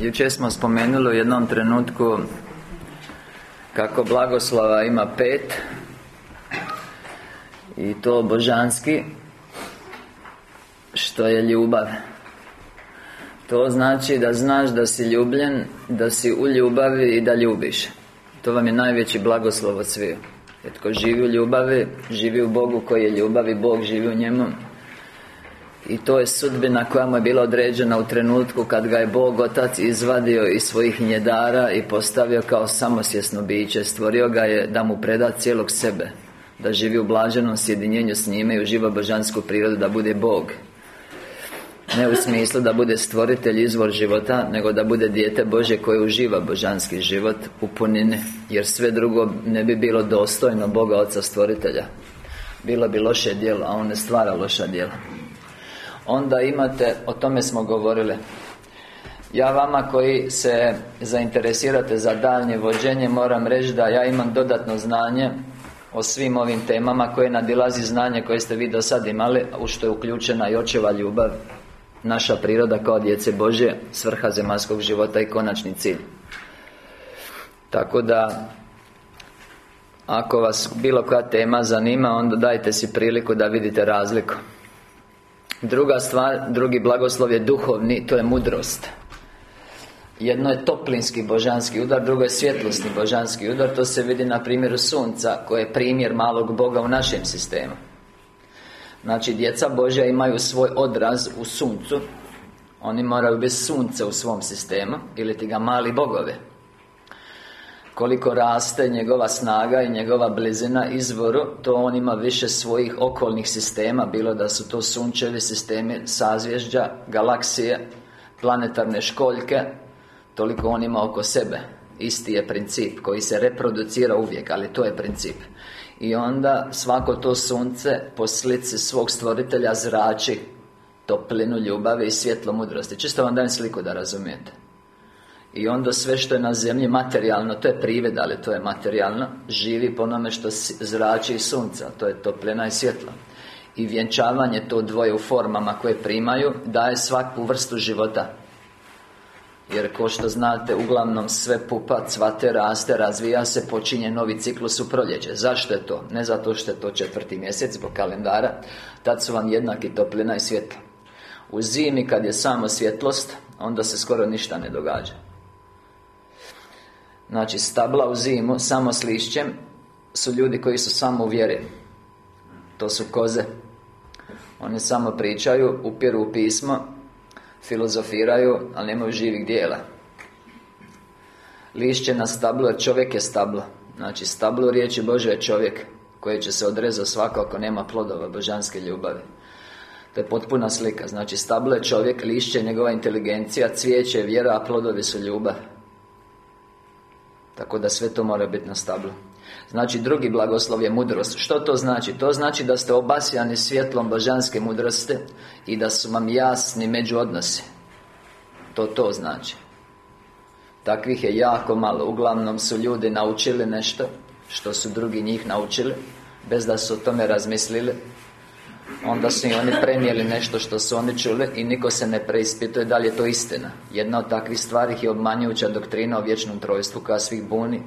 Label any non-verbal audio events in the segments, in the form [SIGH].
Jučer smo spomenuli u jednom trenutku Kako blagoslova ima pet I to božanski Što je ljubav. To znači da znaš da si ljubljen Da si u ljubavi i da ljubiš. To vam je najveći blagoslov od sviju. Jer tko živi u ljubavi Živi u Bogu koji je ljubav i Bog živi u njemu i to je sudbina koja mu je bila određena u trenutku kad ga je Bog Otac izvadio iz svojih njedara i postavio kao samosjesno biće. Stvorio ga je da mu preda cijelog sebe Da živi u blaženom sjedinjenju s njime i uživa božansku prirodu da bude Bog. Ne u smislu da bude stvoritelj izvor života Nego da bude dijete Bože koje uživa božanski život u punini Jer sve drugo ne bi bilo dostojno Boga Oca stvoritelja. Bilo bi loše djelo, a On ne stvara loša djela Onda imate, o tome smo govorili. Ja vama koji se zainteresirate za daljnje vođenje Moram reći da ja imam dodatno znanje O svim ovim temama koje nadilazi znanje koje ste vi do sad imali U što je uključena i očeva ljubav Naša priroda kao djece Božje Svrha zemaljskog života i konačni cilj. Tako da Ako vas bilo koja tema zanima Onda dajte si priliku da vidite razliku Druga stvar, drugi blagoslov je duhovni, to je mudrost. Jedno je toplinski božanski udar, drugo je svjetlosni božanski udar. To se vidi na primjeru sunca Koje je primjer malog Boga u našem sistemu. Znači, djeca Božja imaju svoj odraz u suncu. Oni moraju biti sunce u svom sistemu Ili ti ga mali bogove koliko raste njegova snaga i njegova blizina izvoru To on ima više svojih okolnih sistema Bilo da su to sunčevi sistemi sazvježđa, galaksije Planetarne školjke Toliko on ima oko sebe. Isti je princip koji se reproducira uvijek Ali to je princip. I onda svako to sunce Po slici svog stvoritelja zrači Toplinu ljubavi i svjetlo mudrosti. Čisto vam dajem sliku da razumijete i onda sve što je na zemlji materijalno, to je prived, ali to je materijalno Živi po onome što zrači iz sunca, to je toplina i svjetlo I vjenčavanje to dvoje u formama koje primaju Daje svaku vrstu života. Jer ko što znate, uglavnom sve pupa, cvate, raste, razvija se, počinje novi ciklus u proljeće. Zašto je to? Ne zato što je to četvrti mjesec zbog kalendara Tad su vam jednaki toplina i svjetlo U zimi kad je samo svjetlost Onda se skoro ništa ne događa Znači, stabla u zimu, samo s lišćem Su ljudi koji su samo u vjeri. To su koze. Oni samo pričaju, upjeru u pismo Filozofiraju, ali nemaju živih dijela. Lišće na stablo, čovjek je stablo. Znači, stablo riječi Bože je čovjek Koji će se odrezati svako ako nema plodova božanske ljubavi. To je potpuna slika. Znači, stablo je čovjek, lišće njegova inteligencija Cvijeće je vjera, a plodovi su ljubav tako da sve to mora biti na stablu. Znači drugi blagoslov je mudrost. Što to znači? To znači da ste obasjani svjetlom božanske mudrosti I da su vam jasni međuodnosi. To to znači. Takvih je jako malo. Uglavnom su ljudi naučili nešto Što su drugi njih naučili Bez da su o tome razmislili Onda su i oni prenijeli nešto što su oni čuli I niko se ne preispituje da li je to istina. Jedna od takvih stvari je obmanjujuća doktrina o vječnom trojstvu Koja svih buni.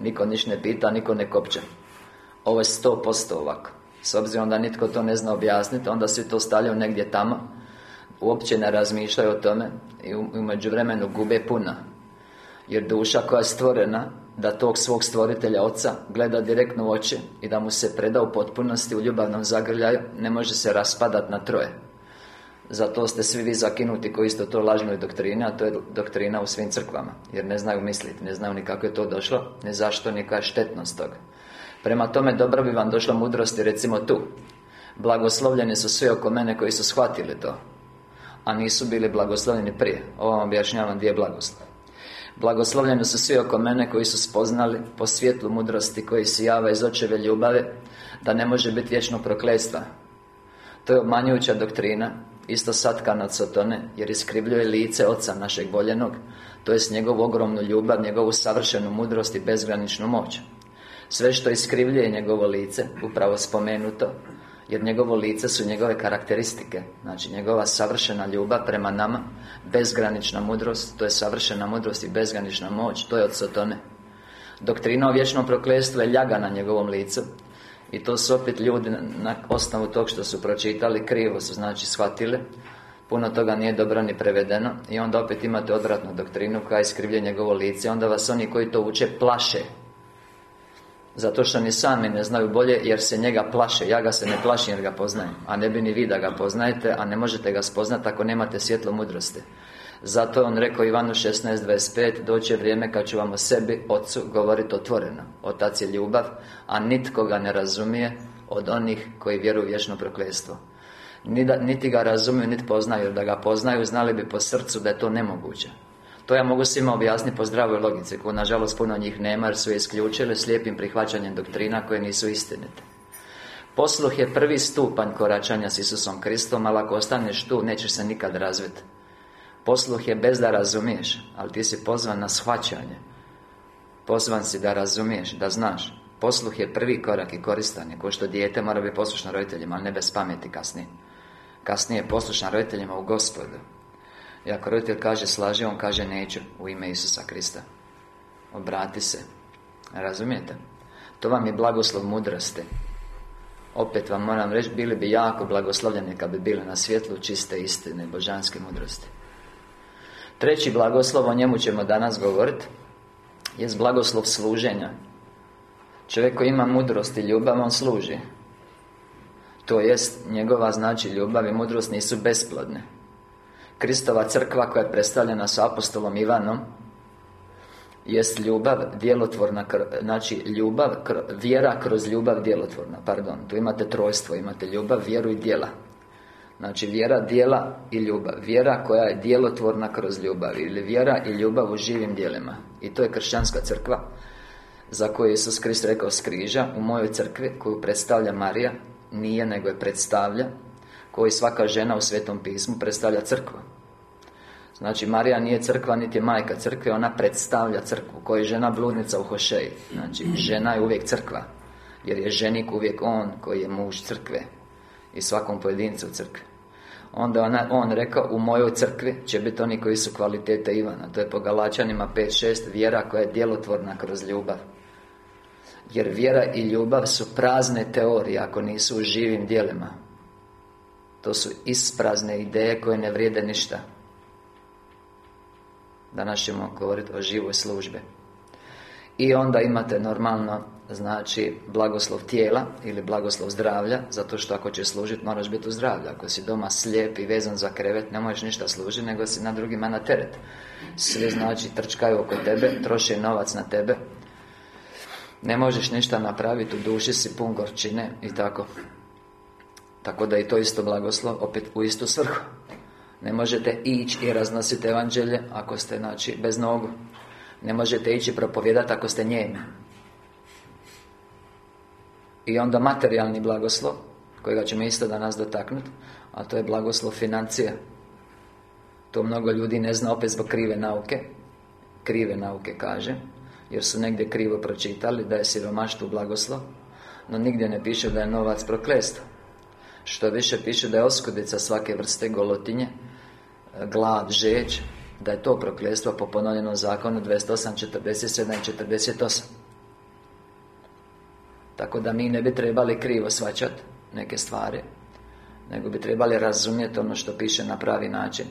Niko niš ne pita, niko ne kopće Ovo je sto posto ovako. S obzirom da nitko to ne zna objasniti Onda svi to stavljaju negdje tamo. Uopće ne razmišljaju o tome I u međuvremenu gube puna. Jer duša koja je stvorena da tog svog stvoritelja oca gleda direktno u oči i da mu se preda u potpunosti u ljubavnom zagrljaju ne može se raspadat na troje. Zato ste svi vi zakinuti koji isto to lažnoj doktrini a to je doktrina u svim crkvama jer ne znaju misliti, ne znaju ni kako je to došlo ni zašto, ni koja štetnost toga. Prema tome dobro bi vam došlo mudrosti recimo tu. Blagoslovljeni su svi oko mene koji su shvatili to a nisu bili blagoslovljeni prije. Ovo vam objašnjavam gdje je blagoslov Blagoslovljeni su svi oko mene koji su spoznali po svjetlu mudrosti koji java iz očeve ljubave da ne može biti vječno prokletstva. To je obmanjujuća doktrina, isto satka nad Sotone, jer iskrivljuje lice Oca našeg voljenog, to jest njegovu ogromnu ljubav, njegovu savršenu mudrost i bezgraničnu moć. Sve što iskrivljuje njegovo lice, upravo spomenuto, jer njegovo lice su njegove karakteristike. Znači njegova savršena ljubav prema nama Bezgranična mudrost To je savršena mudrost i bezgranična moć To je od Sotone. Doktrina o vječnom prokletstvu je ljaga na njegovom licu. I to su opet ljudi na osnovu tog što su pročitali Krivo su znači shvatili. Puno toga nije dobro ni prevedeno. I onda opet imate odvratnu doktrinu koja iskrivlje njegovo lice. Onda vas oni koji to uče plaše zato što ni sami ne znaju bolje Jer se njega plaše. Ja ga se ne plašim jer ga poznajem. A ne bi ni vi da ga poznajete A ne možete ga spoznati ako nemate svjetlo mudrosti. Zato on rekao Ivanu 16.25 Doće vrijeme kad ću vam o sebi, Otcu, govoriti otvoreno. Otac je ljubav A nitko ga ne razumije Od onih koji vjeruju vječno prokletstvo. Niti ga razumiju, niti poznaju. Da ga poznaju, znali bi po srcu da je to nemoguće to ja mogu svima objasniti po zdravoj logici Koju nažalost puno njih nema Jer su je isključili slijepim prihvaćanjem doktrina Koje nisu istinite. Posluh je prvi stupanj koračanja s Isusom Kristom Ali ako ostaneš tu, nećeš se nikad razviti Posluh je bez da razumiješ Ali ti si pozvan na shvaćanje. Pozvan si da razumiješ, da znaš. Posluh je prvi korak i koristan je Ko što dijete mora biti poslušno roditeljima Ali ne bez pameti kasnije. Kasnije je poslušan roditeljima u gospodu i ako roditelj kaže slaže, on kaže neću U ime Isusa Krista. Obrati se. Razumijete? To vam je blagoslov mudrosti. Opet vam moram reći Bili bi jako blagoslovljeni kad bi bili na svjetlu čiste istine Božanske mudrosti. Treći blagoslov, o njemu ćemo danas govoriti je blagoslov služenja. Čovjek koji ima mudrost i ljubav, on služi. To jest, njegova znači ljubav i mudrost nisu besplodne Kristova crkva koja je predstavljena sa apostolom Ivanom jest ljubav djelotvorna, znači ljubav, vjera kroz ljubav djelotvorna, pardon, tu imate trojstvo, imate ljubav, vjeru i djela. Znači vjera, djela i ljubav. Vjera koja je djelotvorna kroz ljubav Ili vjera i ljubav u živim djelima. I to je kršćanska crkva Za koju je Isus Krist rekao skriža U mojoj crkvi koju predstavlja Marija Nije nego je predstavlja Koji svaka žena u Svetom pismu predstavlja crkva Znači Marija nije crkva niti je majka crkve Ona predstavlja crkvu Koji je žena bludnica u Hošeji. Znači žena je uvijek crkva Jer je ženik uvijek on koji je muž crkve I svakom pojedincu crkve. Onda ona, on rekao, u mojoj crkvi će biti oni koji su kvalitete Ivana. To je po Galačanima 5-6 Vjera koja je djelotvorna kroz ljubav. Jer vjera i ljubav su prazne teorije Ako nisu u živim dijelima To su isprazne ideje koje ne vrijede ništa. Danas ćemo govoriti o živoj službi. I onda imate normalno Znači, blagoslov tijela Ili blagoslov zdravlja Zato što ako će služiti, moraš biti u zdravlju. Ako si doma slijep i vezan za krevet Ne možeš ništa služiti, nego si na drugima na teret. Svi znači trčkaju oko tebe Troše novac na tebe. Ne možeš ništa napraviti U duši si pun gorčine I tako Tako da i to isto blagoslov Opet u istu svrhu. Ne možete ići i raznositi evanđelje Ako ste, znači, bez nogu. Ne možete ići propovijedati ako ste njemi. I onda materijalni blagoslov Kojega ćemo isto danas dotaknuti A to je blagoslov financija. To mnogo ljudi ne zna opet zbog krive nauke. Krive nauke kaže Jer su negdje krivo pročitali Da je siromaštvo blagoslov No nigdje ne piše da je novac proklestvo Što više piše da je oskudica svake vrste golotinje glad, žeć Da je to prokljestvo po ponovljenom zakonu 208, 47 i 48 Tako da mi ne bi trebali krivo svačati neke stvari Nego bi trebali razumjeti ono što piše na pravi način.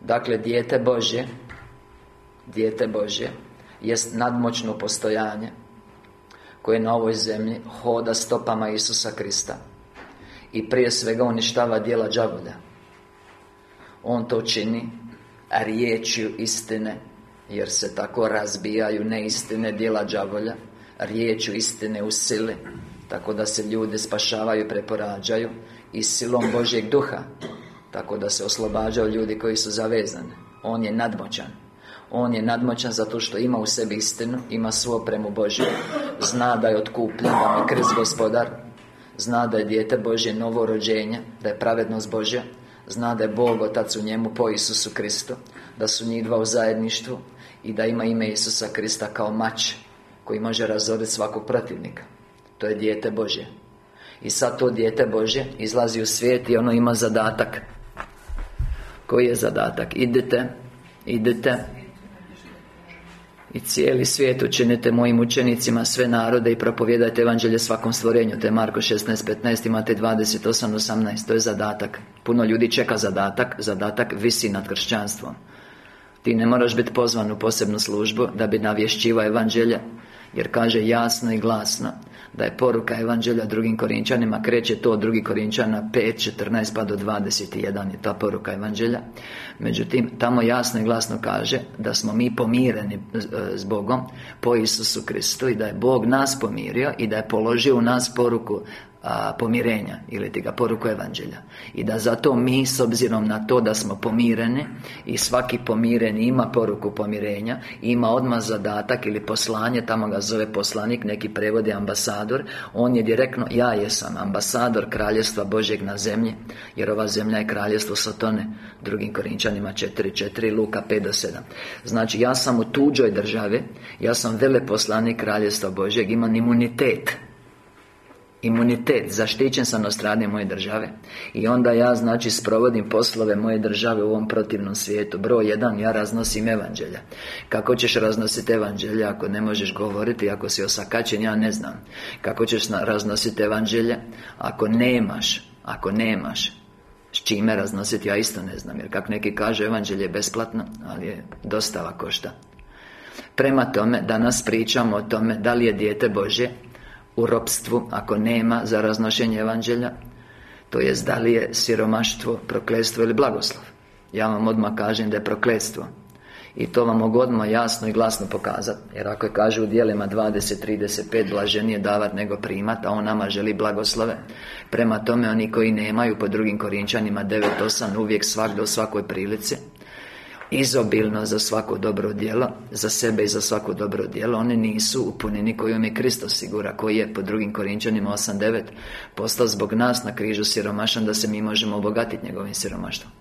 Dakle, dijete Božje Dijete Božje Jest nadmoćno postojanje Koje na ovoj zemlji hoda stopama Isusa Krista I prije svega uništava dijela džavolja. On to čini riječju istine Jer se tako razbijaju neistine djela džavolja Riječju istine u sili Tako da se ljudi spašavaju i preporađaju I silom Božjeg duha Tako da se oslobađaju ljudi koji su zavezani. On je nadmoćan. On je nadmoćan zato što ima u sebi istinu Ima svoj premu Božju. Zna da je otkupljen, da je kriz gospodar Zna da je dijete Božje novo rođenje Da je pravednost Božja. Zna da je Bog Otac u njemu po Isusu Kristu Da su njih dva u zajedništvu I da ima ime Isusa Krista kao mač Koji može razoriti svakog protivnika. To je dijete Božje. I sad to dijete Bože izlazi u svijet i ono ima zadatak. Koji je zadatak? Idete, idete i cijeli svijet učinite mojim učenicima sve narode i propovjedajte evanđelje svakom stvorenju To je Marko 16.15 imate 28.18 To je zadatak. Puno ljudi čeka zadatak Zadatak visi nad kršćanstvom. Ti ne moraš biti pozvan u posebnu službu Da bi navješćivao evanđelje Jer kaže jasno i glasno da je poruka Evanđelja drugim Korinčanima kreće to od drugih Korinčana 5, 14 pa do 21 je ta poruka Evanđelja. Međutim, tamo jasno i glasno kaže da smo mi pomireni e, s Bogom po Isusu Kristu i da je Bog nas pomirio i da je položio u nas poruku a, pomirenja ili ti ga poruku evanđelja. I da zato mi s obzirom na to da smo pomireni i svaki pomireni ima poruku pomirenja ima odmah zadatak ili poslanje tamo ga zove poslanik neki prevodi ambasador on je direktno ja jesam ambasador kraljestva Božeg na zemlji jer ova zemlja je kraljestvo Sotone drugim Korinčanima 4.4 Luka 5 do 7 znači ja sam u tuđoj državi ja sam veleposlanik kraljestva Božeg imam imunitet imunitet, zaštićen sam od strane moje države. I onda ja, znači, sprovodim poslove moje države u ovom protivnom svijetu. Broj jedan, ja raznosim evanđelja. Kako ćeš raznositi evanđelja ako ne možeš govoriti, ako si osakačen, ja ne znam. Kako ćeš raznositi evanđelje ako nemaš, ako nemaš s čime raznositi, ja isto ne znam. Jer kako neki kaže, evanđelje je besplatno, ali je dostava košta. Prema tome, danas pričamo o tome da li je dijete Bože u ropstvu ako nema za raznošenje evanđelja to jest da li je siromaštvo, prokletstvo ili blagoslov. Ja vam odmah kažem da je prokletstvo. I to vam mogu odmah jasno i glasno pokazati Jer ako je kaže u dijelima 20-35 Blaženije davat nego primat A on nama želi blagoslove. Prema tome oni koji nemaju po drugim Korinčanima 9-8 Uvijek svak do svakoj prilici izobilno za svako dobro djelo Za sebe i za svako dobro djelo. Oni nisu u punini koju je Kristos sigura Koji je po drugim Korinčanima 8.9 Postao zbog nas na križu siromašan Da se mi možemo obogatiti njegovim siromaštvom.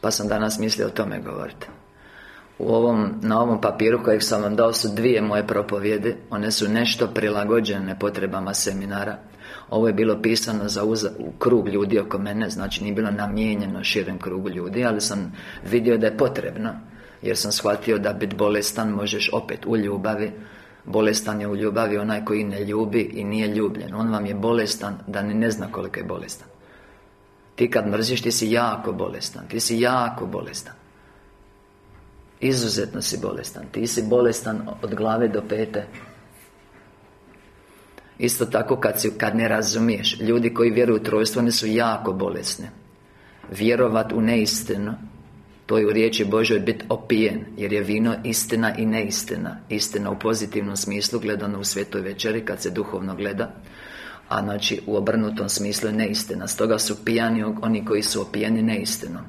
Pa sam danas mislio o tome govoriti u ovom, na ovom papiru kojeg sam vam dao su dvije moje propovjede One su nešto prilagođene potrebama seminara ovo je bilo pisano za uza, u krug ljudi oko mene Znači nije bilo namijenjeno širem krugu ljudi Ali sam vidio da je potrebno Jer sam shvatio da biti bolestan možeš opet u ljubavi. Bolestan je u ljubavi onaj koji ne ljubi i nije ljubljen. On vam je bolestan da ni ne zna koliko je bolestan. Ti kad mrziš ti si jako bolestan Ti si jako bolestan. Izuzetno si bolestan. Ti si bolestan od glave do pete Isto tako kad, si, kad ne razumiješ Ljudi koji vjeruju u trojstvo Oni su jako bolesni. Vjerovat u neistinu To je u riječi Božoj biti opijen Jer je vino istina i neistina. Istina u pozitivnom smislu Gledano u svetoj večeri Kad se duhovno gleda a znači u obrnutom smislu je neistina. Stoga su pijani oni koji su opijeni neistinom.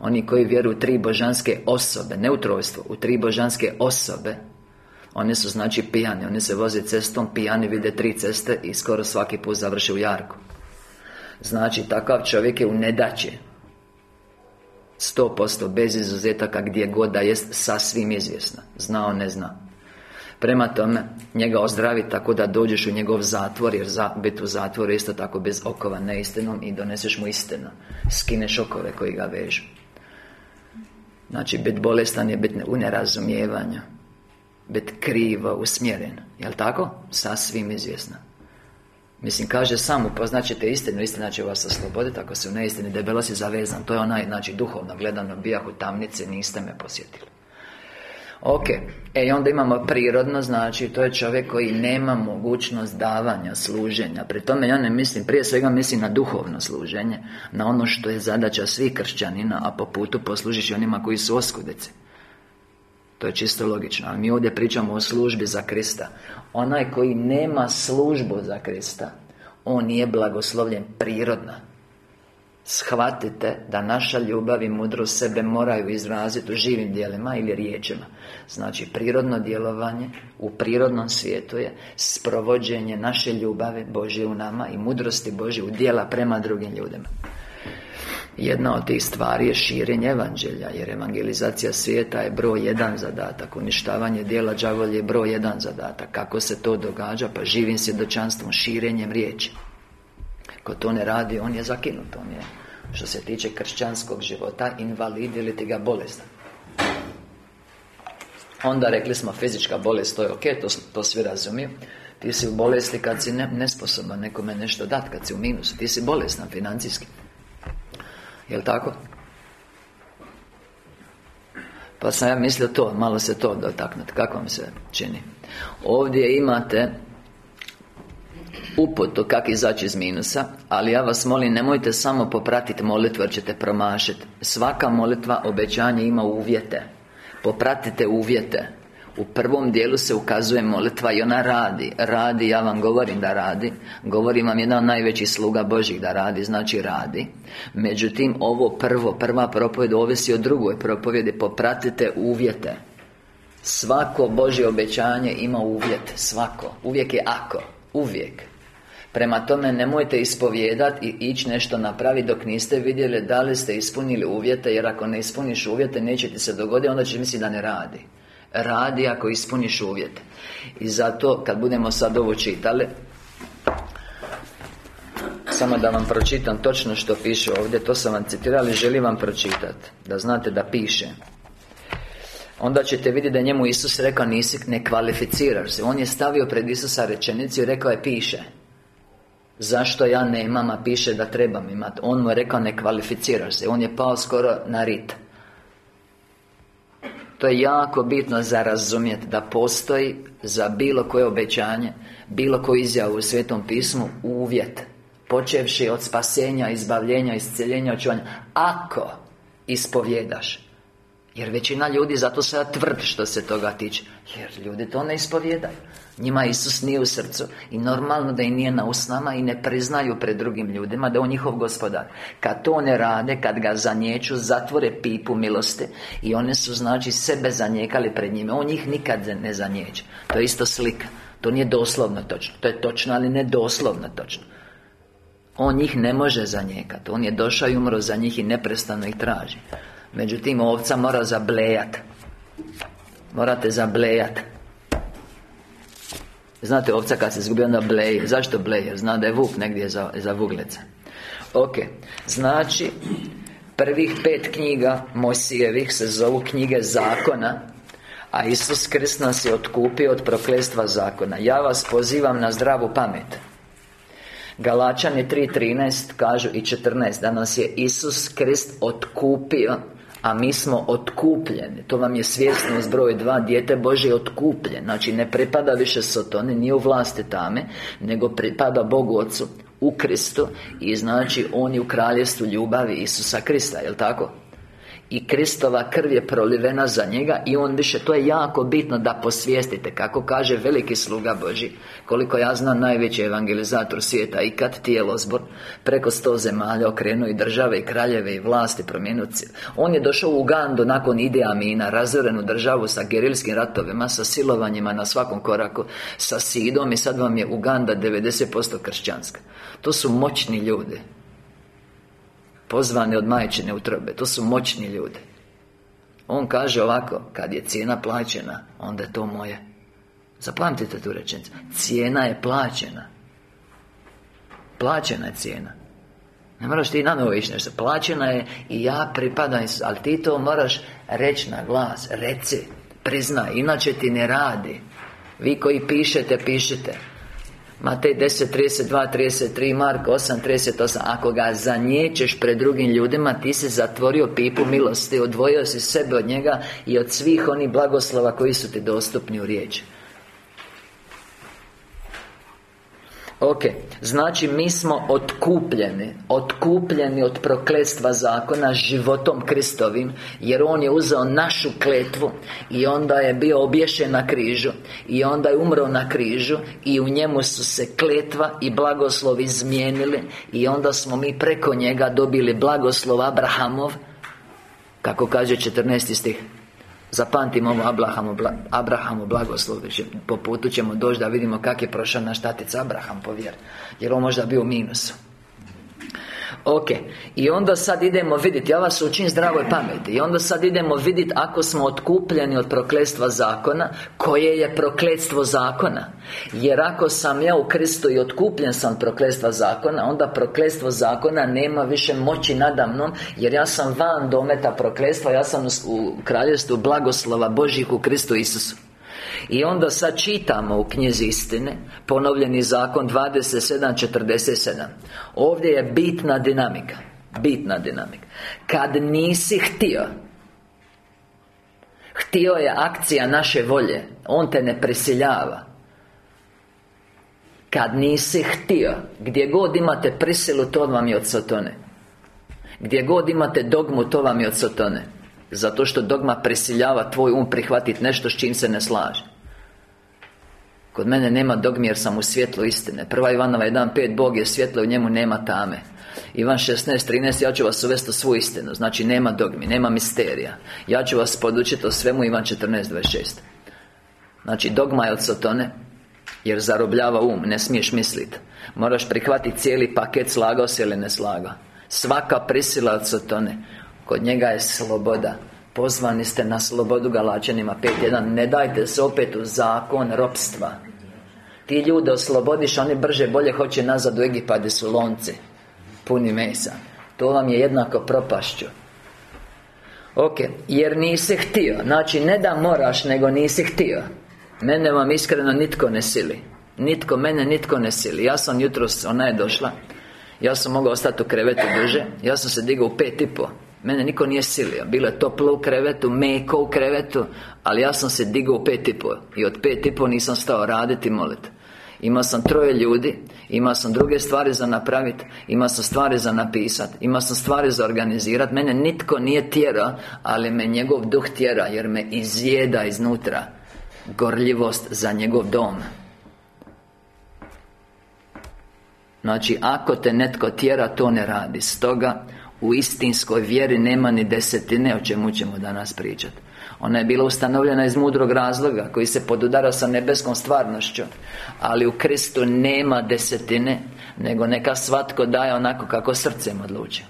Oni koji vjeruju u tri božanske osobe Ne u trojstvo, u tri božanske osobe oni su znači pijani, oni se voze cestom, pijani vide tri ceste i skoro svaki put završe u jarku. Znači, takav čovjek je u nedaće Sto posto, bez izuzetaka gdje god da jest sasvim izvjesno Znao, ne zna. Prema tome, njega ozdravi tako da dođeš u njegov zatvor Jer za, biti u zatvoru isto tako bez okova neistinom I doneseš mu istinu Skineš okove koji ga vežu. Znači, biti bolestan je biti u nerazumijevanju biti krivo usmjeren Jel' tako? Sasvim izvjesno. Mislim, kaže sam upoznaćete istinu, istina će vas osloboditi Ako se u neistini debelo si zavezan. To je onaj, znači, duhovno gledano Bijah u tamnici, niste me posjetili. Ok, e i onda imamo prirodno, znači to je čovjek koji nema mogućnost davanja, služenja. Pri tome ja ne mislim, prije svega mislim na duhovno služenje Na ono što je zadaća svih kršćanina A po putu poslužiš onima koji su oskudice to je čisto logično Ali mi ovdje pričamo o službi za Krista. Onaj koji nema službu za Krista On nije blagoslovljen prirodno. Shvatite da naša ljubav i mudrost sebe moraju izraziti u živim dijelima ili riječima. Znači prirodno djelovanje u prirodnom svijetu je Sprovođenje naše ljubavi Božje u nama i mudrosti Božje u dijela prema drugim ljudima Jedna od tih stvari je širenje evanđelja Jer evangelizacija svijeta je broj jedan zadatak. Uništavanje dijela đavolje je broj jedan zadatak. Kako se to događa? Pa živim svjedočanstvom, širenjem riječi. Ko to ne radi, on je zakinut On je, što se tiče kršćanskog života Invalid ili ti ga bolestan. Onda rekli smo fizička bolest, to je ok, to, to svi razumiju. Ti si u bolesti kad si ne, nesposoban nekome nešto dat, kad si u minusu Ti si bolestan financijski Jel' tako? Pa sam ja mislio to, malo se to dotaknuti Kako vam se čini? Ovdje imate uputu kako izaći iz minusa Ali ja vas molim, nemojte samo popratiti molitvu jer ćete promašiti Svaka molitva, obećanje ima uvjete Popratite uvjete u prvom dijelu se ukazuje molitva i ona radi. Radi, ja vam govorim da radi. Govorim vam jedan od najvećih sluga Božih da radi, znači radi. Međutim, ovo prvo, prva propovjed ovisi o drugoj propovjedi. Popratite uvjete. Svako Božje obećanje ima uvjet. Svako. Uvijek je ako. Uvijek. Prema tome nemojte ispovijedati i ići nešto napraviti dok niste vidjeli da li ste ispunili uvjete Jer ako ne ispuniš uvjete neće ti se dogoditi onda će misliti da ne radi Radi ako ispuniš uvjete I zato kad budemo sad ovo čitali samo da vam pročitam točno što piše ovdje To sam vam citirali, želim vam pročitati Da znate da piše. Onda ćete vidjeti da njemu Isus rekao Nisi, ne kvalificiraš se. On je stavio pred Isusa rečenicu i rekao je piše. Zašto ja nemam, a piše da trebam imati On mu je rekao ne kvalificiraš se. On je pao skoro na rit To je jako bitno za razumjeti Da postoji za bilo koje obećanje Bilo koju izjavu u Svetom pismu Uvjet Počevši od spasenja, izbavljenja, isceljenja, očuvanja Ako ispovjedaš. Jer većina ljudi, zato se tvrd što se toga tiče Jer ljudi to ne ispovjedaju njima Isus nije u srcu. I normalno da i nije na usnama I ne priznaju pred drugim ljudima Da je on njihov gospodar. Kad to ne rade, kad ga zaniječu Zatvore pipu milosti. I one su znači sebe zanijekali pred njime. On njih nikad ne zaniječe To je isto slika. To nije doslovno točno. To je točno, ali ne doslovno točno. On njih ne može zanijekati On je došao i umro za njih I neprestano ih traži. Međutim, ovca mora zablejat. Morate zablejat Znate ovca kad se izgubi onda bleje. Zašto bleje? Zna da je vuk negdje za, za vugleca Ok. Znači Prvih pet knjiga Mojsijevih se zovu knjige zakona A Isus Krist nas je otkupio od proklestva zakona. Ja vas pozivam na zdravu pamet. Galačani 3.13 kažu i 14 Da nas je Isus Krist otkupio a mi smo otkupljeni To vam je svjesnost broj dva Dijete Bože je otkupljen Znači ne pripada više Sotoni Nije u vlasti tame Nego pripada Bogu Otcu U Kristu I znači On je u kraljestvu ljubavi Isusa Krista Jel' tako? I Kristova krv je prolivena za njega I on više, to je jako bitno da posvijestite Kako kaže veliki sluga Boži. Koliko ja znam najveći evangelizator svijeta I kad tijelo zbor Preko sto zemalja okrenuo i države i kraljeve i vlasti promijenio On je došao u Ugandu nakon Ide Amina Razorenu državu sa gerilskim ratovima Sa silovanjima na svakom koraku Sa Sidom i sad vam je Uganda 90% kršćanska. To su moćni ljudi Pozvane od majčine utrobe To su moćni ljudi. On kaže ovako Kad je cijena plaćena Onda je to moje. Zapamtite tu rečenicu. Cijena je plaćena. Plaćena je cijena. Ne moraš ti na novo nešto. Plaćena je i ja pripadam Ali ti to moraš reći na glas. Reci Priznaj Inače ti ne radi. Vi koji pišete, pišete Matej 10, 32, 33, Mark 8, 38 Ako ga zaniječeš pred drugim ljudima Ti si zatvorio pipu milosti Odvojio si sebe od njega I od svih onih blagoslova koji su ti dostupni u riječi Ok, znači mi smo otkupljeni Otkupljeni od prokletstva zakona Životom Kristovim Jer On je uzeo našu kletvu I onda je bio obješen na križu. I onda je umro na križu I u njemu su se kletva i blagoslov izmijenili. I onda smo mi preko njega dobili blagoslov Abrahamov. Kako kaže 14. stih Zapamtimo ovo Abrahamu, Abrahamu blagoslov Po putu ćemo doći da vidimo kak je prošao naš tatica Abraham po Jer on možda bio u minusu Ok, i onda sad idemo vidjeti, ja vas učim zdravoj pameti I onda sad idemo vidjeti ako smo otkupljeni od prokletstva zakona Koje je prokletstvo zakona. Jer ako sam ja u Kristu i otkupljen sam prokletstva zakona Onda prokletstvo zakona nema više moći nadamnom Jer ja sam van dometa prokletstva Ja sam u kraljestvu blagoslova Božih u Kristu Isusu i onda sad čitamo u knjizi istine Ponovljeni zakon 27.47 Ovdje je bitna dinamika Bitna dinamika. Kad nisi htio Htio je akcija naše volje On te ne prisiljava. Kad nisi htio Gdje god imate prisilu To vam je od Sotone Gdje god imate dogmu To vam je od Sotone zato što dogma prisiljava tvoj um prihvatiti nešto s čim se ne slaže Kod mene nema dogmi jer sam u svjetlu istine. Prva Ivanova 1.5 Bog je svjetlo u njemu nema tame. Ivan 16.13 Ja ću vas uvesti u svu istinu. Znači nema dogmi, nema misterija. Ja ću vas podučiti o svemu Ivan 14.26 Znači dogma je od Sotone Jer zarobljava um, ne smiješ misliti Moraš prihvatiti cijeli paket Slagao se ili ne slagao. Svaka prisila od Sotone Kod njega je sloboda Pozvani ste na slobodu Galačanima 5.1 Ne dajte se opet u zakon ropstva. Ti ljude oslobodiš, oni brže bolje hoće nazad u Egipa gdje su lonci Puni mesa. To vam je jednako propašću. Ok, jer nisi htio. Znači, ne da moraš, nego nisi htio. Mene vam iskreno nitko ne sili. Nitko, mene nitko ne sili. Ja sam jutros, ona je došla. Ja sam mogao ostati u krevetu duže. Ja sam se digao u pet i po Mene niko nije silio. Bilo je toplo u krevetu, meko u krevetu Ali ja sam se digao u pet i po. I od pet i po nisam stao raditi i moliti Imao sam troje ljudi Imao sam druge stvari za napraviti Imao sam stvari za napisati Imao sam stvari za organizirati Mene nitko nije tjera Ali me njegov duh tjera Jer me izjeda iznutra Gorljivost za njegov dom. Znači, ako te netko tjera, to ne radi. Stoga, u istinskoj vjeri nema ni desetine o čemu ćemo danas pričati Ona je bila ustanovljena iz mudrog razloga Koji se podudara sa nebeskom stvarnošću. Ali u Kristu nema desetine Nego neka svatko daje onako kako srcem odluči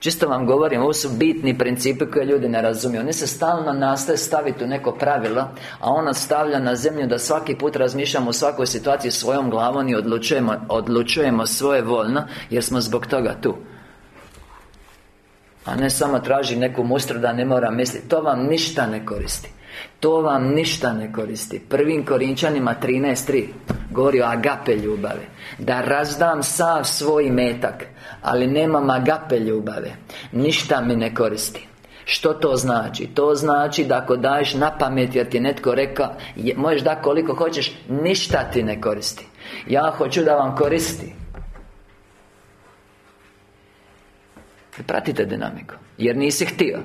Čisto vam govorim, ovo su bitni principi koje ljudi ne razumiju. Oni se stalno nastoje staviti u neko pravilo A ona stavlja na zemlju da svaki put razmišljamo u svakoj situaciji svojom glavom I odlučujemo, odlučujemo svoje voljno Jer smo zbog toga tu. A ne samo traži neku mustru da ne mora misliti. To vam ništa ne koristi to vam ništa ne koristi. Prvim Korinčanima 13.3 Govori o agape ljubavi. Da razdam sav svoj metak Ali nemam agape ljubave Ništa mi ne koristi. Što to znači? To znači da ako daješ na pamet jer ti netko rekao Možeš da koliko hoćeš Ništa ti ne koristi. Ja hoću da vam koristi. Pratite dinamiku Jer nisi htio.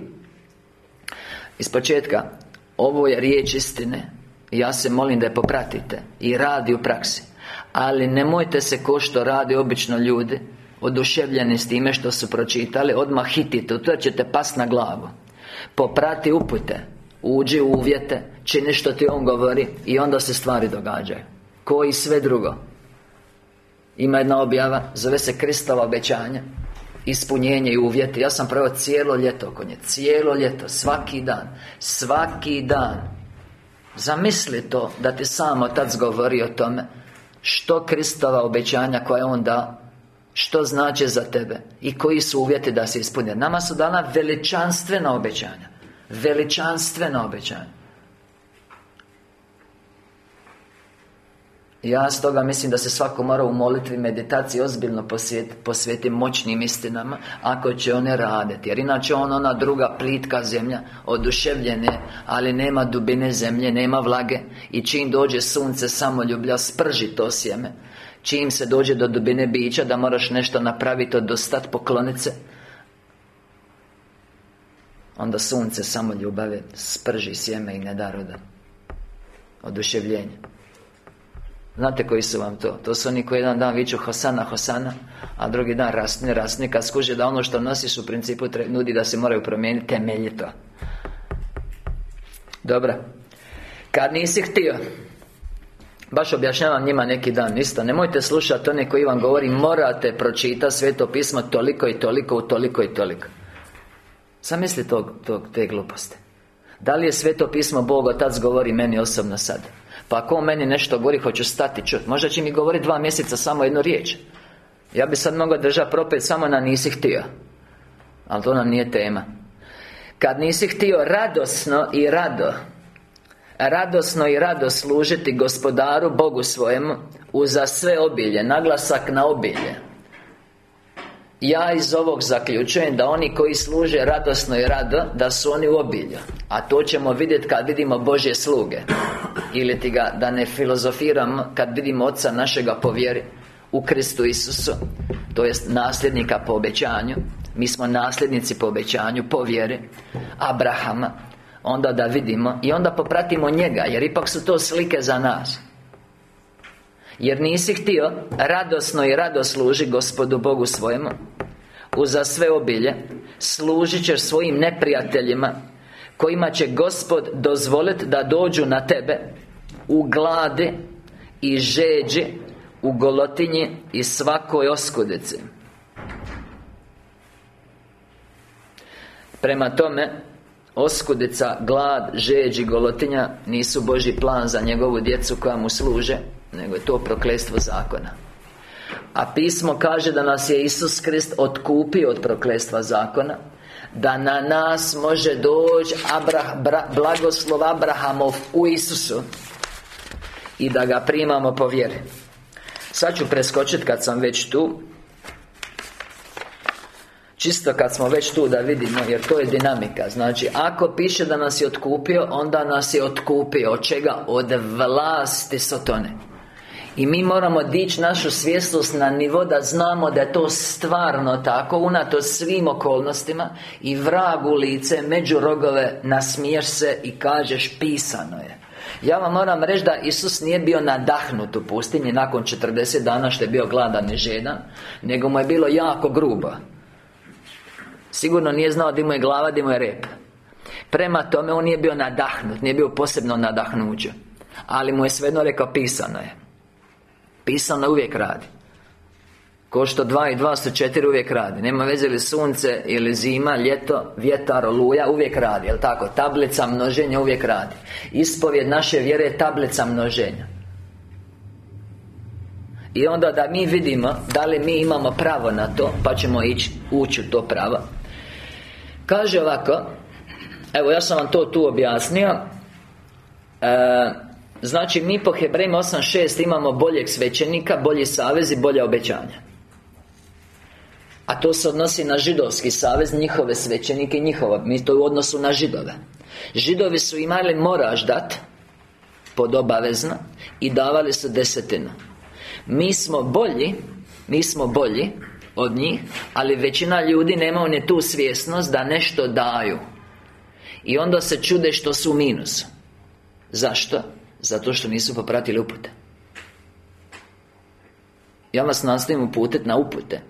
Iz početka ovo je riječ istine. Ja se molim da je popratite I radi u praksi. Ali nemojte se ko što radi obično ljudi Oduševljeni s time što su pročitali Odmah hitite, to ćete pas na glavu. Poprati upute Uđi u uvjete Čini što ti on govori I onda se stvari događaju. Koji sve drugo. Ima jedna objava Zove se Kristova obećanja ispunjenje i uvjeti. Ja sam proveo cijelo ljeto oko nje Cijelo ljeto, svaki dan Svaki dan. Zamisli to da ti sam Otac govori o tome Što Kristova obećanja koje On da Što znači za tebe I koji su uvjeti da se ispune Nama su dana veličanstvena obećanja Veličanstvena obećanja Ja stoga mislim da se svako mora u molitvi meditaciji ozbiljno posvijeti moćnim istinama Ako će one raditi. Jer inače on ona druga plitka zemlja Oduševljene Ali nema dubine zemlje, nema vlage. I čim dođe sunce samo ljublja Sprži to sjeme. Čim se dođe do dubine bića Da moraš nešto napraviti Odostat poklonice Onda sunce samo ljubave Sprži sjeme i ne da roda. Oduševljenje Znate koji su vam to? To su oni koji jedan dan viču Hosana, Hosana A drugi dan rasni, rasni Kad skuže da ono što nosiš u principu nudi da se moraju promijeniti temeljito. Dobro. Kad nisi htio Baš objašnjavam njima neki dan isto Nemojte slušati one koji vam govori Morate pročitati sveto pismo Toliko i toliko, u toliko i toliko. Zamisli tog, tog, te gluposti Da li je sveto pismo Bog Otac govori meni osobno sad Pa ako meni nešto govori, hoću stati čut. Možda će mi govoriti dva mjeseca samo jednu riječ. Ja bi sad mogao držati propet samo na nisi htio. Ali to nam nije tema. Kad nisi htio radosno i rado Radosno i rado služiti gospodaru Bogu svojemu Uza sve obilje Naglasak na obilje ja iz ovog zaključujem da oni koji služe radosno i rado Da su oni u obilju. A to ćemo vidjeti kad vidimo Božje sluge. Ili ti ga, da ne filozofiram Kad vidimo Oca našega po vjeri U Kristu Isusu To jest nasljednika po obećanju. Mi smo nasljednici po obećanju, po vjeri Abrahama. Onda da vidimo I onda popratimo njega Jer ipak su to slike za nas jer nisi htio radosno i rado služi gospodu Bogu svojemu. Uza sve obilje Služit ćeš svojim neprijateljima Kojima će Gospod dozvoliti da dođu na tebe U gladi I žeđi U golotinji I svakoj oskudici. Prema tome Oskudica, glad, žeđ i golotinja Nisu Boži plan za njegovu djecu koja mu služe Nego je to proklestvo zakona. A pismo kaže da nas je Isus Krist otkupio od proklestva zakona Da na nas može doći Abrah, bra, blagoslov Abrahamov u Isusu I da ga primamo po vjeri. Sad ću preskočiti kad sam već tu Čisto kad smo već tu da vidimo Jer to je dinamika. Znači, ako piše da nas je otkupio Onda nas je otkupio. Od čega? Od vlasti Sotone i mi moramo dići našu svjesnost na nivo da znamo da je to stvarno tako Unato svim okolnostima. I vrag u lice, među rogove Nasmiješ se i kažeš pisano je. Ja vam moram reći da Isus nije bio nadahnut u pustinji Nakon 40 dana što je bio gladan i žedan Nego mu je bilo jako grubo. Sigurno nije znao di mu je glava, di mu je rep. Prema tome on nije bio nadahnut Nije bio posebno nadahnuđe Ali mu je svejedno rekao pisano je Pisano uvijek radi. Ko što dva i dva su četiri uvijek radi. Nema veze li sunce ili zima, ljeto, vjetar, oluja Uvijek radi, jel tako? Tablica množenja uvijek radi. Ispovjed naše vjere je tablica množenja. I onda da mi vidimo Da li mi imamo pravo na to Pa ćemo ići, ući u to pravo. Kaže ovako Evo ja sam vam to tu objasnio e, Znači mi po Hebrejima 8.6 imamo boljeg svećenika Bolji savez i bolja obećanja. A to se odnosi na židovski savez Njihove svećenike i njihova Mi to u odnosu na židove. Židovi su imali moraš dat Pod obavezno I davali su desetinu. Mi smo bolji Mi smo bolji od njih Ali većina ljudi nema ne tu svjesnost da nešto daju. I onda se čude što su u minusu. Zašto? Zato što nisu popratili upute. Ja vas nastojim uputiti na upute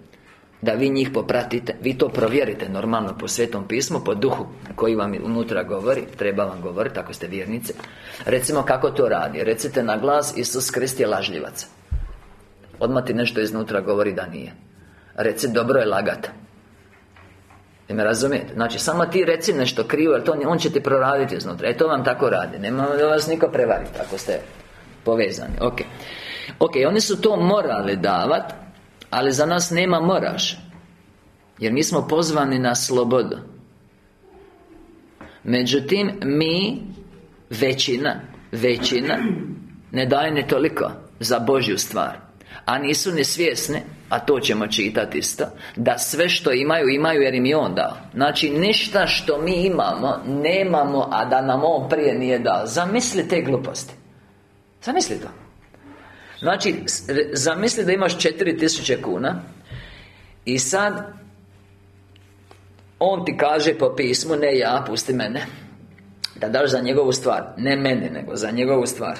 Da vi njih popratite. Vi to provjerite normalno po Svetom pismu Po duhu koji vam unutra govori Treba vam govoriti ako ste vjernice Recimo kako to radi. Recite na glas Isus Krist je lažljivac. Odmah ti nešto iznutra govori da nije. Reci dobro je lagat i me razumijete? Znači, samo ti reci nešto krivo, jer to on će ti proraditi iznutra. E, to vam tako radi. Nema da vas niko prevariti, ako ste povezani. Ok. Ok, oni su to morali davat Ali za nas nema moraš Jer mi smo pozvani na slobodu. Međutim, mi Većina Većina Ne daje ni toliko Za Božju stvar A nisu ni svjesni a to ćemo čitati isto Da sve što imaju, imaju jer im je On dao. Znači, ništa što mi imamo Nemamo, a da nam On prije nije dao. Zamisli te gluposti. Zamisli to. Znači, zamisli da imaš 4000 kuna I sad On ti kaže po pismu Ne ja, pusti mene Da daš za njegovu stvar Ne mene, nego za njegovu stvar.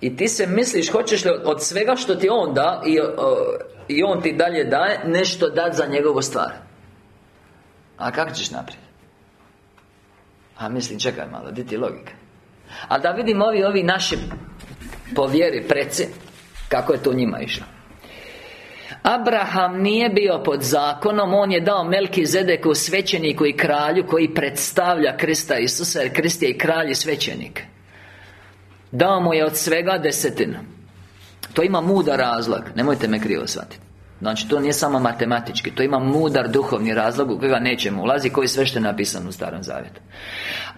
I ti se misliš, hoćeš li od svega što ti On da I i on ti dalje daje nešto dati za njegovu stvar? A kako ćeš naprijed? A mislim, čekaj malo, di ti logika? A da vidimo ovi, ovi naši Po vjeri preci Kako je to njima išlo Abraham nije bio pod zakonom On je dao Melki Zedeku svećeniku i kralju Koji predstavlja Krista Isusa Jer Krist je i kralj i svećenik. Dao mu je od svega desetina. To ima mudar razlog Nemojte me krivo shvatiti. Znači, to nije samo matematički To ima mudar duhovni razlog U kojega nećemo ulazi Koji sve što je napisano u Starom Zavjetu.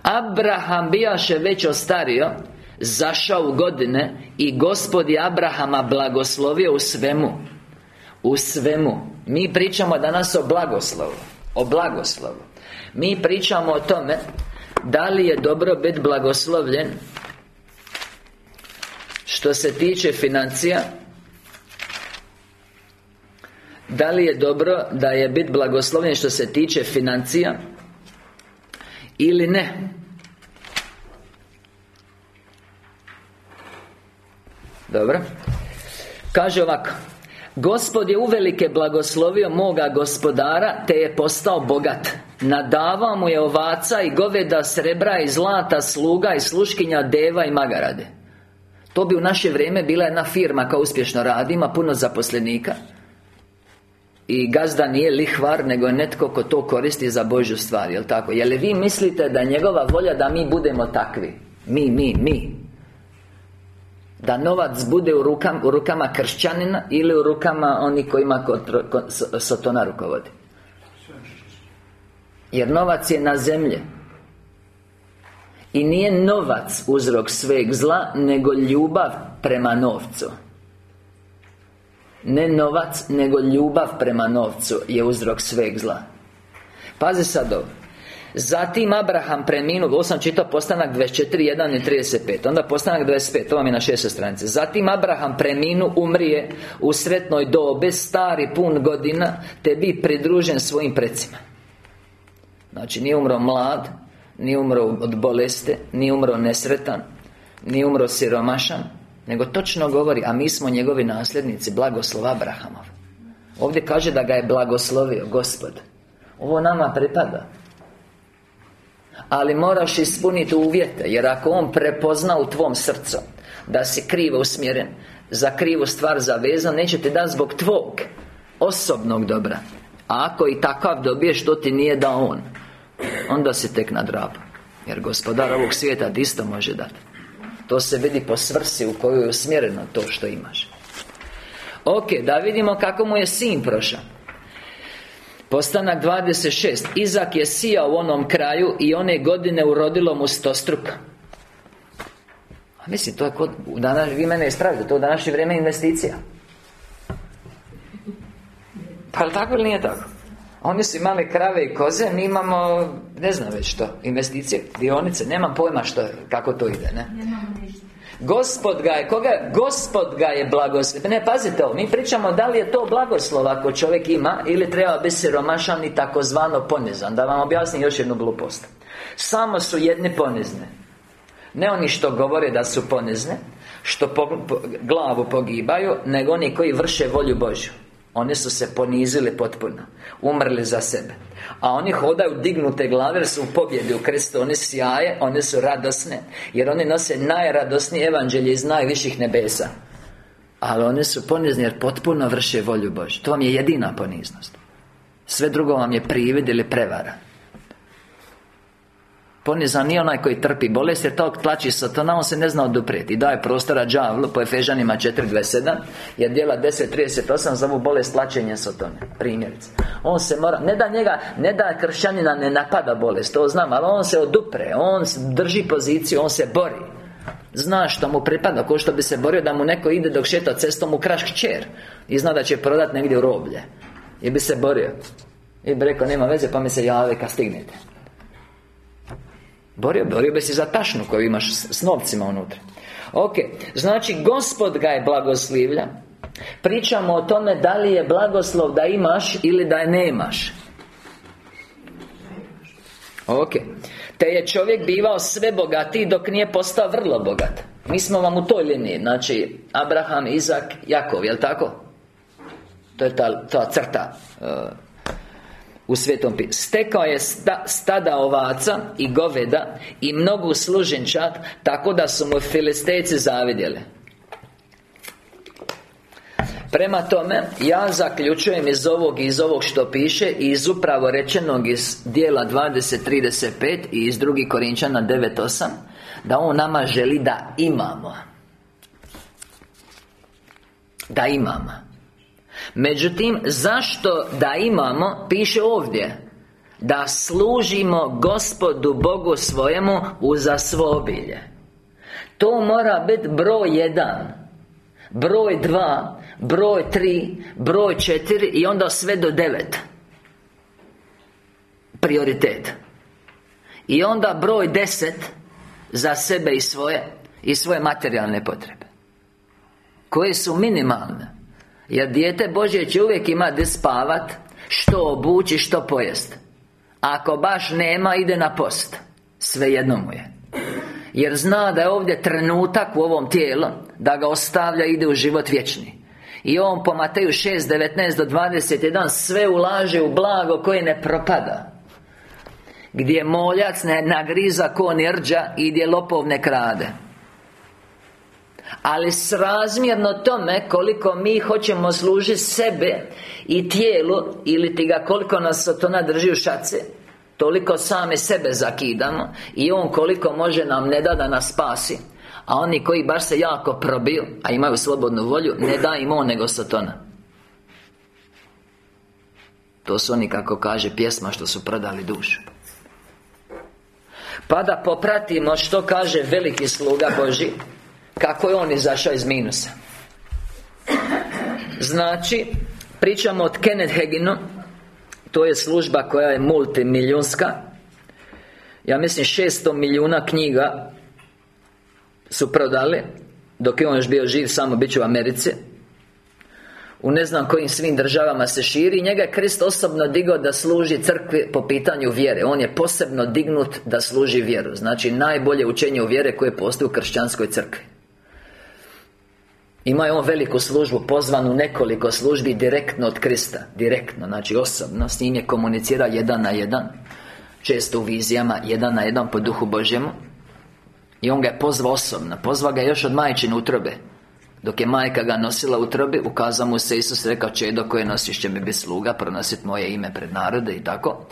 Abraham bijaše već ostario Zašao u godine I gospod je Abrahama blagoslovio u svemu U svemu. Mi pričamo danas o blagoslovu O blagoslovu. Mi pričamo o tome Da li je dobro biti blagoslovljen. Što se tiče financija da li je dobro da je bit blagoslovljen što se tiče financija Ili ne? Dobro. Kaže ovako Gospod je uvelike blagoslovio moga gospodara Te je postao bogat Nadavao mu je ovaca i goveda srebra i zlata Sluga i sluškinja deva i magarade To bi u naše vrijeme bila jedna firma koja uspješno radi Ima puno zaposlenika i gazda nije lihvar, nego je netko ko to koristi za Božju stvar, jel tako? Je li vi mislite da je njegova volja da mi budemo takvi? Mi, mi, mi Da novac bude u, rukama, u rukama kršćanina Ili u rukama oni kojima Sotona rukovodi? Jer novac je na zemlje I nije novac uzrok sveg zla Nego ljubav prema novcu. Ne novac, nego ljubav prema novcu Je uzrok sveg zla. Pazi sad ovo Zatim Abraham preminu Ovo sam čitao postanak 24, 1 i 35 Onda postanak 25 To vam je na šestoj stranici. Zatim Abraham preminu Umrije U sretnoj dobe Stari pun godina Te bi pridružen svojim precima. Znači nije umro mlad Nije umro od bolesti Nije umro nesretan Nije umro siromašan nego točno govori, a mi smo njegovi nasljednici Blagoslova Abrahamov. Ovdje kaže da ga je blagoslovio Gospod. Ovo nama pripada Ali moraš ispuniti uvjete Jer ako On prepozna u tvom srcu Da si krivo usmjeren Za krivu stvar zavezan Neće ti da zbog tvog Osobnog dobra. A ako i takav dobiješ To ti nije da On. Onda si tek na drabu. Jer gospodar ovog svijeta isto može dati to se vidi po svrsi u kojoj je usmjereno to što imaš. Ok, da vidimo kako mu je sin prošao Postanak 26 Izak je sijao u onom kraju I one godine urodilo mu stostruka A mislim, to je kod... Danas, vi mene ispravite, to u današnje vrijeme investicija Pa li tako ili nije tako? Oni su imali krave i koze, mi imamo, ne znam već što, investicije, dionice, nemam pojma što, kako to ide, ne? Gospod ga je, koga? Gospod ga je blagoslov Ne, pazite ovo, mi pričamo da li je to blagoslov ako čovjek ima Ili treba biti siromašan i takozvano ponizan. Da vam objasnim još jednu glupost. Samo su jedni ponizne. Ne oni što govore da su ponizne Što glavu pogibaju Nego oni koji vrše volju Božju. Oni su se ponizili potpuno. Umrli za sebe A oni hodaju dignute glave jer su u pobjedi u Kristu Oni sjaje, one su radosne. Jer oni nose najradosnije evanđelje iz najviših nebesa. Ali oni su ponizni jer potpuno vrše volju Božju. To vam je jedina poniznost. Sve drugo vam je privid ili prevara Ponizan nije onaj koji trpi bolest Jer tog tlači satana On se ne zna oduprijeti. I daje prostora đavlu Po Efežanima 4.27 Jer dijela 10.38 Zovu bolest tlačenja satane Primjerice. On se mora Ne da njega Ne da kršćanina ne napada bolest To znam Ali on se odupre On drži poziciju On se bori. Zna što mu pripada Ko što bi se borio da mu neko ide dok šeta cestom u kraš kćer I zna da će prodat negdje u roblje. I bi se borio. I bi rekao nema veze pa mi se jave kad stignete Borio, borio bi se za tašnu koju imaš s novcima unutra. Ok, znači Gospod ga je blagoslivlja. Pričamo o tome da li je blagoslov da imaš ili da je nemaš. Ok Te je čovjek bivao sve bogatiji dok nije postao vrlo bogat. Mi smo vam u toj liniji Znači, Abraham, Izak, Jakov, jel tako? To je ta, ta crta uh, u Svetom pisu Stekao je stada ovaca i goveda I mnogu služenčat Tako da su mu filistejci zavidjeli. Prema tome, ja zaključujem iz ovog iz ovog što piše I iz upravo rečenog iz dijela 20.35 I iz drugih Korinčana 9.8 Da On nama želi da imamo. Da imamo Međutim, zašto da imamo Piše ovdje Da služimo Gospodu Bogu svojemu Uza svo obilje? To mora biti broj jedan Broj dva Broj tri Broj četiri I onda sve do devet. Prioritet. I onda broj deset Za sebe i svoje I svoje materijalne potrebe Koje su minimalne Jer dijete Božje će uvijek ima gdje spavat Što obući, što pojest. Ako baš nema, ide na post. Svejedno mu je. Jer zna da je ovdje trenutak u ovom tijelu Da ga ostavlja ide u život vječni. I on po Mateju 6.19 do 21 Sve ulaže u blago koje ne propada. Gdje moljac ne nagriza kon rđa I gdje lopov ne krade ali srazmjerno tome koliko mi hoćemo služiti sebe i tijelu ili ti ga koliko nas to drži u šace toliko same sebe zakidamo i on koliko može nam ne da da nas spasi. A oni koji baš se jako probiju A imaju slobodnu volju Ne da im on nego Satona To su oni kako kaže pjesma što su prodali dušu. Pa da popratimo što kaže veliki sluga Boži Kako je on izašao iz minusa. Znači Pričamo od Kenneth Haginu To je služba koja je multimilijunska Ja mislim 600 milijuna knjiga Su prodali Dok je on još bio živ samo bit će u Americi. U ne znam kojim svim državama se širi. Njega je Krist osobno digao da služi crkvi po pitanju vjere. On je posebno dignut da služi vjeru. Znači najbolje učenje u vjere koje postoji u kršćanskoj crkvi ima je on veliku službu, pozvanu nekoliko službi direktno od Krista. Direktno, znači osobno. S njim je komunicira jedan na jedan. Često u vizijama, jedan na jedan po duhu Božjemu. I on ga je pozvao osobno. Pozva ga još od majčine utrobe. Dok je majka ga nosila u trobi Ukazao mu se Isus rekao Čedo koje nosiš? Će mi biti sluga Pronosit moje ime pred narode i tako.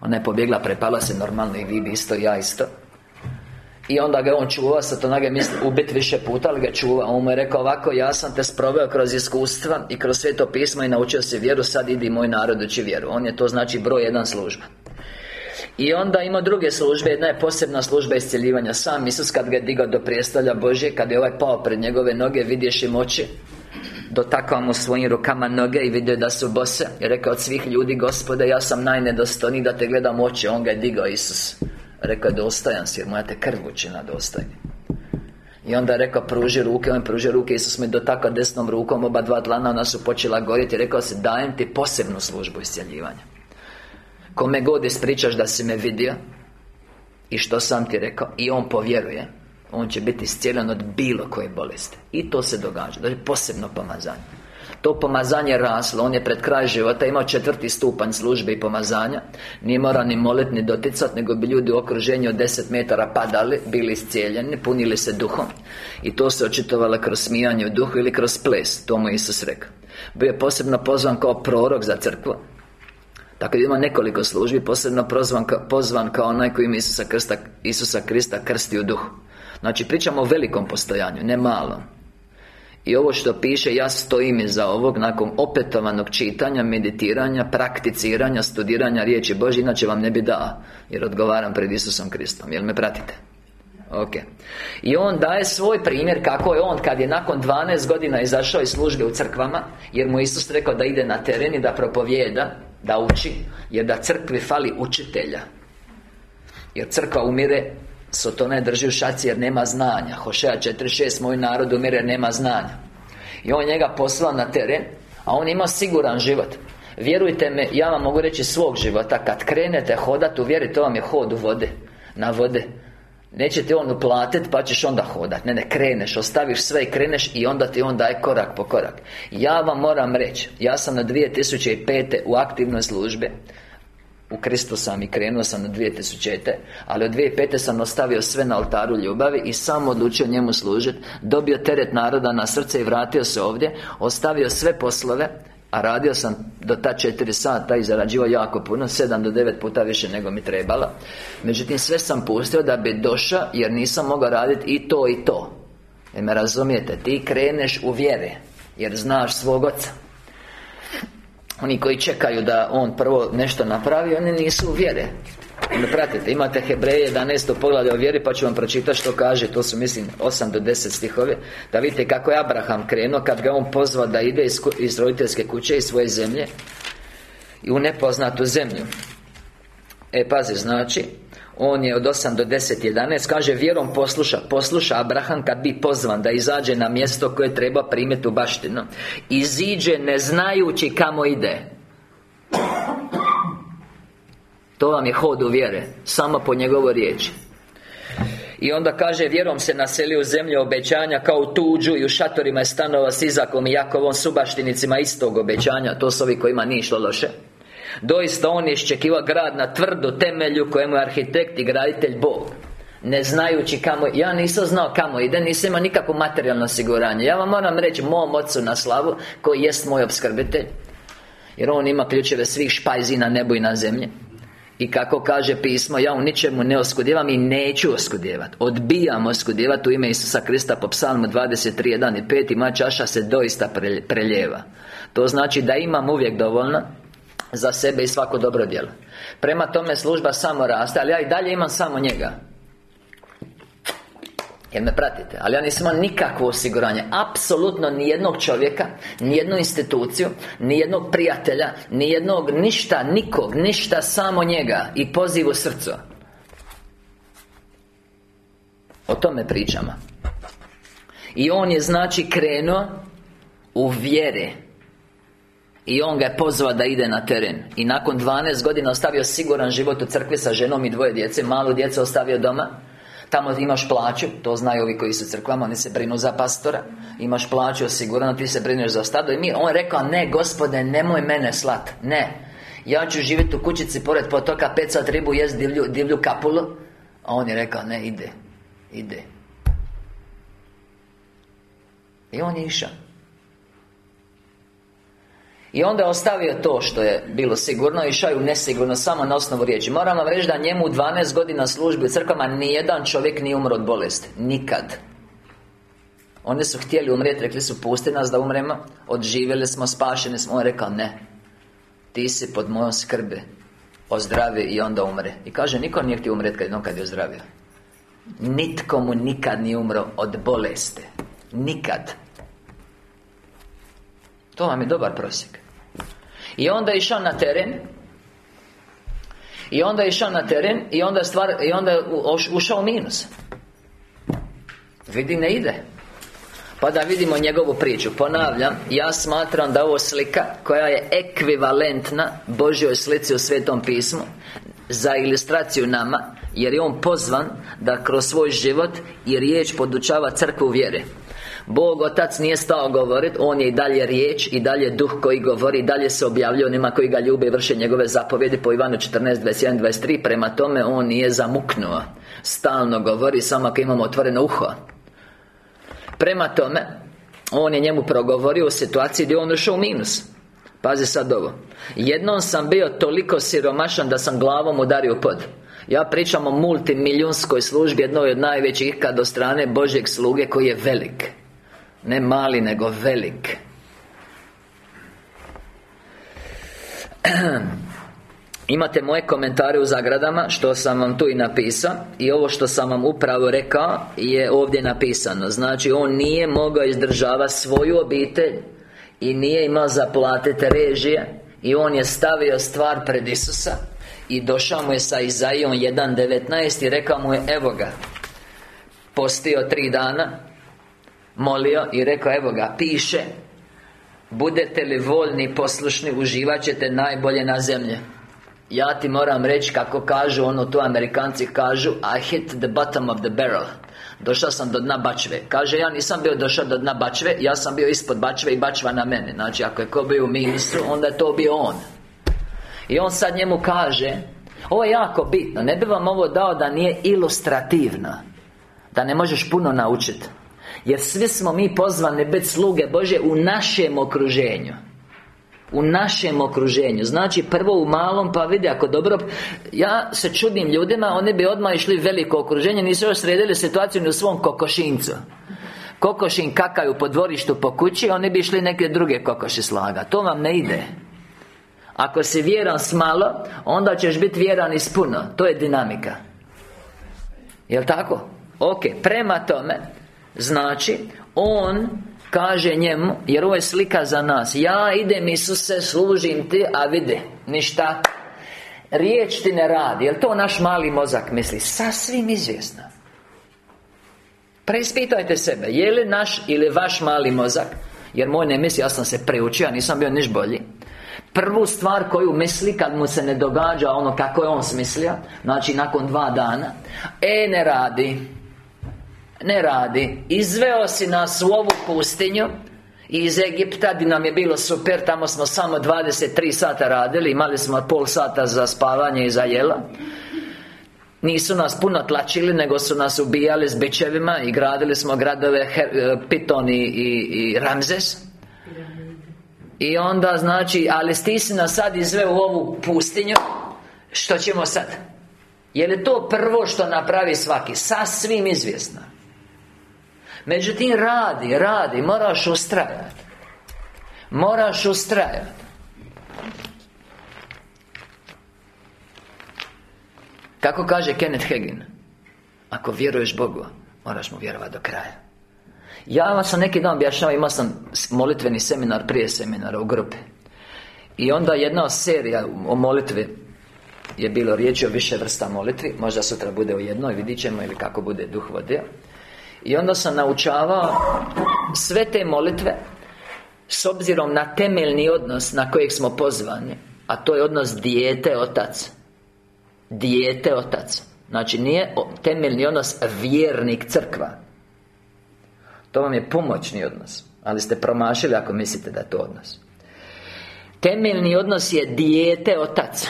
Ona je pobjegla, prepala se normalno I vi isto, ja isto i onda ga on čuva, to je misli ubiti više puta, ali ga čuva. On mu je rekao ovako, ja sam te sproveo kroz iskustva I kroz sveto pismo i naučio se vjeru Sad idi moj narod uči vjeru. On je to znači broj jedan služba. I onda ima druge službe, jedna je posebna služba iscjeljivanja. Sam Isus kad ga je digao do prijestolja Božje Kad je ovaj pao pred njegove noge, vidješ im oči Dotakao mu svojim rukama noge i vidio da su bose. I rekao od svih ljudi, gospode, ja sam najnedostojniji da te gledam oči. On ga je digao Isus Rekao je dostajan si jer moja te krv učina dostojni i onda je rekao pruži ruke, on pruži ruke Isus me dotakao desnom rukom, oba dva dlana ona su počela gorjeti Rekao se dajem ti posebnu službu iscjeljivanja. Kome god ispričaš da si me vidio I što sam ti rekao I on povjeruje On će biti iscijeljen od bilo koje bolesti. I to se događa, to je posebno pomazanje to pomazanje raslo. On je pred kraj života imao četvrti stupanj službe i pomazanja. Nije morao ni molit ni doticat Nego bi ljudi u okruženju od deset metara padali Bili iscijeljeni, punili se duhom. I to se očitovalo kroz smijanje u duhu Ili kroz ples, to mu Isus rekao. Bio je posebno pozvan kao prorok za crkvu. Tako da ima nekoliko službi Posebno pozvan, pozvan kao onaj koji ima Isusa, Krista, Isusa Krista krsti u duhu. Znači pričamo o velikom postojanju, ne malom i ovo što piše, ja stojim iza ovog Nakon opetovanog čitanja, meditiranja, prakticiranja, studiranja riječi Božje Inače vam ne bi dao Jer odgovaram pred Isusom Kristom. Jel me pratite? Ok. I on daje svoj primjer kako je on Kad je nakon 12 godina izašao iz službe u crkvama Jer mu Isus rekao da ide na teren i da propovijeda Da uči Jer da crkvi fali učitelja. Jer crkva umire Sotona je drži u šaci jer nema znanja. Hošeja 4.6 Moj narod umire jer nema znanja. I on njega poslao na teren A on ima siguran život. Vjerujte me, ja vam mogu reći svog života. Kad krenete hodati u vjeri To vam je hod u vode Na vode. Neće ti on uplatiti pa ćeš onda hodat. Ne, ne, kreneš, ostaviš sve i kreneš I onda ti on daje korak po korak. Ja vam moram reći Ja sam na 2005. u aktivnoj službi u Kristu sam i krenuo sam na 2000 Ali od 2005. sam ostavio sve na oltaru ljubavi I samo odlučio njemu služiti Dobio teret naroda na srce i vratio se ovdje Ostavio sve poslove a radio sam do ta četiri sata i zarađivao jako puno Sedam do devet puta više nego mi trebalo. Međutim, sve sam pustio da bi došao Jer nisam mogao raditi i to i to. Jer me razumijete Ti kreneš u vjere Jer znaš svog oca oni koji čekaju da on prvo nešto napravi Oni nisu vjere Onda pratite, imate Hebreje 11. poglade o vjeri Pa ću vam pročitati što kaže To su mislim 8 do 10 stihove Da vidite kako je Abraham krenuo Kad ga on pozvao da ide iz, iz roditeljske kuće Iz svoje zemlje I u nepoznatu zemlju E pazi, znači on je od 8 do 10, 11 Kaže, vjerom posluša Posluša Abraham kad bi pozvan Da izađe na mjesto koje treba primiti u baštinu. Iziđe ne znajući kamo ide. To vam je hod u vjere Samo po njegovoj riječi. I onda kaže Vjerom se naselio u zemlju obećanja Kao tuđu i u šatorima je stanova s Izakom i Jakovom Subaštinicima istog obećanja. To su ovi kojima nije išlo loše Doista on je iščekivao grad na tvrdu temelju Kojemu je arhitekt i graditelj Bog. Ne znajući kamo Ja nisam znao kamo ide Nisam imao nikakvo materijalno osiguranje. Ja vam moram reći Mom ocu na slavu Koji jest moj obskrbitelj Jer on ima ključeve svih špajzi na nebu i na zemlji. I kako kaže pismo Ja u ničemu ne oskudjevam i neću oskudjevati Odbijam oskudjevati u ime Isusa Krista Po psalmu 23.1 i 5 I moja čaša se doista preljeva. To znači da imam uvijek dovoljno za sebe i svako dobro djelo. Prema tome služba samo raste Ali ja i dalje imam samo njega. Jer me pratite Ali ja nisam nikakvo osiguranje. Apsolutno nijednog čovjeka Nijednu instituciju Nijednog prijatelja Nijednog ništa, nikog, ništa Samo njega I poziv u srcu. O tome pričamo. I on je znači krenuo U vjere i on ga je pozvao da ide na teren. I nakon 12 godina ostavio siguran život u crkvi sa ženom i dvoje djece. Malu djecu ostavio doma. Tamo imaš plaću, to znaju ovi koji su crkvama, oni se brinu za pastora. Imaš plaću osigurano, ti se brineš za stado. I mi, on rekao, ne gospode, nemoj mene slat. Ne. Ja ću živjeti u kućici pored potoka, pecat ribu, jest divlju, divlju kapulu. A on je rekao, ne, ide Ide. I on je išao i onda je ostavio to što je bilo sigurno i šaju nesigurno samo na osnovu riječi. Moram vam reći da njemu u 12 godina službe u crkvama Nijedan čovjek nije umro od bolesti. Nikad. Oni su htjeli umrijeti, rekli su pusti nas da umremo. Odživjeli smo, spašeni smo. On rekao ne. Ti si pod mojom skrbi. Ozdravi i onda umre I kaže, niko nije htio umrijeti kad, kad je ozdravio. Nitko mu nikad nije umro od bolesti. Nikad. To vam je dobar prosjek i onda je išao na teren. I onda je išao na teren I onda stvar, i onda je ušao u minus. Vidi, ne ide. Pa da vidimo njegovu priču. Ponavljam, ja smatram da ovo slika Koja je ekvivalentna Božjoj slici u Svetom pismu Za ilustraciju nama Jer je on pozvan Da kroz svoj život I riječ podučava crkvu vjere. Bog Otac nije stao govoriti On je i dalje riječ I dalje duh koji govori I dalje se objavljuje onima koji ga ljube i vrše njegove zapovjedi Po Ivanu 14, 21, 23 Prema tome On nije zamuknuo. Stalno govori Samo ako imamo otvoreno uho. Prema tome On je njemu progovorio u situaciji gdje on ušao u minus Pazi sad ovo. Jednom sam bio toliko siromašan da sam glavom udario pod. Ja pričam o multimilijunskoj službi Jednoj od najvećih kad do strane Božjeg sluge koji je velik. Ne mali, nego velik. [CLEARS THROAT] Imate moje komentare u zagradama Što sam vam tu i napisao I ovo što sam vam upravo rekao Je ovdje napisano. Znači, on nije mogao izdržavati svoju obitelj I nije imao za platiti režije. I on je stavio stvar pred Isusa I došao mu je sa Izaijom 1.19 I rekao mu je, evo ga. Postio tri dana molio i rekao evo ga piše Budete li voljni i poslušni uživat ćete najbolje na zemlje Ja ti moram reći kako kažu ono tu Amerikanci kažu I hit the bottom of the barrel Došao sam do dna bačve. Kaže ja nisam bio došao do dna bačve Ja sam bio ispod bačve i bačva na mene. Znači ako je ko bio u minusu Onda je to bio on. I on sad njemu kaže Ovo je jako bitno Ne bi vam ovo dao da nije ilustrativno Da ne možeš puno naučiti Jer svi smo mi pozvani biti sluge Bože u našem okruženju u našem okruženju. Znači prvo u malom pa vidi ako dobro Ja se čudim ljudima Oni bi odmah išli veliko okruženje Nisu još sredili situaciju ni u svom kokošincu Kokošin kakaju po dvorištu po kući Oni bi išli neke druge kokoši slaga To vam ne ide. Ako si vjeran s malo Onda ćeš biti vjeran i s puno. To je dinamika. Jel' tako? Ok, prema tome Znači On Kaže njemu Jer ovo je slika za nas. Ja idem Isuse, služim ti A vide, ništa. Riječ ti ne radi. Jel to naš mali mozak misli? Sasvim izvjesno. Preispitajte sebe. Je li naš ili vaš mali mozak? Jer moj ne misli, ja sam se preučio Ja nisam bio niš bolji. Prvu stvar koju misli kad mu se ne događa ono kako je on smislio Znači nakon dva dana E ne radi Ne radi Izveo si nas u ovu pustinju iz Egipta gdje nam je bilo super Tamo smo samo 23 sata radili Imali smo pol sata za spavanje i za jela nisu nas puno tlačili, nego su nas ubijali s bičevima I gradili smo gradove Her, e, Piton i, i, i Ramzes I onda znači, ali ti si nas sad izve u ovu pustinju Što ćemo sad? Je li to prvo što napravi svaki? Sasvim izvjesno Međutim, radi, radi, moraš ustrajati Moraš ustrajati Kako kaže Kenneth Hagin Ako vjeruješ Bogu Moraš mu vjerovati do kraja. Ja vam sam neki dan objašnjavao Imao sam molitveni seminar prije seminara u grupi. I onda jedna serija o molitvi Je bilo riječi o više vrsta molitvi Možda sutra bude u jednoj Vidit ćemo ili kako bude duh vodio I onda sam naučavao Sve te molitve S obzirom na temeljni odnos Na kojeg smo pozvani A to je odnos dijete-otac Dijete otac. Znači nije temeljni odnos vjernik crkva. To vam je pomoćni odnos Ali ste promašili ako mislite da je to odnos. Temeljni odnos je dijete otac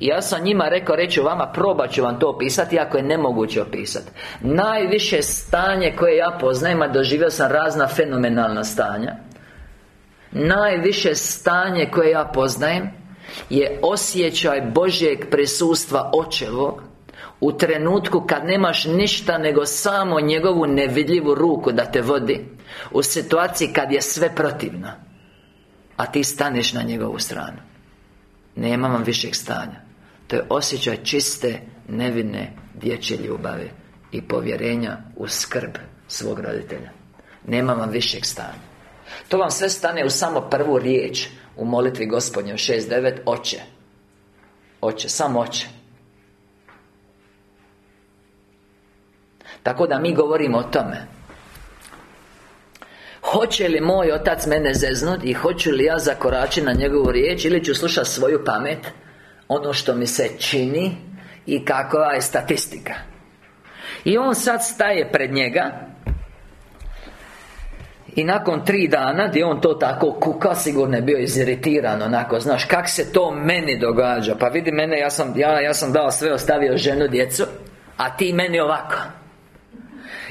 i ja sam njima rekao, reću vama, probat ću vam to opisati Ako je nemoguće opisati Najviše stanje koje ja poznajem A doživio sam razna fenomenalna stanja. Najviše stanje koje ja poznajem je osjećaj Božjeg prisustva očevog u trenutku kad nemaš ništa nego samo njegovu nevidljivu ruku da te vodi U situaciji kad je sve protivno A ti staneš na njegovu stranu. Nema vam višeg stanja To je osjećaj čiste, nevine dječje ljubavi I povjerenja u skrb svog roditelja. Nema vam višeg stanja. To vam sve stane u samo prvu riječ u molitvi gospodnje u 6.9 Oče. Oče, samo oče. Tako da mi govorimo o tome. Hoće li moj otac mene zeznut I hoću li ja zakoračiti na njegovu riječ Ili ću slušati svoju pamet Ono što mi se čini I kakva je statistika. I on sad staje pred njega i nakon tri dana, gdje on to tako kuka, sigurno je bio iziritiran onako, znaš, kak se to meni događa? Pa vidi mene, ja sam, ja, ja sam dao sve, ostavio ženu, djecu A ti meni ovako.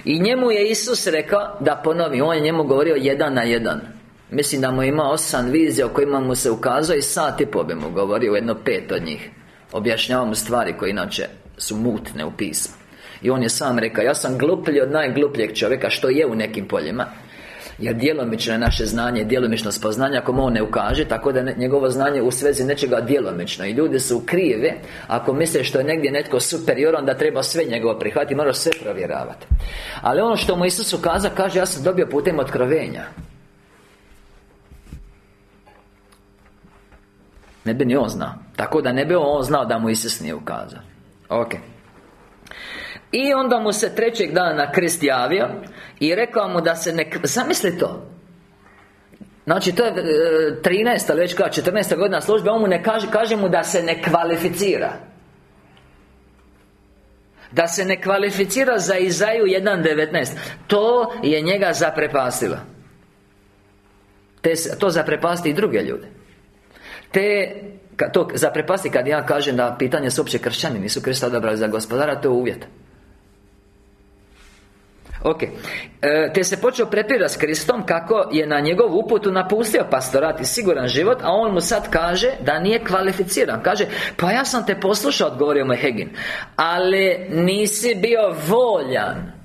I njemu je Isus rekao da ponovi On je njemu govorio jedan na jedan Mislim da mu ima osam vizija o kojima mu se ukazao I sat i po bi mu govorio, jedno pet od njih. Objašnjava mu stvari koje inače su mutne u pismu. I on je sam rekao, ja sam gluplji od najglupljeg čovjeka Što je u nekim poljima. Jer djelomično je naše znanje, djelomično spoznanje Ako mu on ne ukaže, tako da njegovo znanje u svezi nečega djelomično. I ljudi su krive Ako misle što je negdje netko superior Onda treba sve njegovo prihvatiti Mora sve provjeravati. Ali ono što mu Isus ukazao Kaže, ja sam dobio putem otkrovenja Ne bi ni on znao. Tako da ne bi on znao da mu Isus nije ukazao. Ok. I onda mu se trećeg dana na krist javio I rekao mu da se ne... Zamisli to. Znači to je 13. ali već kao 14. godina službe On mu ne kaže, kaže mu da se ne kvalificira. Da se ne kvalificira za Izaju 1.19 To je njega zaprepastilo. Te, To zaprepasti i druge ljude Te to zaprepasti kad ja kažem da pitanje su uopće kršćani Nisu Krista odabrali za gospodara, to je uvjet. Ok. E, Te se počeo prepirati s Kristom Kako je na njegovu uputu napustio pastorat i siguran život A on mu sad kaže da nije kvalificiran. Kaže, pa ja sam te poslušao, odgovorio mu Hegin Ali nisi bio voljan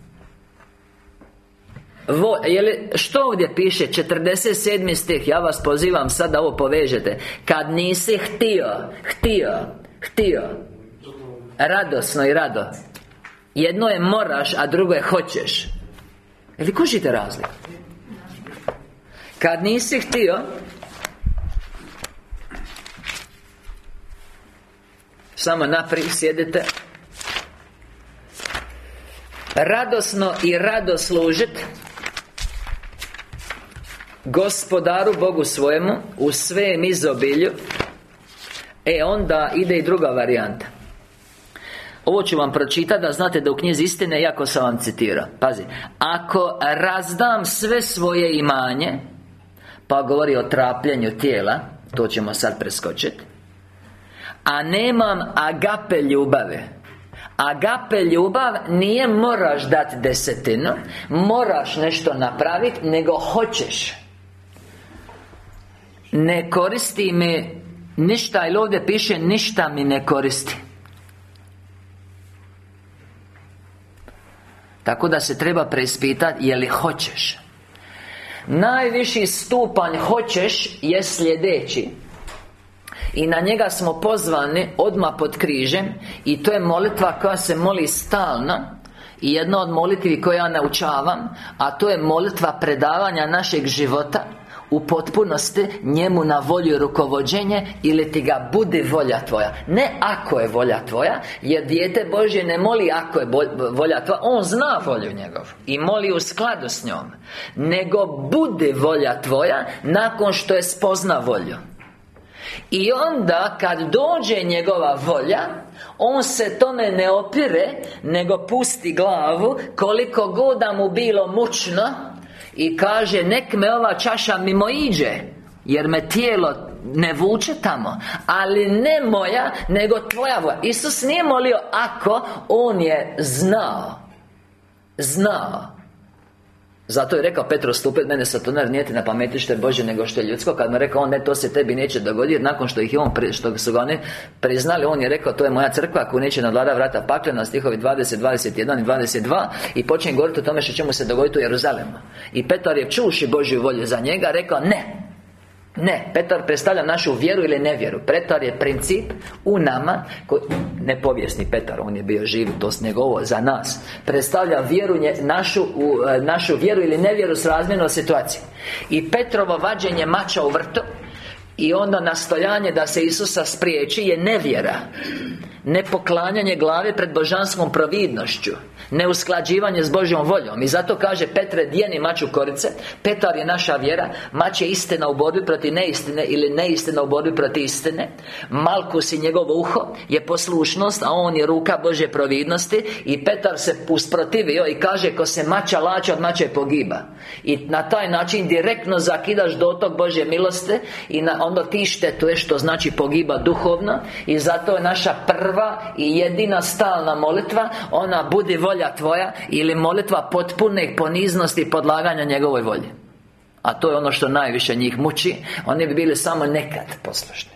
Vo, je što ovdje piše? 47. stih Ja vas pozivam sad da ovo povežete Kad nisi htio Htio Htio Radosno i rado Jedno je moraš, a drugo je hoćeš Jel' kužite razliku? Kad nisi htio Samo naprijed sjedite Radosno i rado služit Gospodaru Bogu svojemu U svejem izobilju E onda ide i druga varijanta. Ovo ću vam pročitati da znate da u knjizi istine Iako sam vam citirao. Pazi Ako razdam sve svoje imanje Pa govori o trapljenju tijela To ćemo sad preskočiti A nemam agape ljubave Agape ljubav nije moraš dati desetinu Moraš nešto napraviti Nego hoćeš Ne koristi mi Ništa, ili ovdje piše Ništa mi ne koristi. Tako da se treba preispitati je li hoćeš? Najviši stupanj hoćeš je sljedeći. I na njega smo pozvani odmah pod križem I to je molitva koja se moli stalno I jedna od molitvi koje ja naučavam A to je molitva predavanja našeg života u potpunosti njemu na volju rukovođenje ili ti ga budi volja tvoja. Ne ako je volja tvoja jer dijete Božje ne moli ako je volja tvoja on zna volju njegov i moli u skladu s njom. Nego budi volja tvoja nakon što je spozna volju. I onda kad dođe njegova volja On se tome ne opire Nego pusti glavu Koliko god mu bilo mučno i kaže nek me ova čaša mimo iđe Jer me tijelo ne vuče tamo. Ali ne moja, nego tvoja voja. Isus nije molio ako On je znao. Znao zato je rekao Petro stupe mene satunar nije ti na pameti što je Bože nego što je ljudsko. Kad mu je rekao on ne to se tebi neće dogoditi nakon što ih on što su ga oni priznali On je rekao to je moja crkva koju neće nadvlada vrata paklena. Stihovi 20, 21 i 22 I počne govoriti o tome što će mu se dogoditi u Jeruzalemu. I Petar je čuši Božju volju za njega Rekao ne ne, Petar predstavlja našu vjeru ili nevjeru. Petar je princip u nama koji, Ne povijesni Petar, on je bio živ To s njegovo za nas. Predstavlja vjeru našu, u, e, našu vjeru ili nevjeru s razmjernom situacije I Petrovo vađenje mača u vrtu I onda nastojanje da se Isusa spriječi je nevjera Nepoklanjanje glave pred božanskom providnošću Neusklađivanje s Božjom voljom. I zato kaže Petre dijeni maču korice Petar je naša vjera Mač je istina u borbi protiv neistine Ili neistina u borbi protiv istine. Malkus i njegovo uho Je poslušnost A on je ruka Božje providnosti. I Petar se usprotivio I kaže ko se mača lače od mače pogiba. I na taj način direktno zakidaš dotok Božje milosti I na, onda ti štetuješ Što znači pogiba duhovno. I zato je naša prva I jedina stalna molitva Ona budi volja tvoja Ili molitva potpune poniznosti i podlaganja njegovoj volji. A to je ono što najviše njih muči. Oni bi bili samo nekad poslušni.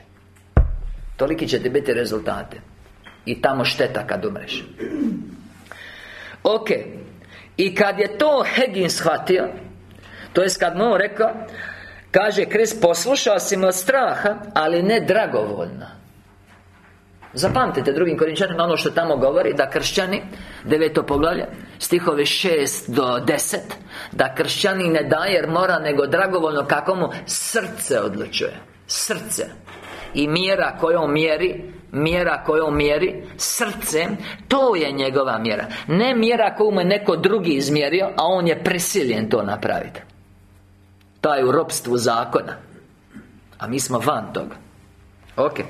Toliki će ti biti rezultate I tamo šteta kad umreš. Ok. I kad je to Hegin shvatio To jest kad mu rekao Kaže Krist poslušao si od straha Ali ne dragovoljno Zapamtite drugim Korinčanima ono što tamo govori Da kršćani Deveto poglavlje Stihovi 6 do 10 Da kršćani ne daje jer mora Nego dragovoljno kako mu srce odlučuje. Srce. I mjera kojom mjeri Mjera kojom mjeri Srce To je njegova mjera. Ne mjera koju mu je neko drugi izmjerio A on je prisiljen to napraviti. Taj u ropstvu zakona. A mi smo van toga. Ok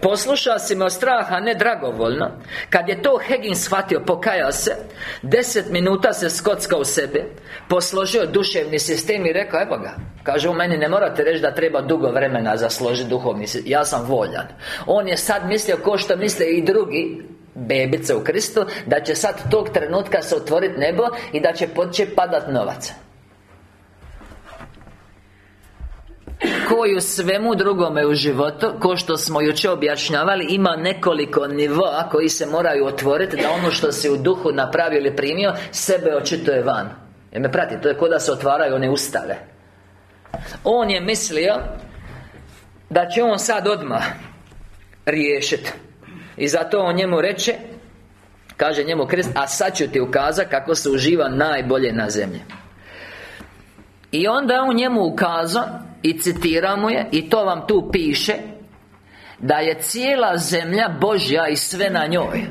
Poslušao si me od straha, ne dragovoljno. Kad je to Hegin shvatio, pokajao se. Deset minuta se skockao u sebe Posložio duševni sistem i rekao, evo ga Kaže, u meni ne morate reći da treba dugo vremena za složiti duhovni sistem Ja sam voljan. On je sad mislio, ko što misle i drugi Bebice u Kristu Da će sad tog trenutka se otvoriti nebo I da će početi padat novac koji u svemu drugome u životu Ko što smo jučer objašnjavali Ima nekoliko nivoa koji se moraju otvoriti Da ono što si u duhu napravio ili primio Sebe očituje van. Jer me prati, to je kod da se otvaraju one ustave. On je mislio Da će on sad odmah Riješiti I zato on njemu reče Kaže njemu Krist A sad ću ti ukazati kako se uživa najbolje na zemlji. I onda on njemu ukazao i citiramo je I to vam tu piše Da je cijela zemlja Božja i sve na njoj.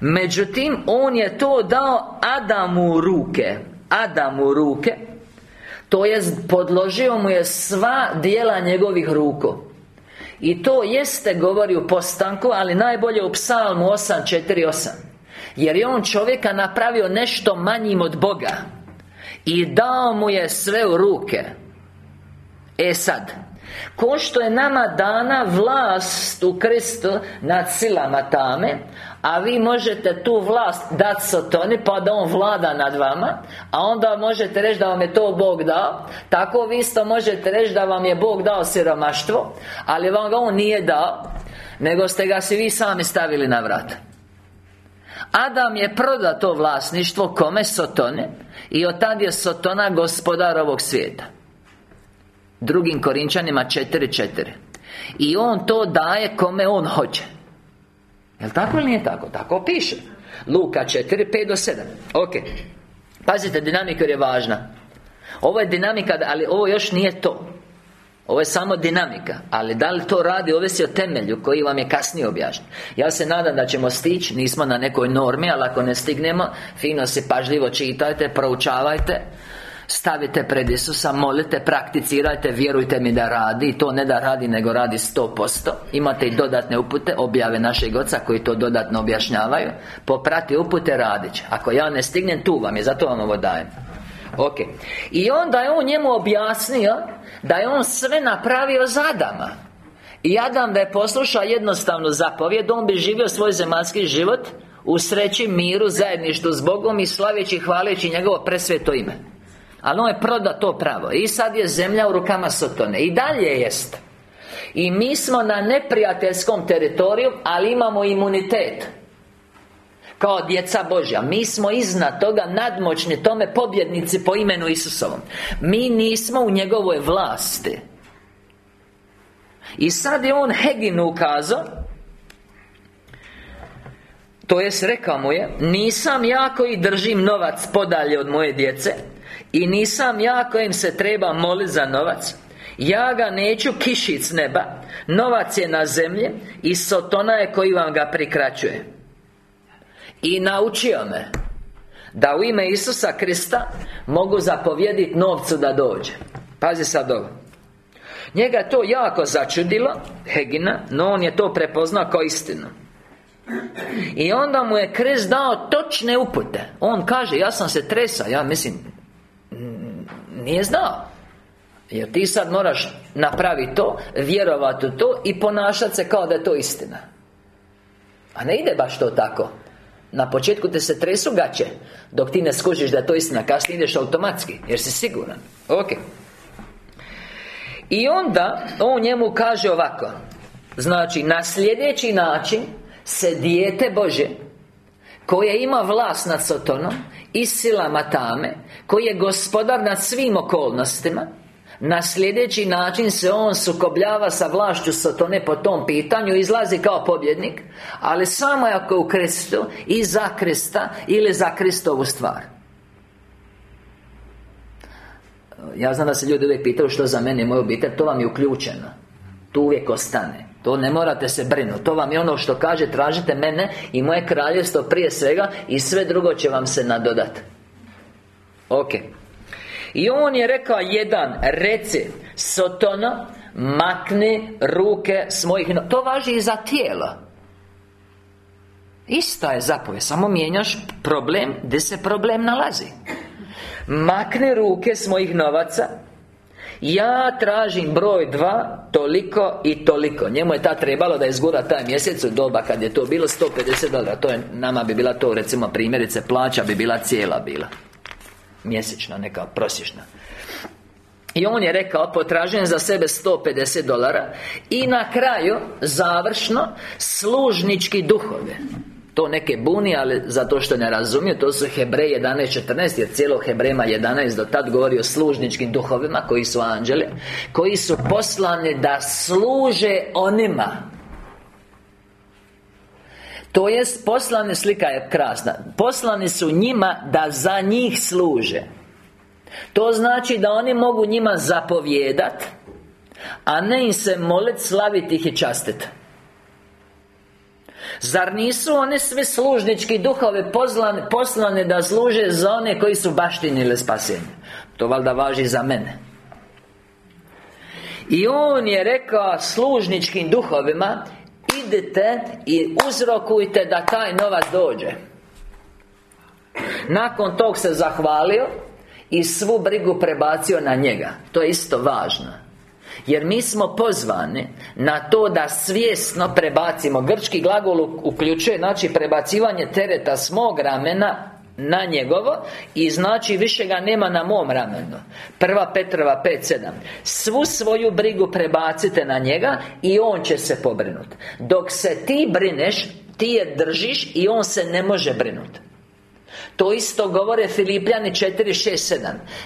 Međutim, On je to dao Adamu ruke. Adamu ruke. To je podložio mu je sva dijela njegovih ruku. I to jeste govori u postanku Ali najbolje u psalmu 8.4.8 Jer je on čovjeka napravio nešto manjim od Boga. I dao mu je sve u ruke E sad Ko što je nama dana vlast u Kristu nad silama tame A vi možete tu vlast dati Sotoni Pa da on vlada nad vama A onda možete reći da vam je to Bog dao Tako vi isto možete reći da vam je Bog dao siromaštvo Ali vam ga on nije dao Nego ste ga si vi sami stavili na vrat. Adam je prodao to vlasništvo kome? Sotone. I od tad je Sotona gospodar ovog svijeta Drugim Korinčanima 4.4 I on to daje kome on hoće. Jel' tako ili nije tako? Tako piše. Luka 4, 5 do 7 Ok. Pazite, dinamika je važna. Ovo je dinamika, ali ovo još nije to. Ovo je samo dinamika Ali da li to radi, ovisi o temelju Koji vam je kasnije objašnjen. Ja se nadam da ćemo stići Nismo na nekoj normi Ali ako ne stignemo Fino se pažljivo čitajte, proučavajte Stavite pred Isusa, molite, prakticirajte, vjerujte mi da radi I to ne da radi, nego radi 100% Imate i dodatne upute, objave našeg oca Koji to dodatno objašnjavaju. Poprati upute, radit će. Ako ja ne stignem, tu vam je, zato vam ovo dajem. Ok. I onda je on njemu objasnio Da je on sve napravio za Adama I Adam da je poslušao jednostavnu zapovjed On bi živio svoj zemaljski život U sreći, miru, zajedništvu s Bogom I slaveći i hvaleći njegovo presveto ime ali on je prodao to pravo. I sad je zemlja u rukama Sotone. I dalje jest. I mi smo na neprijateljskom teritoriju Ali imamo imunitet. Kao djeca Božja. Mi smo iznad toga nadmoćni Tome pobjednici po imenu Isusovom. Mi nismo u njegovoj vlasti. I sad je on Heginu ukazao. To jest rekao mu je Nisam ja koji držim novac podalje od moje djece i nisam ja kojem se treba moliti za novac. Ja ga neću kišit s neba. Novac je na zemlji I Sotona je koji vam ga prikraćuje. I naučio me Da u ime Isusa Krista Mogu zapovjediti novcu da dođe. Pazi sad ovo. Njega je to jako začudilo Hegina No on je to prepoznao kao istinu. I onda mu je Krist dao točne upute. On kaže, ja sam se tresao Ja mislim, nije znao. Jer ti sad moraš napraviti to Vjerovati u to I ponašati se kao da je to istina? A ne ide baš to tako. Na početku te se tresu gaće Dok ti ne skužiš da je to istina Kasnije ideš automatski Jer si siguran. Ok. I onda On njemu kaže ovako. Znači, na sljedeći način Se dijete Bože Koje ima vlast nad Sotonom I silama tame Koji je gospodar nad svim okolnostima na sljedeći način se on sukobljava sa vlašću Sotone po tom pitanju Izlazi kao pobjednik Ali samo ako u Kristu I za Krista Ili za Kristovu stvar. Ja znam da se ljudi uvijek pitaju što za mene i obitelj To vam je uključeno. Tu uvijek ostane To ne morate se brinuti To vam je ono što kaže Tražite mene i moje kraljevstvo prije svega I sve drugo će vam se nadodati Ok. I on je rekao jedan Reci Sotona Makni ruke s mojih To važi i za tijelo. Ista je zapovjed, samo mijenjaš problem gdje se problem nalazi. Makni ruke s mojih novaca ja tražim broj dva Toliko i toliko. Njemu je ta trebalo da izgura taj mjesec u doba kad je to bilo 150 dolara. To je, nama bi bila to recimo primjerice Plaća bi bila cijela bila. Mjesečna, neka prosječna. I on je rekao, potražujem za sebe 150 dolara I na kraju, završno, služnički duhove to neke buni, ali zato što ne razumiju To su Hebrej 11.14 Jer cijelo Hebrema 11 do tad govori o služničkim duhovima Koji su anđeli Koji su poslani da služe onima. To jest poslani, slika je krasna Poslani su njima da za njih služe. To znači da oni mogu njima zapovjedat A ne im se molit, slaviti ih i častiti Zar nisu one sve služnički duhove poslane, poslane da služe za one koji su baštinili spasenje? To valjda važi za mene. I on je rekao služničkim duhovima Idite i uzrokujte da taj novac dođe. Nakon tog se zahvalio I svu brigu prebacio na njega. To je isto važno jer mi smo pozvani na to da svjesno prebacimo. Grčki glagol uključuje znači prebacivanje tereta s mog ramena na njegovo i znači više ga nema na mom ramenu. Prva Petrova 5.7 Svu svoju brigu prebacite na njega i on će se pobrinuti Dok se ti brineš, ti je držiš i on se ne može brinuti to isto govore Filipljani 4.6.7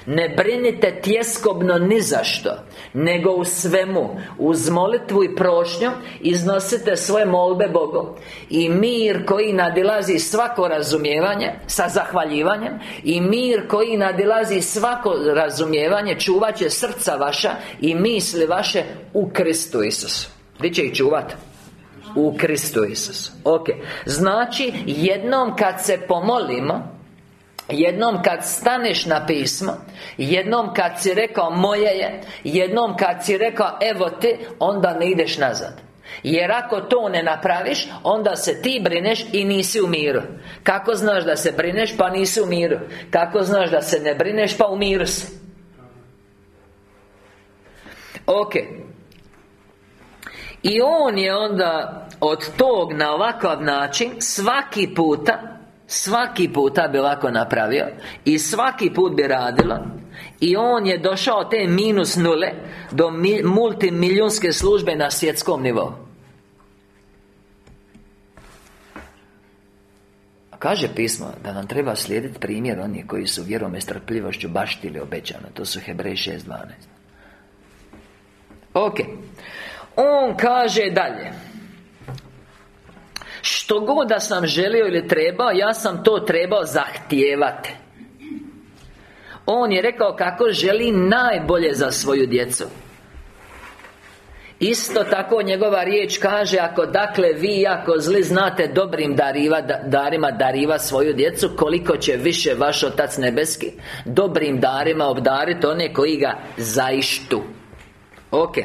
Ne brinite tjeskobno ni za što Nego u svemu Uz molitvu i prošnju Iznosite svoje molbe Bogu. I mir koji nadilazi svako razumijevanje Sa zahvaljivanjem I mir koji nadilazi svako razumijevanje Čuvat će srca vaša I misli vaše u Kristu Isusu. Vi će ih čuvati u Kristu Isusu. Ok. Znači, jednom kad se pomolimo Jednom kad staneš na pismo Jednom kad si rekao moje je Jednom kad si rekao evo ti Onda ne ideš nazad. Jer ako to ne napraviš Onda se ti brineš i nisi u miru. Kako znaš da se brineš pa nisi u miru. Kako znaš da se ne brineš pa u miru si. Ok. I on je onda od tog na ovakav način Svaki puta Svaki puta bi ovako napravio I svaki put bi radilo I on je došao te minus nule Do multimilijunske službe na svjetskom nivou. Kaže pismo da nam treba slijediti primjer onih koji su vjerom i strpljivošću baštili obećano. To su Hebrej 6.12 Ok. On kaže dalje što god da sam želio ili trebao Ja sam to trebao zahtijevati. On je rekao kako želi najbolje za svoju djecu. Isto tako njegova riječ kaže Ako dakle vi ako zli znate dobrim dariva, darima dariva svoju djecu Koliko će više vaš Otac Nebeski Dobrim darima obdariti one koji ga zaištu. Ok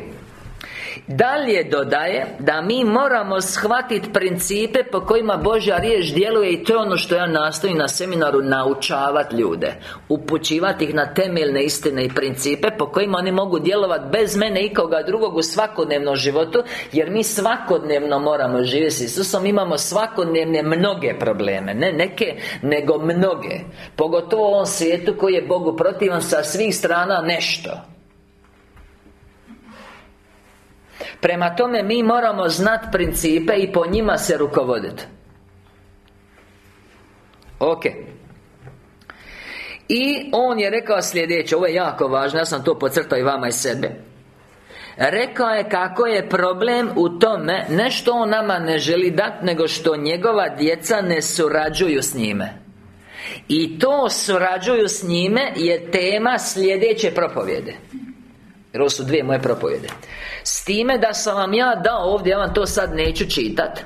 Dalje dodaje da mi moramo shvatiti principe po kojima Božja riječ djeluje i to je ono što ja nastojim na seminaru naučavati ljude. Upućivati ih na temeljne istine i principe po kojima oni mogu djelovati bez mene i koga drugog u svakodnevnom životu Jer mi svakodnevno moramo živjeti s Isusom Imamo svakodnevne mnoge probleme. Ne neke, nego mnoge. Pogotovo u ovom svijetu koji je Bogu protivan sa svih strana nešto Prema tome mi moramo znati principe i po njima se rukovoditi Ok. I on je rekao sljedeće Ovo je jako važno Ja sam to podcrtao i vama i sebe Rekao je kako je problem u tome Ne što on nama ne želi dati Nego što njegova djeca ne surađuju s njime. I to surađuju s njime Je tema sljedeće propovjede Jer ovo su dvije moje propovjede. S time da sam vam ja dao ovdje, ja vam to sad neću čitat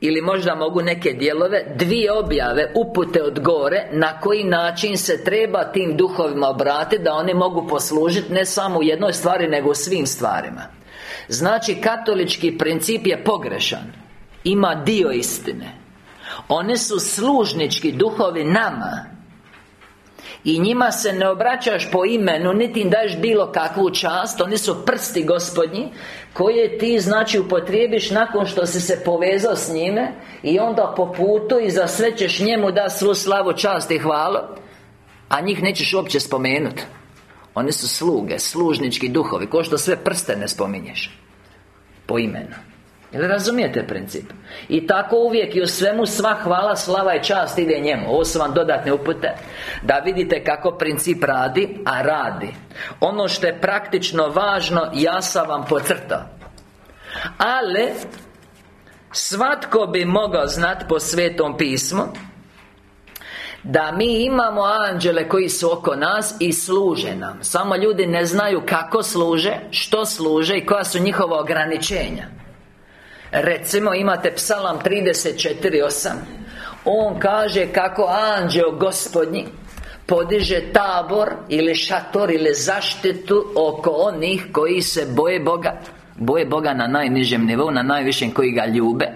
ili možda mogu neke dijelove Dvije objave, upute od gore Na koji način se treba tim duhovima obratiti Da oni mogu poslužiti ne samo u jednoj stvari Nego u svim stvarima. Znači, katolički princip je pogrešan. Ima dio istine. One su služnički duhovi nama i njima se ne obraćaš po imenu Niti im daješ bilo kakvu čast Oni su prsti gospodnji Koje ti znači upotrijebiš nakon što si se povezao s njime I onda po putu i za sve ćeš njemu da svu slavu, čast i hvalu A njih nećeš uopće spomenuti Oni su sluge, služnički duhovi Ko što sve prste ne spominješ Po imenu Jel razumijete princip? I tako uvijek i u svemu sva hvala, slava i čast ide njemu. Ovo su vam dodatne upute. Da vidite kako princip radi, a radi. Ono što je praktično važno, ja sam vam pocrtao Ali Svatko bi mogao znati po Svetom pismu da mi imamo anđele koji su oko nas i služe nam. Samo ljudi ne znaju kako služe, što služe i koja su njihova ograničenja Recimo imate psalam 34.8 On kaže kako anđeo gospodnji Podiže tabor ili šator ili zaštitu oko onih koji se boje Boga. Boje Boga na najnižem nivou, na najvišem koji ga ljube.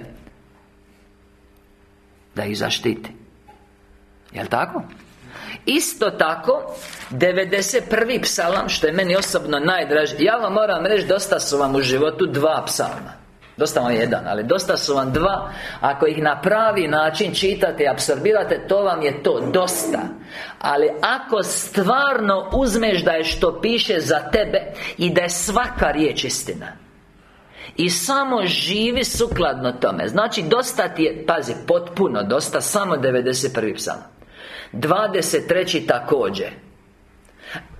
Da ih zaštiti. Jel' tako? Isto tako 91. psalam, što je meni osobno najdraži. Ja vam moram reći, dosta su vam u životu dva psalma Dosta vam jedan, ali dosta su vam dva Ako ih na pravi način čitate i apsorbirate To vam je to, dosta Ali ako stvarno uzmeš da je što piše za tebe I da je svaka riječ istina i samo živi sukladno tome Znači dosta ti je, pazi, potpuno dosta Samo 91. psalam 23. također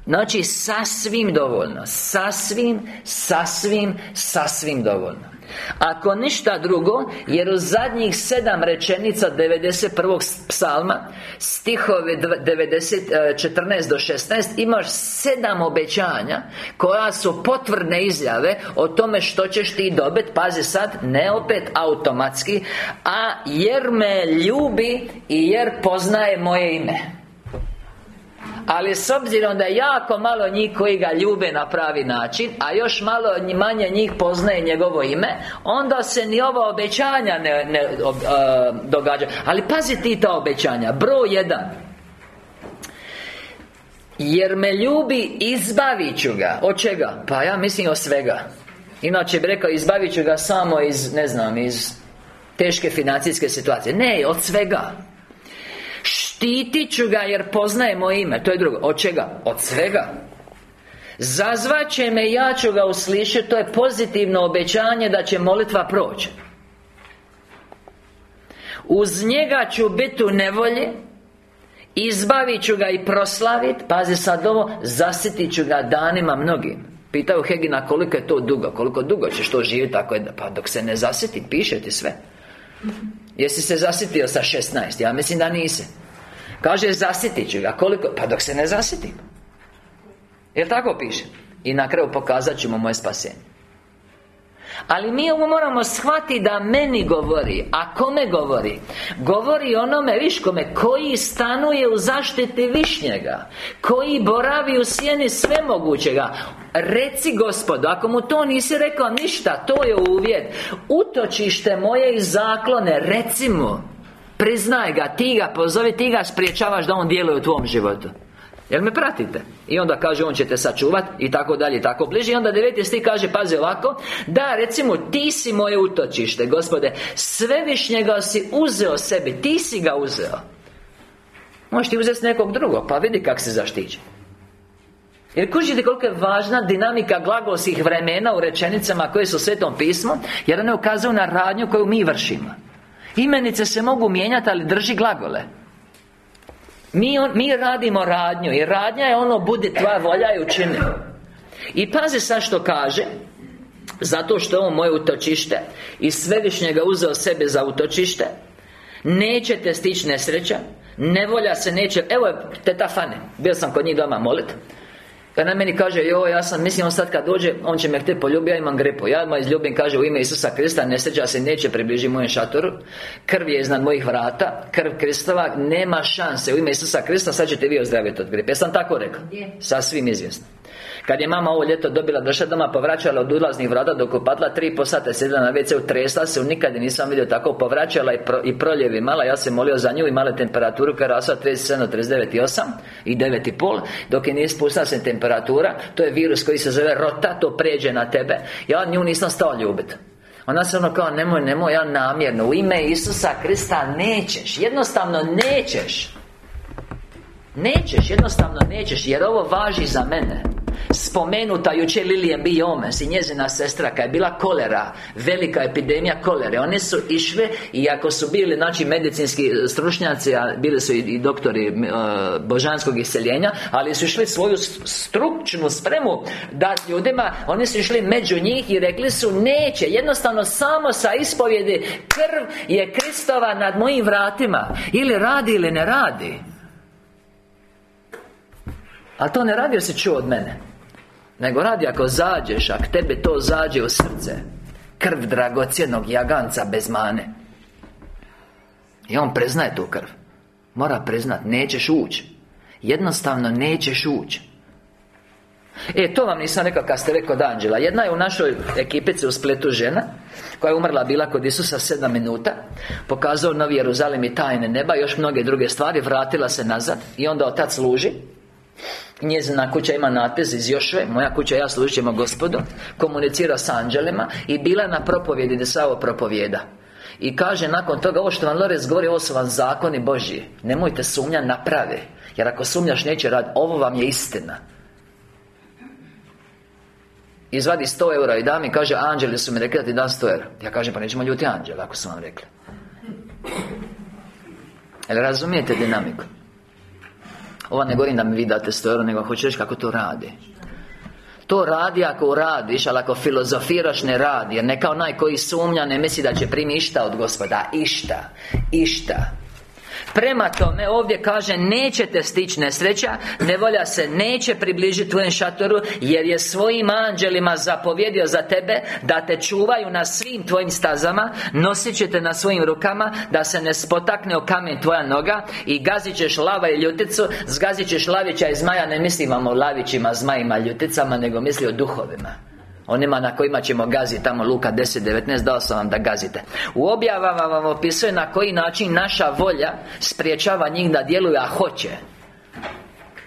Znači sasvim dovoljno Sasvim, sasvim, sasvim dovoljno ako ništa drugo Jer u zadnjih sedam rečenica 91. psalma Stihove 90, 14 do 16 Imaš sedam obećanja Koja su potvrdne izjave O tome što ćeš ti dobiti Pazi sad, ne opet automatski A jer me ljubi I jer poznaje moje ime ali s obzirom da je jako malo njih koji ga ljube na pravi način A još malo manje njih poznaje njegovo ime Onda se ni ova obećanja ne, ne uh, događa. Ali pazi ti ta obećanja. Broj jedan. Jer me ljubi, izbavit ću ga. Od čega? Pa ja mislim od svega. Inače bi rekao, izbavit ću ga samo iz, ne znam, iz teške financijske situacije. Ne, od svega Štitit ću ga jer poznaje moje ime To je drugo. Od čega? Od svega. Zazvaće me ja ću ga uslišiti To je pozitivno obećanje da će molitva proći. Uz njega ću biti u nevolji Izbavit ću ga i proslavit Pazi sad ovo Zasjetit ću ga danima mnogim. Pitaju Hegina koliko je to dugo Koliko dugo ćeš to živjeti tako je Pa dok se ne zasjeti, piše ti sve. Jesi se zasjetio sa 16? Ja mislim da nisi Kaže, zasjetit ću ga. Koliko? Pa dok se ne zasjetim Jel tako piše? I na kraju pokazat ćemo moje spasenje. Ali mi ovo moramo shvatiti da meni govori. A kome govori? Govori onome, viš kome Koji stanuje u zaštiti višnjega Koji boravi u sjeni svemogućega. Reci gospodu Ako mu to nisi rekao ništa To je uvjet. Utočište moje i zaklone Reci mu Priznaj ga, ti ga pozovi, ti ga spriječavaš da on djeluje u tvom životu. Jel me pratite? I onda kaže on će te sačuvat I tako dalje i tako bliže. I onda deveti stih kaže pazi ovako Da recimo ti si moje utočište Gospode Svevišnjega si uzeo sebi Ti si ga uzeo. Možeš ti uzeti nekog drugog Pa vidi kak se zaštiće jer kužite koliko je važna dinamika glagolskih vremena u rečenicama koje su Svetom pismu Jer one ukazuju na radnju koju mi vršimo Imenice se mogu mijenjati, ali drži glagole. Mi, mi radimo radnju I radnja je ono Budi tvoja volja i učini. I pazi sad što kaže Zato što je on moje utočište I svevišnjega uzeo sebe za utočište. Nećete stići nesreća Nevolja se neće Evo je teta Fane Bio sam kod njih doma molit Pa na meni kaže, joj, ja sam, mislim, on sad kad dođe On će me htjeti poljubiti, ja imam grepu Ja ma izljubim, kaže, u ime Isusa Krista Ne sreća se, neće približiti mojem šatoru. Krv je iznad mojih vrata Krv Kristova, nema šanse. U ime Isusa Krista, sad ćete vi ozdraviti od grepe Ja sam tako rekao? Sasvim izvjesno kad je mama ovo ljeto dobila došla doma Povraćala od ulaznih vrata dok upatla Tri po sata sjedila na WC-u Tresla se Nikad nisam vidio tako Povraćala i, pro, i proljevi mala Ja sam molio za nju i mala temperaturu Kada rasla 37, 39 i 8 I 9 i pol Dok je nije spustila se temperatura To je virus koji se zove rota To pređe na tebe. Ja nju nisam stao ljubiti ona se ono kao, nemoj, nemoj, ja namjerno U ime Isusa Krista nećeš Jednostavno nećeš. Nećeš, jednostavno nećeš Jer ovo važi za mene Spomenuta jučer Lilian B. i njezina sestra Kad je bila kolera Velika epidemija kolere. One su išle I ako su bili znači medicinski stručnjaci A bili su i, doktori uh, božanskog iseljenja Ali su išli svoju stručnu spremu Da ljudima Oni su išli među njih I rekli su neće Jednostavno samo sa ispovjedi Krv je Kristova nad mojim vratima. Ili radi ili ne radi. Ali to ne radi si čuo od mene Nego radi ako zađeš Ako tebe to zađe u srce. Krv dragocjenog jaganca bez mane. I on preznaje tu krv. Mora preznat, nećeš ući Jednostavno nećeš ući E, to vam nisam rekao kad ste rekao od Anđela. Jedna je u našoj ekipici u Spletu žena Koja je umrla bila kod Isusa sedam minuta Pokazao Novi Jeruzalim i tajne neba Još mnoge druge stvari Vratila se nazad I onda otac služi Njezina kuća ima natpis iz Jošve Moja kuća ja služit ćemo gospodu Komunicira s anđelima I bila na propovjedi gdje se propovjeda. I kaže nakon toga Ovo što vam Lorez govori Ovo su vam zakoni Božji. Nemojte sumnja naprave Jer ako sumnjaš neće rad. Ovo vam je istina. Izvadi 100 eura i da mi kaže Anđeli su mi rekli da ti dam 100 eura. Ja kažem pa nećemo ljuti anđela Ako su vam rekli. Jel razumijete dinamiku ovo ne govorim da mi vi date sto nego hoću reći kako to radi. To radi ako radiš, ali ako filozofiraš ne radi. Jer neka onaj koji sumnja ne misli da će primi išta od gospoda. Išta, išta Prema tome, ovdje kaže Nećete stići nesreća Nevolja se neće približiti tvojem šatoru Jer je svojim anđelima zapovjedio za tebe Da te čuvaju na svim tvojim stazama Nosit ćete na svojim rukama Da se ne spotakne o kamen tvoja noga I gazit ćeš lava i ljuticu Zgazit ćeš lavića i zmaja Ne mislim o lavićima, zmajima, ljuticama Nego misli o duhovima Onima na kojima ćemo gaziti Tamo Luka 10.19 Dao sam vam da gazite. U objavama vam opisuje na koji način naša volja Spriječava njih da djeluju, a hoće.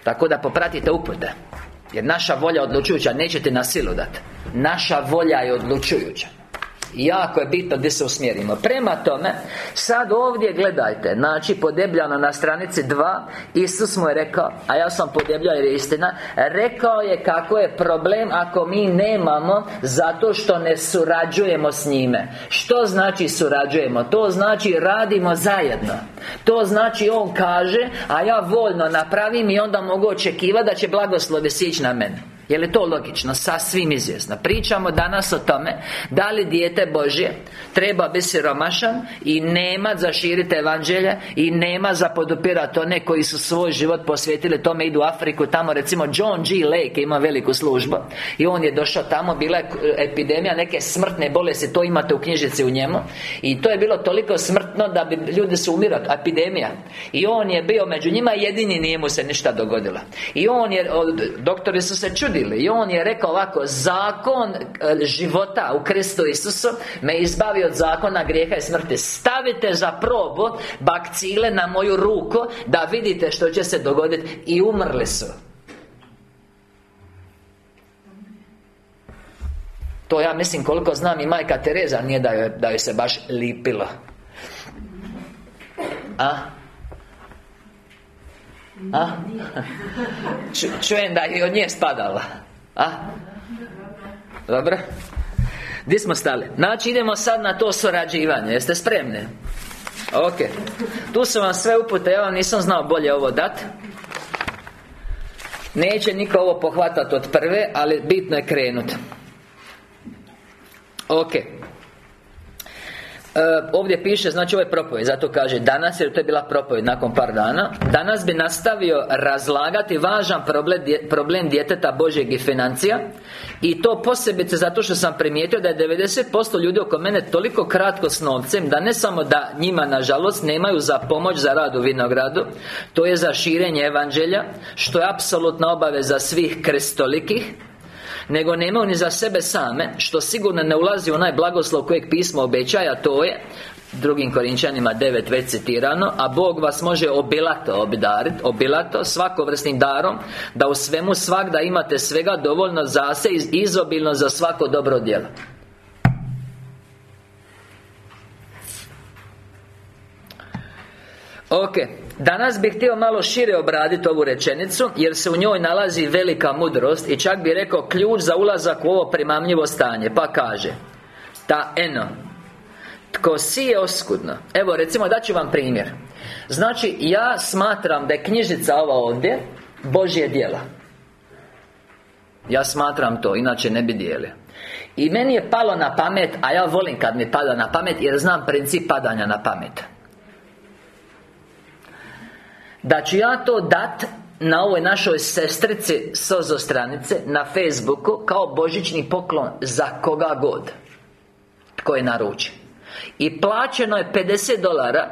Tako da popratite upute. Jer naša volja odlučujuća Nećete na silu dati. Naša volja je odlučujuća Jako je bitno gdje se usmjerimo. Prema tome Sad ovdje gledajte Znači podebljano na stranici 2 Isus mu je rekao A ja sam podebljao jer je istina Rekao je kako je problem Ako mi nemamo Zato što ne surađujemo s njime. Što znači surađujemo? To znači radimo zajedno. To znači on kaže A ja voljno napravim I onda mogu očekivati da će blagoslovi sići na mene je li to logično? Sasvim izvjesno Pričamo danas o tome Da li dijete Božje Treba biti siromašan I nema za širiti evanđelje I nema za podupirati one koji su svoj život posvetili tome Idu u Afriku Tamo recimo John G. Lake ima veliku službu I on je došao tamo Bila je epidemija neke smrtne bolesti To imate u knjižici u njemu I to je bilo toliko smrtno Da bi ljudi su umirali Epidemija I on je bio među njima Jedini nije mu se ništa dogodilo I on je Doktori su se čudili i on je rekao ovako Zakon e, života u Kristu Isusu Me izbavi od zakona grijeha i smrti. Stavite za probu bakcile na moju ruku Da vidite što će se dogoditi. I umrli su. To ja mislim koliko znam i majka Tereza Nije da joj, da joj se baš lipilo. A? A? čujem da je od nje spadala A? Dobro Gdje smo stali? Znači idemo sad na to surađivanje Jeste spremni? Ok Tu su vam sve upute Ja vam nisam znao bolje ovo dat Neće niko ovo pohvatati od prve Ali bitno je krenut Ok ovdje piše, znači ovo je propovjed Zato kaže danas, jer to je bila propovjed nakon par dana Danas bi nastavio razlagati važan problem, problem djeteta Božjeg i financija I to posebice zato što sam primijetio da je 90% ljudi oko mene toliko kratko s novcem Da ne samo da njima nažalost nemaju za pomoć za rad u vinogradu To je za širenje evanđelja Što je apsolutna obaveza svih krestolikih nego nemaju ni za sebe same Što sigurno ne ulazi u onaj blagoslov kojeg pismo obećaja To je Drugim Korinčanima 9 već citirano A Bog vas može obilato obdariti Obilato svakovrsnim darom Da u svemu svak da imate svega dovoljno za se Izobilno za svako dobro djelo. Ok Danas bih htio malo šire obraditi ovu rečenicu Jer se u njoj nalazi velika mudrost I čak bih rekao ključ za ulazak u ovo primamljivo stanje. Pa kaže Ta eno Tko sije oskudno? Evo recimo daću vam primjer. Znači ja smatram da je knjižica ova ovdje Božje djela. Ja smatram to, inače ne bi dijelio I meni je palo na pamet A ja volim kad mi pada na pamet Jer znam princip padanja na pamet da ću ja to dat na ovoj našoj sestrici Sozo stranice Na Facebooku Kao božićni poklon za koga god. Tko je naruči I plaćeno je 50 dolara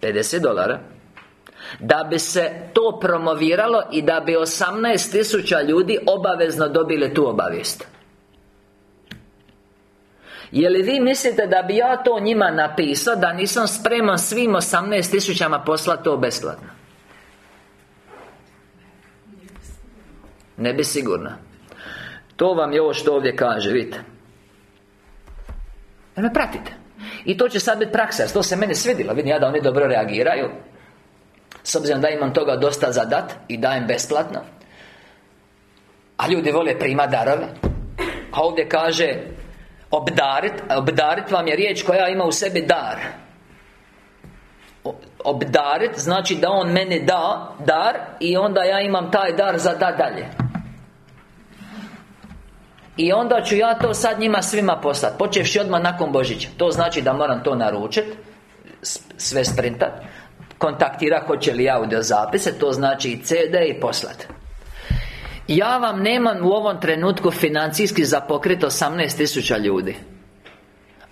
50 dolara da bi se to promoviralo i da bi 18.000 ljudi obavezno dobili tu obavijest je li vi mislite da bi ja to njima napisao Da nisam spreman svim 18 tisućama poslati to besplatno? Ne bi sigurno To vam je ovo što ovdje kaže, vidite. Da me pratite. I to će sad biti praksa, to se meni svidilo. Vidim ja da oni dobro reagiraju. S obzirom da imam toga dosta za dat I dajem besplatno. A ljudi vole prima darove. A ovdje kaže Obdarit, obdarit vam je riječ koja ima u sebi dar. Obdarit znači da on meni da dar I onda ja imam taj dar za da dalje. I onda ću ja to sad njima svima poslati Počevši odmah nakon Božića. To znači da moram to naručiti Sve sprintat Kontaktira hoće li audio zapise To znači i CD i poslat ja vam nemam u ovom trenutku financijski za pokrit 18.000 ljudi.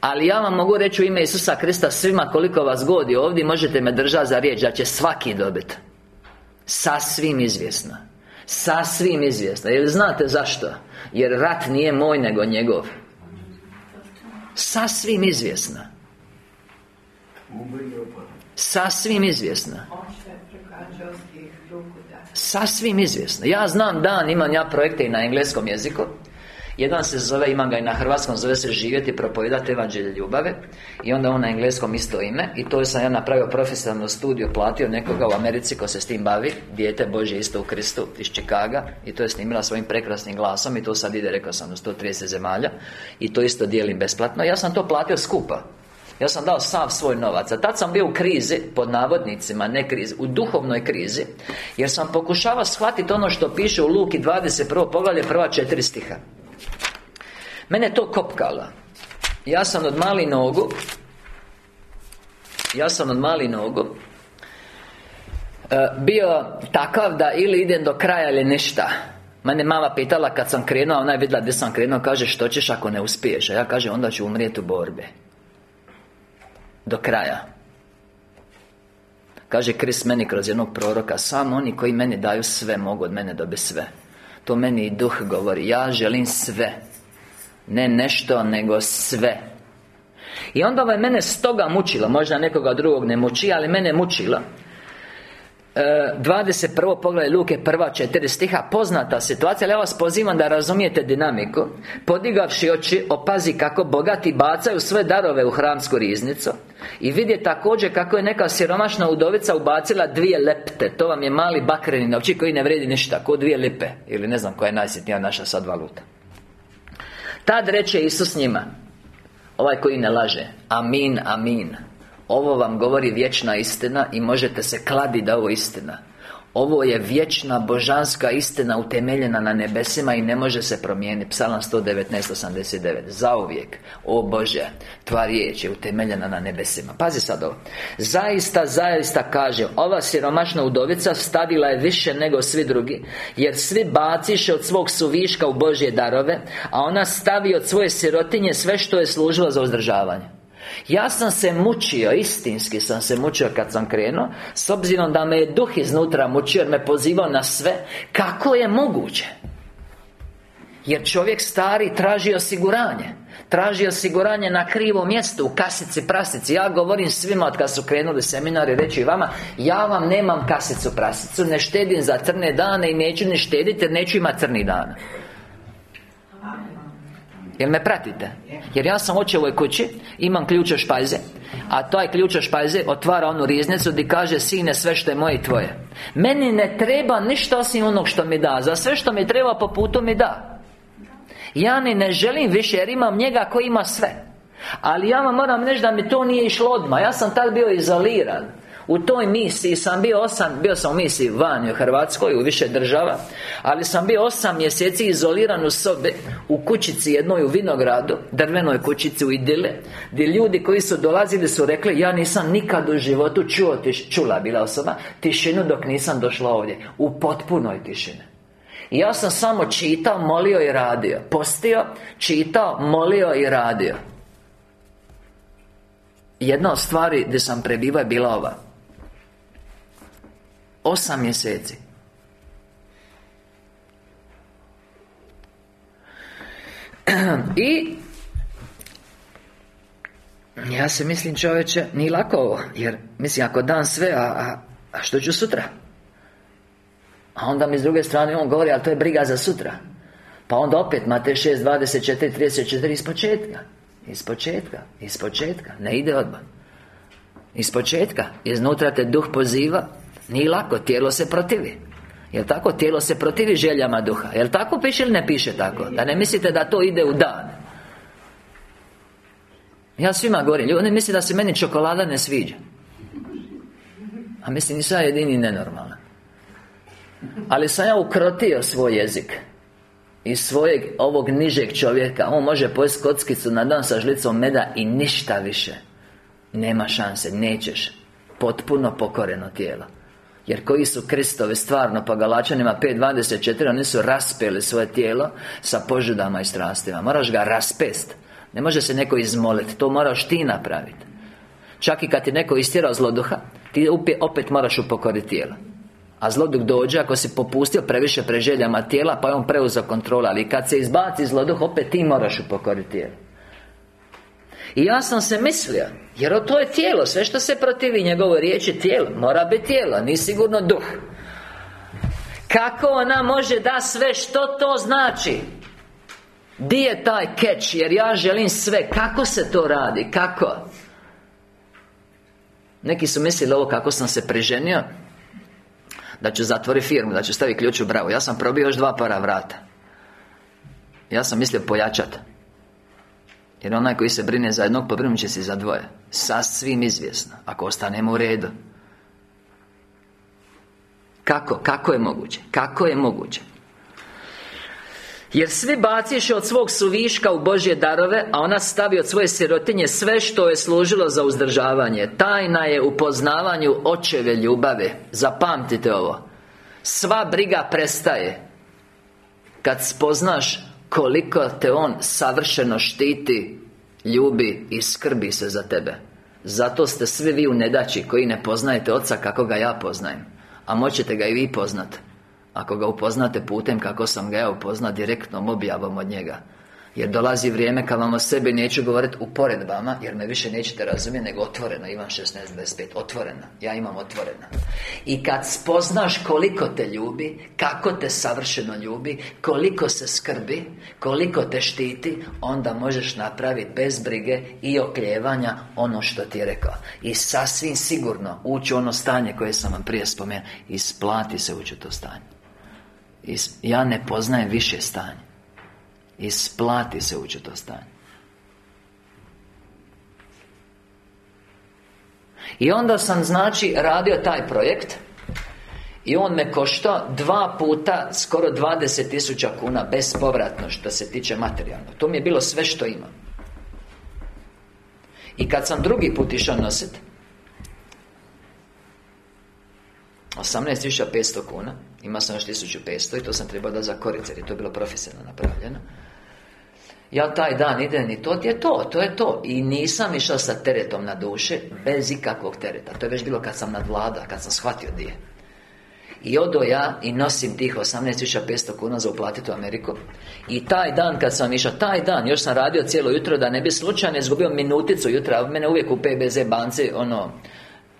Ali ja vam mogu reći u ime Isusa Krista svima koliko vas godi ovdje Možete me držati za riječ da će svaki dobiti Sasvim izvjesno. Sasvim izvjesno. Jer znate zašto? Jer rat nije moj nego njegov. Sasvim izvjesno. Sasvim izvjesno Sasvim izvjesno. Ja znam dan, imam ja projekte i na engleskom jeziku. Jedan se zove, imam ga i na hrvatskom, zove se Živjeti, propovedati evanđelje ljubave. I onda on na engleskom isto ime. I to sam ja napravio profesionalnu studiju, platio nekoga u Americi ko se s tim bavi. Dijete Božje isto u Kristu iz Čikaga. I to je snimila svojim prekrasnim glasom. I to sad ide, rekao sam, u 130 zemalja. I to isto dijelim besplatno. Ja sam to platio skupa ja sam dao sav svoj novac. A tad sam bio u krizi Pod navodnicima, ne krizi U duhovnoj krizi Jer sam pokušavao shvatiti ono što piše u Luki 21. poglavlje Prva četiri stiha. Mene to kopkalo. Ja sam od mali nogu Ja sam od mali nogu e, Bio takav da ili idem do kraja ili ništa. Mene mama pitala kad sam krenuo, ona je vidjela gdje sam krenuo Kaže, što ćeš ako ne uspiješ? A ja kaže, onda ću umrijeti u borbi do kraja. Kaže Kris meni kroz jednog proroka Samo oni koji meni daju sve Mogu od mene dobiti sve. To meni i duh govori Ja želim sve. Ne nešto, nego sve. I onda ovaj mene stoga mučilo Možda nekoga drugog ne muči Ali mene mučilo 21. E, poglavlje Luke prva četiri stiha Poznata situacija, ali ja vas pozivam da razumijete dinamiku Podigavši oči, opazi kako bogati bacaju sve darove u hramsku riznicu I vidje također kako je neka siromašna udovica ubacila dvije lepte To vam je mali bakreni novči koji ne vredi ništa Ko dvije lipe Ili ne znam koja je najsitnija naša sad valuta Tad reče Isus njima Ovaj koji ne laže Amin, amin ovo vam govori vječna istina I možete se kladi da ovo istina. Ovo je vječna božanska istina utemeljena na nebesima i ne može se promijeniti Psalam 119.89 Zauvijek, o Bože, tva riječ je utemeljena na nebesima. Pazi sad ovo. Zaista, zaista kaže Ova siromašna udovica stavila je više nego svi drugi Jer svi baciše od svog suviška u Božje darove A ona stavi od svoje sirotinje sve što je služilo za uzdržavanje ja sam se mučio, istinski sam se mučio kad sam krenuo S obzirom da me je duh iznutra mučio jer me pozivao na sve. Kako je moguće? Jer čovjek stari traži osiguranje. Traži osiguranje na krivom mjestu U kasici prasici. Ja govorim svima od kad su krenuli seminari Reći vama Ja vam nemam kasicu prasicu Ne štedim za crne dane I neću ni štediti jer neću imati crni dana Jel me pratite? Jer ja sam u ovoj kući Imam ključe špajze A taj ključ špajze otvara onu riznicu Di kaže Sine sve što je moje i tvoje. Meni ne treba ništa osim onog što mi da. Za sve što mi treba po putu mi da. Ja ni ne želim više jer imam njega koji ima sve. Ali ja vam moram reći da mi to nije išlo odmah. Ja sam tad bio izoliran u toj misiji sam bio osam, bio sam u misiji vani u Hrvatskoj, u više država Ali sam bio osam mjeseci izoliran u sobe U kućici jednoj u Vinogradu Drvenoj kućici u Idile Gdje ljudi koji su dolazili su rekli Ja nisam nikad u životu čuo, tiš, čula bila osoba Tišinu dok nisam došla ovdje U potpunoj tišini. Ja sam samo čitao, molio i radio Postio, čitao, molio i radio. Jedna od stvari gdje sam prebivao je bila ova Osam mjeseci. I Ja se mislim čovječe Nije lako ovo Jer mislim ako dam sve A, a, a što ću sutra? A onda mi s druge strane on govori Ali to je briga za sutra. Pa onda opet Mate 6, 24, 34 Iz početka. Iz početka Iz početka. Ne ide odmah. Iz početka. Iznutra te duh poziva nije lako, tijelo se protivi. Jel tako? Tijelo se protivi željama duha. Jel tako piše ili ne piše tako? Da ne mislite da to ide u dan. Ja svima govorim Ljudi misle da se meni čokolada ne sviđa. A mislim nisam ja jedini nenormalan. Ali sam ja ukrotio svoj jezik iz svojeg ovog nižeg čovjeka. On može pojesti kockicu na dan sa žlicom meda I ništa više. Nema šanse, nećeš. Potpuno pokoreno tijelo jer koji su Kristovi stvarno po Galačanima 5.24 Oni su raspeli svoje tijelo Sa požudama i strastima. Moraš ga raspest. Ne može se neko izmoliti To moraš ti napraviti Čak i kad ti neko istjerao zloduha Ti opet moraš upokoriti tijelo. A zloduh dođe ako si popustio previše preželjama tijela Pa je on preuzeo kontrolu. Ali kad se izbaci zloduh Opet ti moraš upokoriti tijelo. I ja sam se mislio Jer to je tijelo Sve što se protivi njegovoj riječi tijelo Mora biti tijelo Ni sigurno duh. Kako ona može da sve Što to znači? Di je taj catch? Jer ja želim sve. Kako se to radi? Kako? Neki su mislili ovo kako sam se preženio Da ću zatvoriti firmu Da ću staviti ključ u bravu. Ja sam probio još dva para vrata. Ja sam mislio pojačati jer onaj koji se brine za jednog, pobrinut će se za dvoje Sasvim izvjesno Ako ostanemo u redu Kako? Kako je moguće? Kako je moguće? Jer svi baciše od svog suviška u Božje darove A ona stavi od svoje sirotinje Sve što je služilo za uzdržavanje Tajna je u poznavanju očeve ljubave Zapamtite ovo Sva briga prestaje Kad spoznaš koliko te On savršeno štiti Ljubi i skrbi se za tebe. Zato ste svi vi u nedaći koji ne poznajete Oca kako ga ja poznajem. A moćete ga i vi poznat. Ako ga upoznate putem kako sam ga ja upoznat Direktnom objavom od njega jer dolazi vrijeme kad vam o sebi neću govoriti u poredbama Jer me više nećete razumjeti Nego otvoreno. Ivan 16.25 Otvorena Ja imam otvorena I kad spoznaš koliko te ljubi Kako te savršeno ljubi Koliko se skrbi Koliko te štiti Onda možeš napraviti bez brige I okljevanja Ono što ti je rekao. I sasvim sigurno Ući ono stanje koje sam vam prije spomenuo. Isplati se ući u to stanje. Ja ne poznajem više stanje Isplati se ući u to stanje I onda sam, znači, radio taj projekt I on me košta dva puta skoro 20 tisuća kuna Bespovratno što se tiče materijalno. To mi je bilo sve što imam. I kad sam drugi put išao nositi 18.500 kuna Ima sam još 1500 i to sam trebao da za korice Jer je to bilo profesionalno napravljeno ja taj dan idem i to je to, to je to. I nisam išao sa teretom na duše Bez ikakvog tereta. To je već bilo kad sam nadvlada, kad sam shvatio di je. I odo ja i nosim tih 18.500 kuna za uplatiti u Ameriku. I taj dan kad sam išao, taj dan Još sam radio cijelo jutro da ne bi slučajno izgubio minuticu jutra Mene uvijek u PBZ banci, ono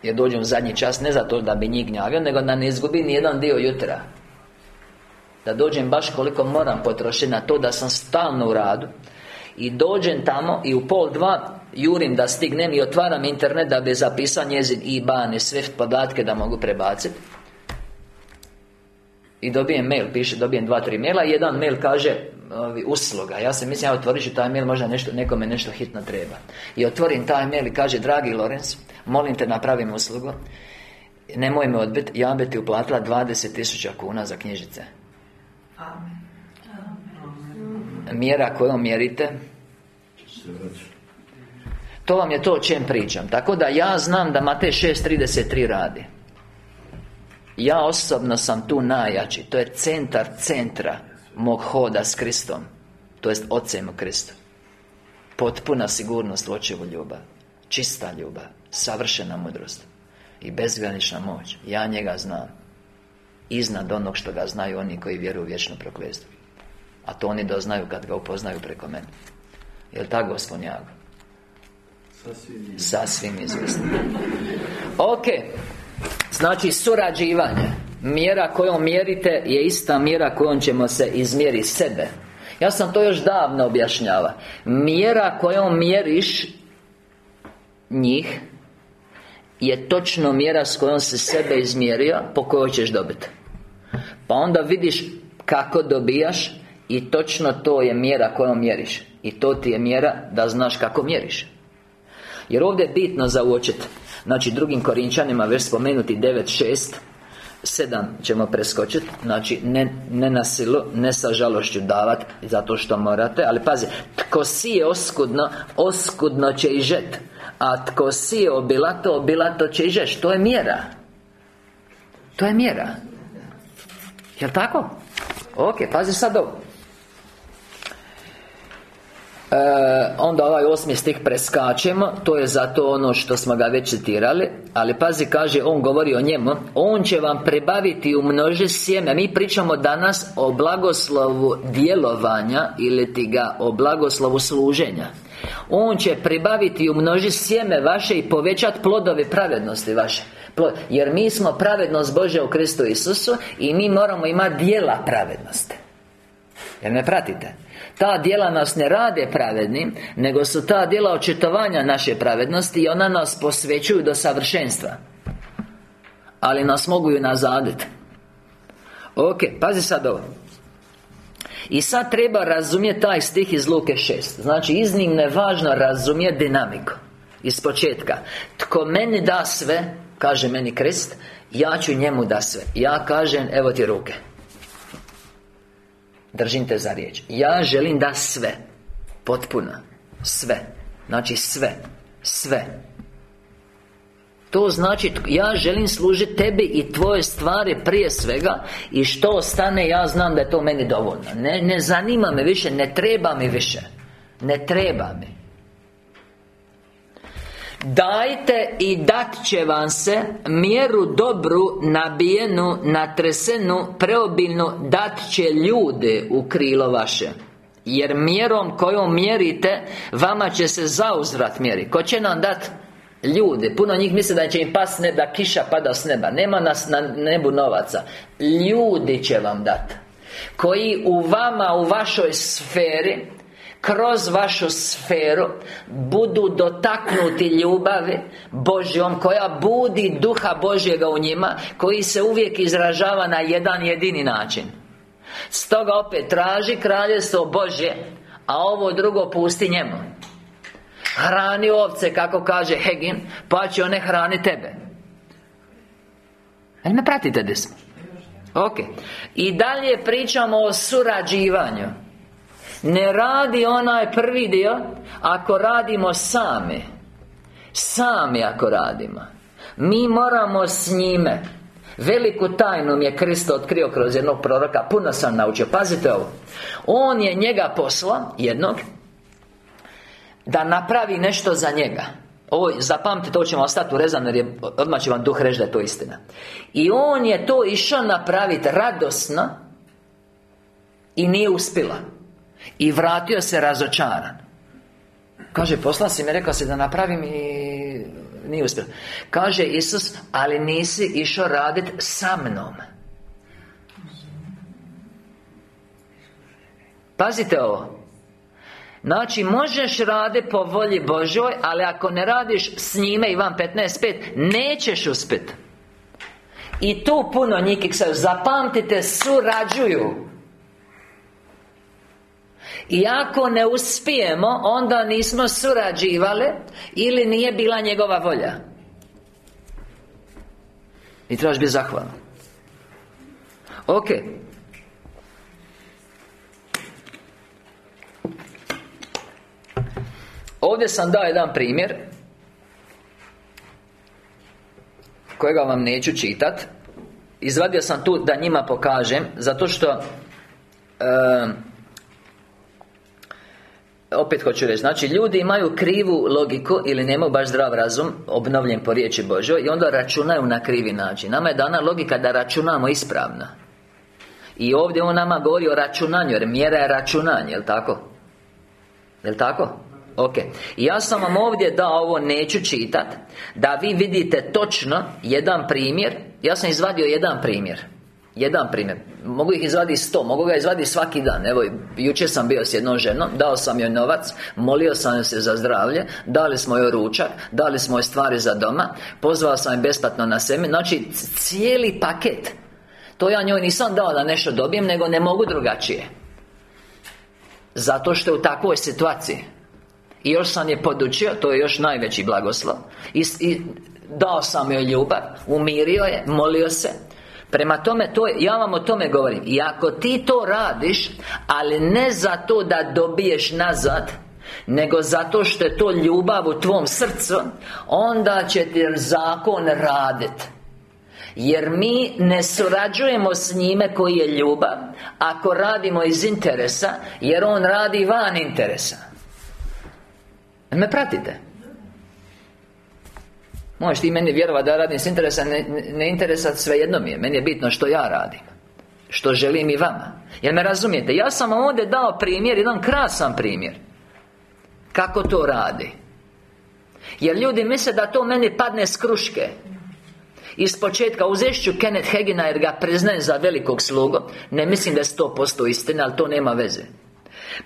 Jer dođem zadnji čas, ne zato da bi njih gnjavio Nego da ne izgubi ni jedan dio jutra Da dođem baš koliko moram potrošiti na to da sam stalno u radu. I dođem tamo i u pol dva Jurim da stignem i otvaram internet da bi zapisao njezin IBAN i sve podatke da mogu prebaciti i dobijem mail, piše, dobijem dva, tri maila. I jedan mail kaže ovi, usluga. Ja se mislim, ja otvorit ću taj mail, možda nešto, nekome nešto hitno treba. I otvorim taj mail i kaže Dragi Lorenz, molim te napravim uslugu. Nemoj me odbiti, ja bi ti uplatila 20.000 kuna za knjižice Mjera kojom mjerite? To vam je to o čem pričam Tako da ja znam da Matej 6.33 radi. Ja osobno sam tu najjači To je centar centra Mog hoda s Kristom To jest Ocem u Kristu Potpuna sigurnost u očevu ljubav Čista ljubav Savršena mudrost I bezgranična moć Ja njega znam Iznad onog što ga znaju oni koji vjeruju u prokletstvo. A to oni doznaju kad ga upoznaju preko mene. Jel tako gospodin Jago? Sasvim, Sasvim izvjesno Ok Znači surađivanje. Mjera kojom mjerite je ista mjera kojom ćemo se izmjeriti sebe. Ja sam to još davno objašnjava. Mjera kojom mjeriš njih Je točno mjera s kojom se sebe izmjerio Po kojoj ćeš dobiti Pa onda vidiš kako dobijaš I točno to je mjera kojom mjeriš. I to ti je mjera da znaš kako mjeriš. Jer ovdje je bitno za uočiti Znači drugim Korinčanima već spomenuti 9.6 7 ćemo preskočiti Znači ne, ne na silu Ne sa žalošću davati Zato što morate Ali pazi Tko sije oskudno Oskudno će i žet. A tko sije obilato Obilato će i žeš. To je mjera. To je mjera Jel' tako? Ok, pazi sad ovo E, onda ovaj osmi stih preskačemo To je zato ono što smo ga već citirali Ali pazi, kaže, on govori o njemu On će vam prebaviti u množe sjeme. Mi pričamo danas o blagoslovu djelovanja Ili ti ga o blagoslovu služenja. On će pribaviti u množi sjeme vaše I povećati plodove pravednosti vaše. Jer mi smo pravednost Bože u Kristu Isusu I mi moramo imati dijela pravednosti. Jer me pratite ta djela nas ne rade pravednim Nego su ta djela očitovanja naše pravednosti I ona nas posvećuju do savršenstva. Ali nas mogu i nazaditi Ok, pazi sad ovo. I sad treba razumjeti taj stih iz Luke 6 Znači iznimno je važno razumjeti dinamiku. Iz početka. Tko meni da sve Kaže meni Krist Ja ću njemu da sve. Ja kažem, evo ti ruke Držim te za riječ. Ja želim da sve Potpuno Sve Znači sve Sve. To znači, ja želim služiti tebi i tvoje stvari prije svega I što ostane, ja znam da je to meni dovoljno. Ne, ne zanima me više, ne treba mi više. Ne treba mi Dajte i dat će vam se Mjeru dobru, nabijenu, natresenu, preobilnu Dat će ljude u krilo vaše. Jer mjerom kojom mjerite Vama će se zauzvrat mjeri. Ko će nam dat? Ljude? Puno njih misle da će im pas ne, da kiša pada s neba. Nema nas na nebu novaca. Ljudi će vam dat. Koji u vama, u vašoj sferi kroz vašu sferu budu dotaknuti ljubavi Božjom koja budi duha Božjega u njima koji se uvijek izražava na jedan jedini način. Stoga opet traži kraljestvo Božje a ovo drugo pusti njemu. Hrani ovce kako kaže Hegin pa će one hrani tebe. Jel me pratite gdje smo? Ok. I dalje pričamo o surađivanju Ne radi onaj prvi dio Ako radimo sami. Sami ako radimo. Mi moramo s njime. Veliku tajnu mi je Kristo otkrio kroz jednog proroka. Puno sam naučio. Pazite ovo. On je njega posla Jednog Da napravi nešto za njega. Ovo, zapamtite, to ćemo ostati urezano jer je, odmah će vam duh reći da je to istina. I on je to išao napraviti radosno I nije uspjela I vratio se razočaran. Kaže, posla si mi, rekao si da napravim i nije uspjelo Kaže Isus, ali nisi išao raditi sa mnom. Pazite ovo. Znači, možeš raditi po volji Božoj Ali ako ne radiš s njime Ivan 15.5 Nećeš uspjeti I tu puno njih se Zapamtite, surađuju i ako ne uspijemo Onda nismo surađivali Ili nije bila njegova volja. I trebaš biti zahvalan Ok. Ovdje sam dao jedan primjer Kojega vam neću čitat. Izvadio sam tu da njima pokažem Zato što opet hoću reći, znači ljudi imaju krivu logiku ili nemaju baš zdrav razum obnovljen po riječi Božoj i onda računaju na krivi način. Nama je dana logika da računamo ispravno. I ovdje on nama govori o računanju, jer mjera je računanje, jel tako? Jel tako? Ok Ja sam vam ovdje dao ovo neću čitat Da vi vidite točno jedan primjer Ja sam izvadio jedan primjer jedan primjer. Mogu ih izvaditi sto Mogu ga izvaditi svaki dan. Evo, jučer sam bio s jednom ženom Dao sam joj novac Molio sam se za zdravlje Dali smo joj ručak Dali smo joj stvari za doma Pozvao sam je besplatno na semi Znači, cijeli paket. To ja njoj nisam dao da nešto dobijem Nego ne mogu drugačije. Zato što je u takvoj situaciji. I još sam je podučio To je još najveći blagoslov. I, i dao sam joj ljubav Umirio je, molio se Prema tome, to, ja vam o tome govorim. I ako ti to radiš Ali ne zato da dobiješ nazad nego zato što je to ljubav u tvom srcu Onda će ti zakon radit. Jer mi ne surađujemo s njime koji je ljubav Ako radimo iz interesa Jer on radi van interesa. Me pratite? Možeš ti meni vjerovati da radim s interesa Ne, ne interesa svejedno mi je. Meni je bitno što ja radim Što želim i vama. Jer me razumijete? Ja sam vam ovdje dao primjer Jedan krasan primjer Kako to radi. Jer ljudi misle da to meni padne s kruške? Iz početka uzešću Kenneth Hagina jer ga priznajem za velikog slugu. Ne mislim da je 100% istina, ali to nema veze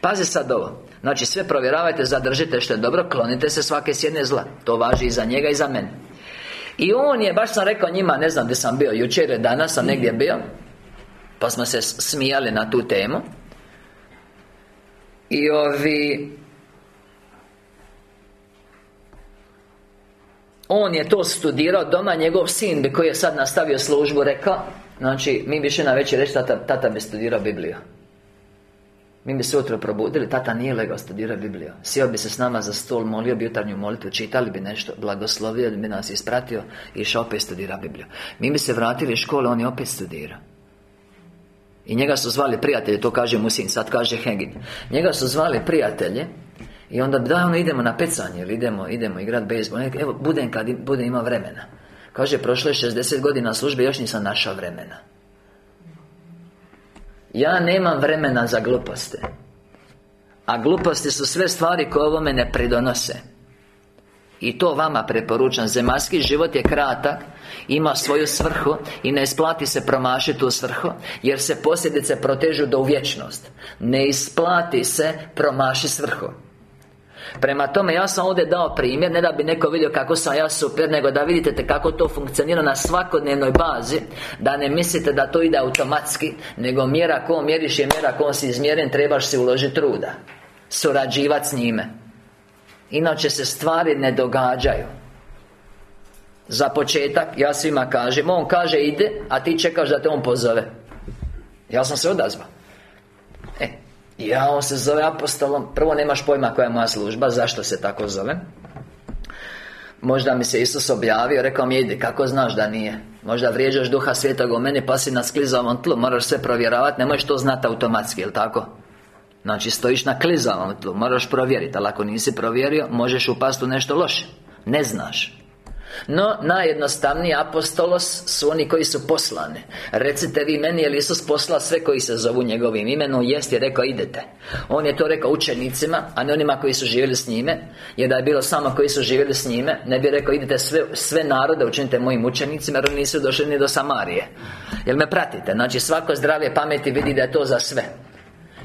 Pazi sad ovo. Znači sve provjeravajte, zadržite što je dobro Klonite se svake sjedne zla. To važi i za njega i za mene. I on je, baš sam rekao njima Ne znam gdje sam bio, jučer je danas sam negdje bio Pa smo se smijali na tu temu. I ovi On je to studirao doma Njegov sin bi koji je sad nastavio službu rekao Znači, mi bi še na večer reći Tata, tata bi studirao Bibliju mi bi se utro probudili, tata nije legao studirati Bibliju. Sjeo bi se s nama za stol, molio bi jutarnju molitvu, čitali bi nešto Blagoslovio bi nas ispratio I išao opet studira Bibliju. Mi bi se vratili iz škole, on je opet studirao. I njega su zvali prijatelji, to kaže Musin, sad kaže Hegin. Njega su zvali prijatelje I onda da ono idemo na pecanje ili idemo, idemo igrat bejsbol Evo, budem kad bude ima vremena. Kaže, prošlo je 60 godina službe, još nisam našao vremena ja nemam vremena za gluposti. A gluposti su sve stvari koje ovome ne pridonose. I to vama preporučam. Zemaljski život je kratak Ima svoju svrhu I ne isplati se promašiti tu svrhu Jer se posljedice protežu do u vječnost. Ne isplati se promaši svrhu Prema tome, ja sam ovdje dao primjer Ne da bi neko vidio kako sam ja super Nego da vidite kako to funkcionira na svakodnevnoj bazi Da ne mislite da to ide automatski Nego mjera ko mjeriš je mjera ko si izmjeren Trebaš si uložiti truda Surađivati s njime. Inače se stvari ne događaju. Za početak, ja svima kažem On kaže ide, a ti čekaš da te on pozove. Ja sam se odazvao. E, ja on se zove apostolom. Prvo nemaš pojma koja je moja služba Zašto se tako zove. Možda mi se Isus objavio, rekao mi ide, kako znaš da nije? Možda vrijeđaš duha svjetog u meni pa si na sklizavom tlu Moraš sve provjeravati, ne možeš to znati automatski, jel tako? Znači stojiš na klizavom tlu, moraš provjeriti Ali ako nisi provjerio, možeš upasti u nešto loše. Ne znaš no, najjednostavniji apostolos su oni koji su poslani. Recite vi meni, je Isus poslao sve koji se zovu njegovim imenom? Jest je rekao, idete. On je to rekao učenicima, a ne onima koji su živjeli s njime. Jer da je bilo samo koji su živjeli s njime Ne bi rekao, idete sve, sve narode, učinite mojim učenicima Jer oni nisu došli ni do Samarije. Jel me pratite? Znači, svako zdravlje pameti vidi da je to za sve.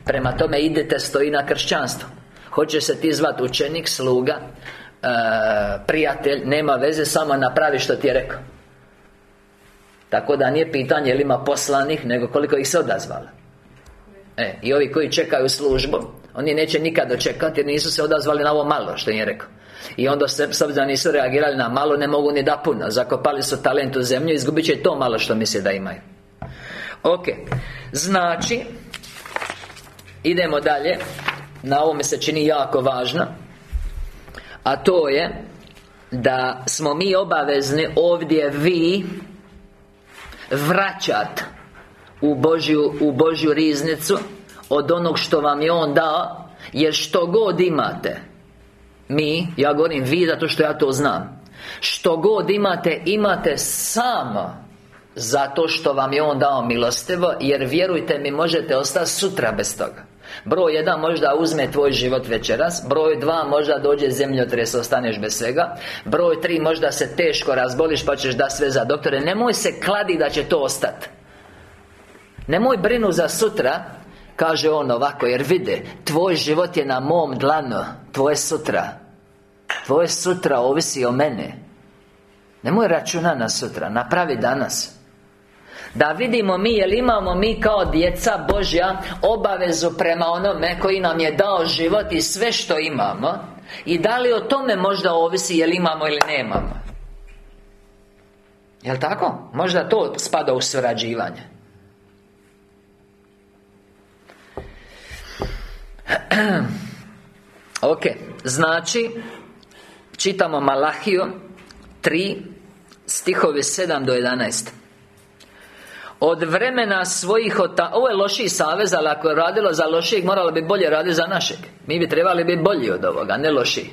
Prema tome, idete, stoji na kršćanstvu. Hoće se ti zvat učenik, sluga prijatelj Nema veze, samo napravi što ti je rekao. Tako da nije pitanje ili ima poslanih Nego koliko ih se odazvala. E, i ovi koji čekaju službu Oni neće nikad dočekati jer nisu se odazvali na ovo malo što im je rekao. I onda se, s obzirom nisu reagirali na malo Ne mogu ni da puno. Zakopali su talent u zemlju Izgubit će to malo što misle da imaju. Ok Znači Idemo dalje. Na ovo mi se čini jako važno a to je Da smo mi obavezni ovdje vi Vraćat u Božju, u Božju riznicu Od onog što vam je On dao Jer što god imate Mi, ja govorim vi zato što ja to znam Što god imate, imate samo Zato što vam je On dao milostivo Jer vjerujte mi, možete ostati sutra bez toga Broj jedan možda uzme tvoj život večeras. Broj dva možda dođe zemljotres Ostaneš bez svega. Broj tri možda se teško razboliš Pa ćeš da sve za doktore. Nemoj se kladi da će to ostati Nemoj brinu za sutra Kaže on ovako Jer vide Tvoj život je na mom dlanu Tvoje sutra. Tvoje sutra ovisi o mene. Nemoj računa na sutra Napravi danas da vidimo mi, jel imamo mi kao djeca Božja Obavezu prema onome koji nam je dao život i sve što imamo? I da li o tome možda ovisi jel imamo ili nemamo? Jel' tako? Možda to spada u surađivanje. [CLEARS THROAT] Ok, znači Čitamo Malahiju 3 Stihovi 7 do 11 od vremena svojih ota... Ovo je lošiji savez, ali ako je radilo za lošijeg Moralo bi bolje raditi za našeg. Mi bi trebali biti bolji od ovoga, ne lošiji.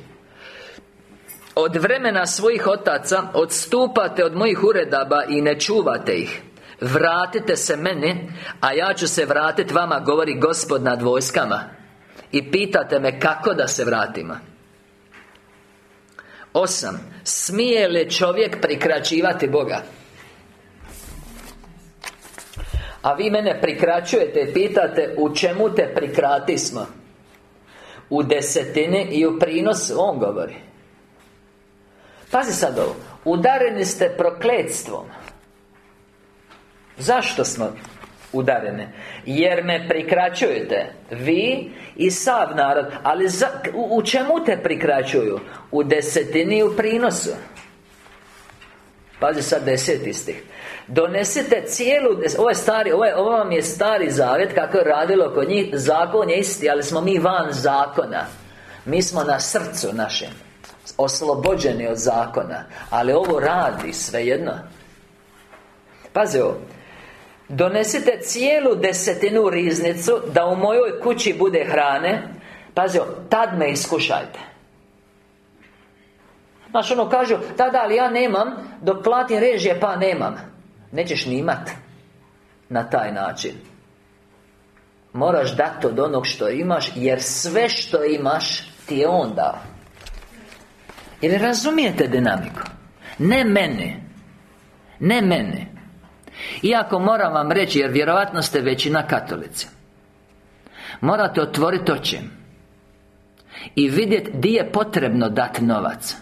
Od vremena svojih otaca Odstupate od mojih uredaba I ne čuvate ih. Vratite se meni A ja ću se vratiti vama Govori gospod nad vojskama. I pitate me kako da se vratimo Osam. Smije li čovjek prikraćivati Boga? A vi mene prikraćujete i pitate U čemu te prikrati smo U desetini i u prinosu On govori. Pazi sad ovo Udareni ste prokletstvom. Zašto smo udarene Jer me prikraćujete Vi i sav narod Ali za, u, u, čemu te prikraćuju? U desetini i u prinosu. Pazi sad deseti stih Donesite cijelu Ovo je stari, ovo, je, ovo vam je stari zavjet Kako je radilo kod njih. Zakon je isti, ali smo mi van zakona. Mi smo na srcu našem Oslobođeni od zakona Ali ovo radi svejedno. Pazi ovo. Donesite cijelu desetinu riznicu Da u mojoj kući bude hrane. Pazi ovo, tad me iskušajte. Znaš ono kažu Tada ali ja nemam Dok platim režije pa nemam Nećeš ni imat Na taj način. Moraš dati od onog što imaš Jer sve što imaš Ti je On dao. Jer razumijete dinamiku? Ne mene. Ne mene. Iako moram vam reći Jer vjerojatno ste većina katolici Morate otvoriti oči I vidjeti di je potrebno dati novac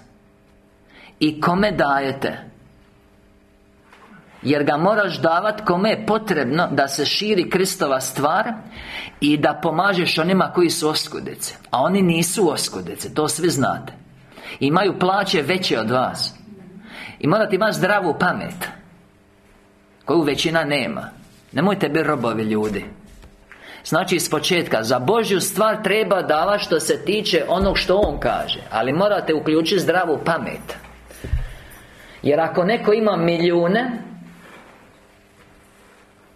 I kome dajete jer ga moraš davat kome je potrebno Da se širi Kristova stvar I da pomažeš onima koji su oskudice A oni nisu oskudice, to svi znate. Imaju plaće veće od vas. I morate imati zdravu pamet Koju većina nema. Nemojte biti robovi ljudi. Znači iz početka Za Božju stvar treba dava što se tiče onog što On kaže Ali morate uključiti zdravu pamet. Jer ako neko ima milijune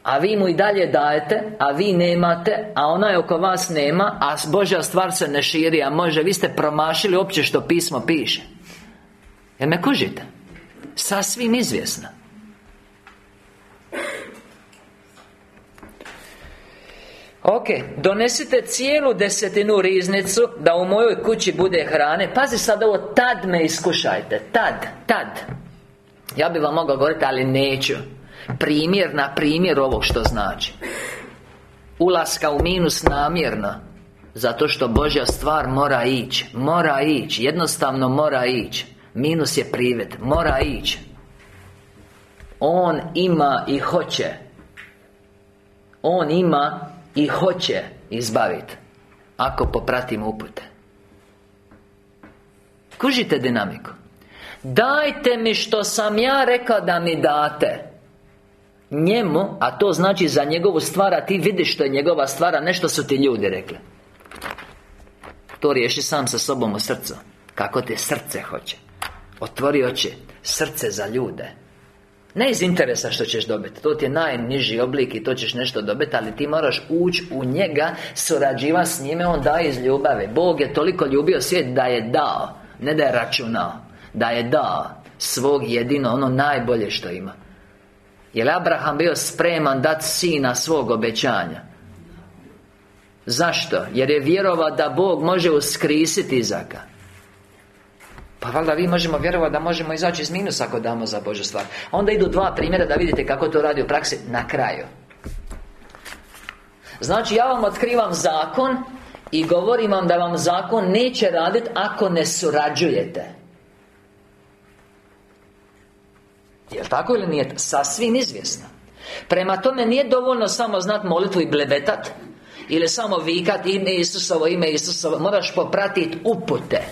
a vi mu i dalje dajete A vi nemate A onaj oko vas nema A Božja stvar se ne širi A može, vi ste promašili uopće što pismo piše. Jer me kužite? Sasvim izvjesno. Ok, donesite cijelu desetinu riznicu Da u mojoj kući bude hrane. Pazi sad ovo, tad me iskušajte. Tad, tad. Ja bi vam mogao govoriti, ali neću Primjer na primjer ovog što znači. Ulaska u minus namjerno Zato što Božja stvar mora ići Mora ići, jednostavno mora ići. Minus je prived, mora ići. On ima i hoće. On ima i hoće izbaviti Ako popratimo upute. Kužite dinamiku? Dajte mi što sam ja rekao da mi date Njemu, a to znači za njegovu stvar A ti vidiš što je njegova stvar A nešto su ti ljudi rekli. To riješi sam sa sobom u srcu. Kako te srce hoće? Otvori oči Srce za ljude. Ne iz interesa što ćeš dobiti To ti je najniži oblik i to ćeš nešto dobiti Ali ti moraš ući u njega Surađiva s njime On daje iz ljubave Bog je toliko ljubio svijet da je dao Ne da je računao Da je dao Svog jedino ono najbolje što ima Je Abraham bio spreman dati sina svog obećanja? Zašto? Jer je vjerovao da Bog može uskrisiti Izaka. Pa valjda vi možemo vjerovati da možemo izaći iz minusa ako damo za Božju stvar. Onda idu dva primjera da vidite kako to radi u praksi na kraju. Znači ja vam otkrivam zakon I govorim vam da vam zakon neće raditi ako ne surađujete Jel' tako ili nije? Sasvim izvjesno. Prema tome nije dovoljno samo znat molitvu i blebetat Ili samo vikat ime Isusovo, ime Isusovo. Moraš popratiti upute.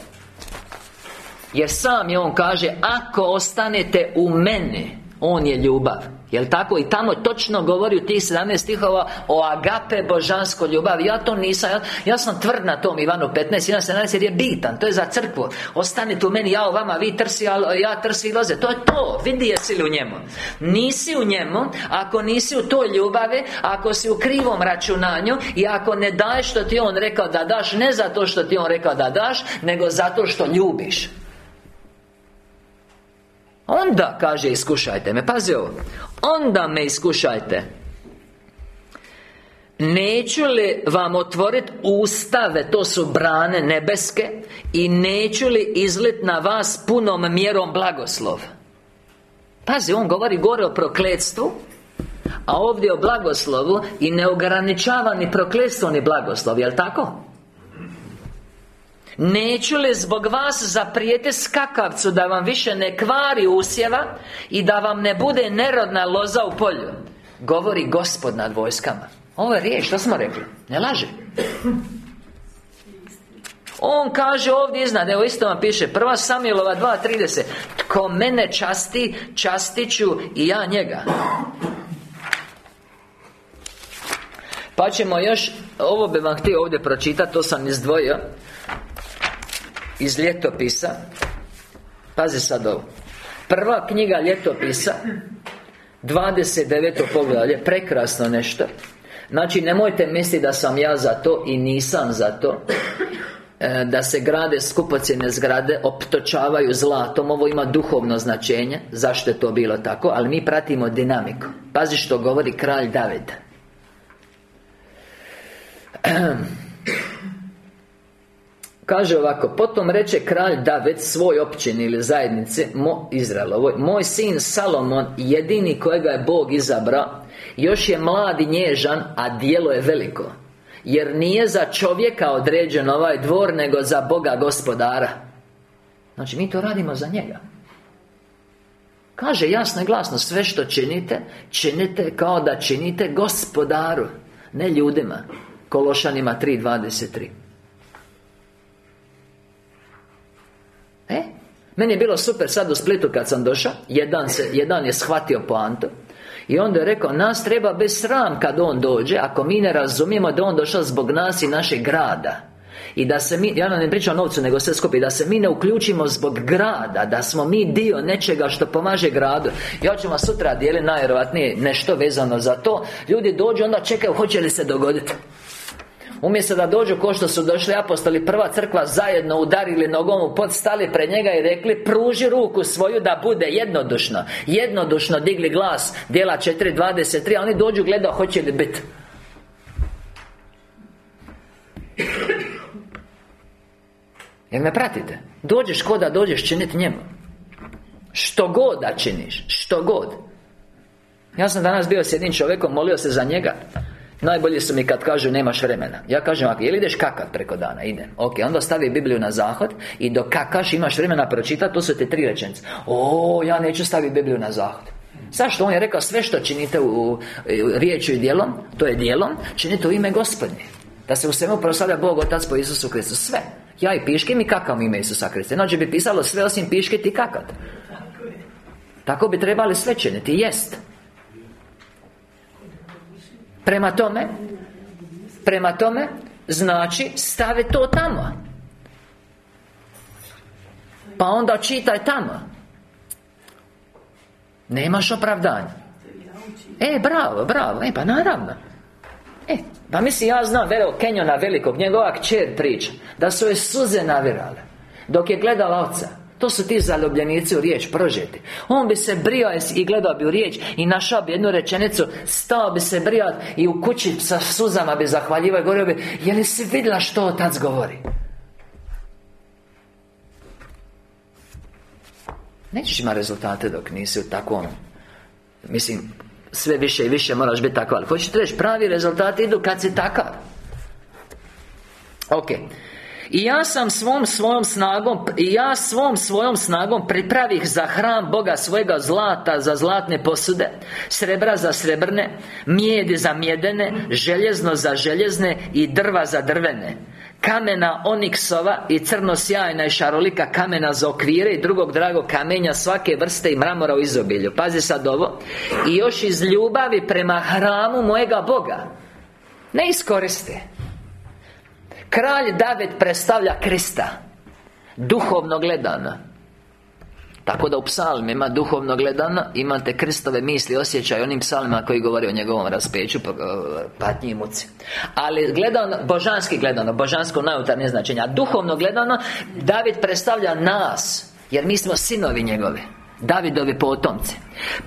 Jer sam je On kaže Ako ostanete u mene On je ljubav Jel' tako? I tamo točno govori u tih 17 stihova O agape božanskoj ljubavi. Ja to nisam Ja, ja sam tvrd na tom Ivanu 15 Ivan 17 jer je bitan To je za crkvu. Ostanite u meni Ja u vama Vi trsi Ja trsi loze To je to Vidi jesi li u njemu. Nisi u njemu Ako nisi u toj ljubavi Ako si u krivom računanju I ako ne daješ što ti on rekao da daš Ne zato što ti on rekao da daš Nego zato što ljubiš. Onda, kaže, iskušajte me Pazi ovo Onda me iskušajte Neću li vam otvoriti ustave To su brane nebeske I neću li izlit na vas punom mjerom blagoslov Pazi, on govori gore o prokletstvu A ovdje o blagoslovu I ne ograničava ni prokletstvo ni blagoslov, jel' tako? Neću li zbog vas zaprijeti skakavcu Da vam više ne kvari usjeva I da vam ne bude nerodna loza u polju? Govori gospod nad vojskama. Ovo je riječ, što smo rekli? Ne laže? On kaže ovdje iznad, evo isto vam piše Prva Samilova 2.30 Tko mene časti, častit ću i ja njega. Pa ćemo još Ovo bi vam htio ovdje pročitati To sam izdvojio iz ljetopisa. Pazi sad ovo. Prva knjiga ljetopisa 29. poglavlje Prekrasno nešto. Znači, nemojte misliti da sam ja za to I nisam za to e, Da se grade skupocjene zgrade Optočavaju zlatom. Ovo ima duhovno značenje. Zašto je to bilo tako? Ali mi pratimo dinamiku. Pazi što govori kralj David [CLEARS THROAT] Kaže ovako Potom reče kralj David svoj općini ili zajednici Mo, Izraelovoj Moj sin Salomon jedini kojega je Bog izabrao Još je mlad i nježan A dijelo je veliko. Jer nije za čovjeka određen ovaj dvor Nego za Boga gospodara. Znači mi to radimo za njega. Kaže jasno i glasno Sve što činite Činite kao da činite gospodaru Ne ljudima. Kološanima 3.23 Meni je bilo super sad u Splitu kad sam došao Jedan, se, jedan je shvatio poantu i onda je rekao, nas treba bez sram kad on dođe Ako mi ne razumijemo da on došao zbog nas i našeg grada i da se mi, ja ne pričam o novcu, nego sve skupi Da se mi ne uključimo zbog grada Da smo mi dio nečega što pomaže gradu. Ja ću vam sutra dijeliti najvjerojatnije nešto vezano za to. Ljudi dođu, onda čekaju, hoće li se dogoditi Umjesto da dođu ko što su došli apostoli Prva crkva zajedno udarili nogom u pod Stali pred njega i rekli Pruži ruku svoju da bude jednodušno. Jednodušno digli glas Dijela 4.23 A oni dođu gledao hoće li biti Jel me pratite? Dođeš ko da dođeš činiti njemu. Što god da činiš Što god. Ja sam danas bio s jednim čovjekom Molio se za njega Najbolji su mi kad kažu nemaš vremena. Ja kažem ako jel ideš kakat preko dana? Idem. Ok, onda stavi Bibliju na zahod I dok kakaš imaš vremena pročitati To su te tri rečenice. O, ja neću staviti Bibliju na zahod. Zašto? On je rekao sve što činite u, u riječu i djelom To je djelom Činite u ime gospodnje. Da se u svemu proslavlja Bog Otac po Isusu Kristu. Sve. Ja i piške mi kakam ime Isusa Krista. Inače bi pisalo sve osim piške ti kakat. Tako bi trebali sve činiti. Jest Prema tome Prema tome Znači, stavi to tamo. Pa onda čitaj tamo. Nemaš opravdanja. E, bravo, bravo, e, pa naravno. E, pa misli, ja znam Vero Kenjona velikog Njegova kćer priča Da su je suze navirale Dok je gledala oca to su ti zaljubljenici u riječ prožeti. On bi se brio i gledao bi u riječ I našao bi jednu rečenicu Stao bi se brio i u kući sa suzama bi zahvaljivao i govorio bi Je li si vidjela što otac govori? Nećeš imati rezultate dok nisi u takvom Mislim, sve više i više moraš biti takav Ali hoćeš reći, pravi rezultati idu kad si takav. Ok i ja sam svom svojom snagom I ja svom svojom snagom pripravih za hram Boga svojega zlata za zlatne posude. Srebra za srebrne Mijedi za mjedene Željezno za željezne I drva za drvene. Kamena oniksova i crno sjajna i šarolika kamena za okvire I drugog dragog kamenja svake vrste i mramora u izobilju. Pazi sad ovo. I još iz ljubavi prema hramu mojega Boga Ne iskoriste Kralj David predstavlja Krista Duhovno gledano tako da u psalmima, duhovno gledano Imate Kristove misli, osjećaj Onim psalmima koji govori o njegovom raspeću Patnji i muci. Ali gledano, božanski gledano Božansko najutarnije značenje A duhovno gledano David predstavlja nas Jer mi smo sinovi njegovi Davidovi potomci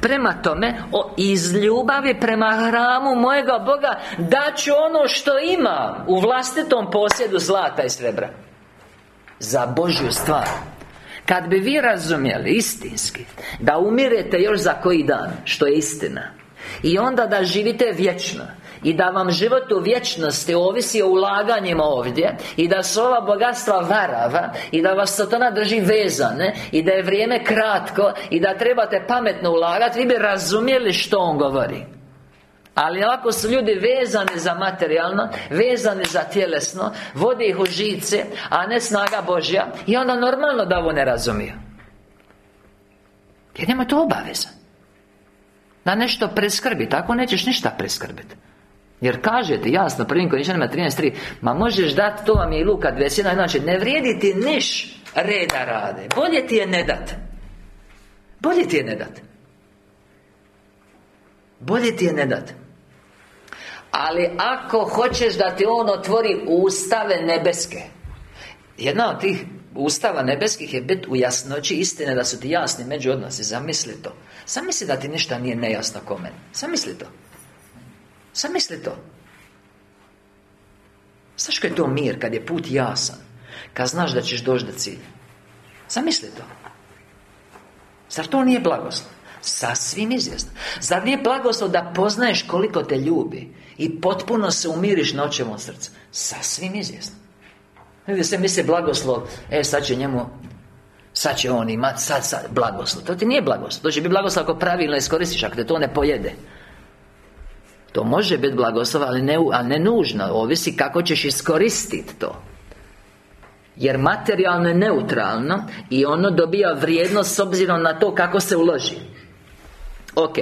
Prema tome o, Iz ljubavi prema hramu mojega Boga Daću ono što ima U vlastitom posjedu zlata i srebra. Za Božju stvar. Kad bi vi razumjeli istinski Da umirete još za koji dan Što je istina I onda da živite vječno i da vam život u vječnosti ovisi o ulaganjima ovdje I da su ova bogatstva varava I da vas satana drži vezane I da je vrijeme kratko I da trebate pametno ulagati Vi bi razumjeli što on govori. Ali ako su ljudi vezani za materijalno Vezani za tjelesno Vodi ih u žice A ne snaga Božja I onda normalno da ovo ne razumiju. Jer nema to obaveza. Da nešto preskrbi Tako nećeš ništa preskrbiti jer kažete jasno prvim Korinčanima 13.3 Ma možeš dati, to vam je i Luka 21 Znači ne vrijedi ti niš reda rade Bolje ti je ne dat. Bolje ti je ne dat. Bolje ti je ne dat. Ali ako hoćeš da ti On otvori ustave nebeske Jedna od tih ustava nebeskih je biti u jasnoći istine Da su ti jasni među odnosi Zamisli to. Zamisli da ti ništa nije nejasno kome. Zamisli to Zamisli to. Znaš je to mir kad je put jasan? Kad znaš da ćeš doći do cilja. Zamisli to. Zar to nije blagoslov? Sasvim izvjesno. Zar nije blagoslov da poznaješ koliko te ljubi I potpuno se umiriš na očevom srcu? Sasvim izvjesno. Ljudi se misli blagoslov E sad će njemu Sad će on imat Sad, sad, blagoslov. To ti nije blagoslov. To će biti blagoslov ako pravilno iskoristiš Ako te to ne pojede to može biti blagoslov, ali ne, ali ne nužno. Ovisi kako ćeš iskoristiti to. Jer materijalno je neutralno I ono dobija vrijednost s obzirom na to kako se uloži. Ok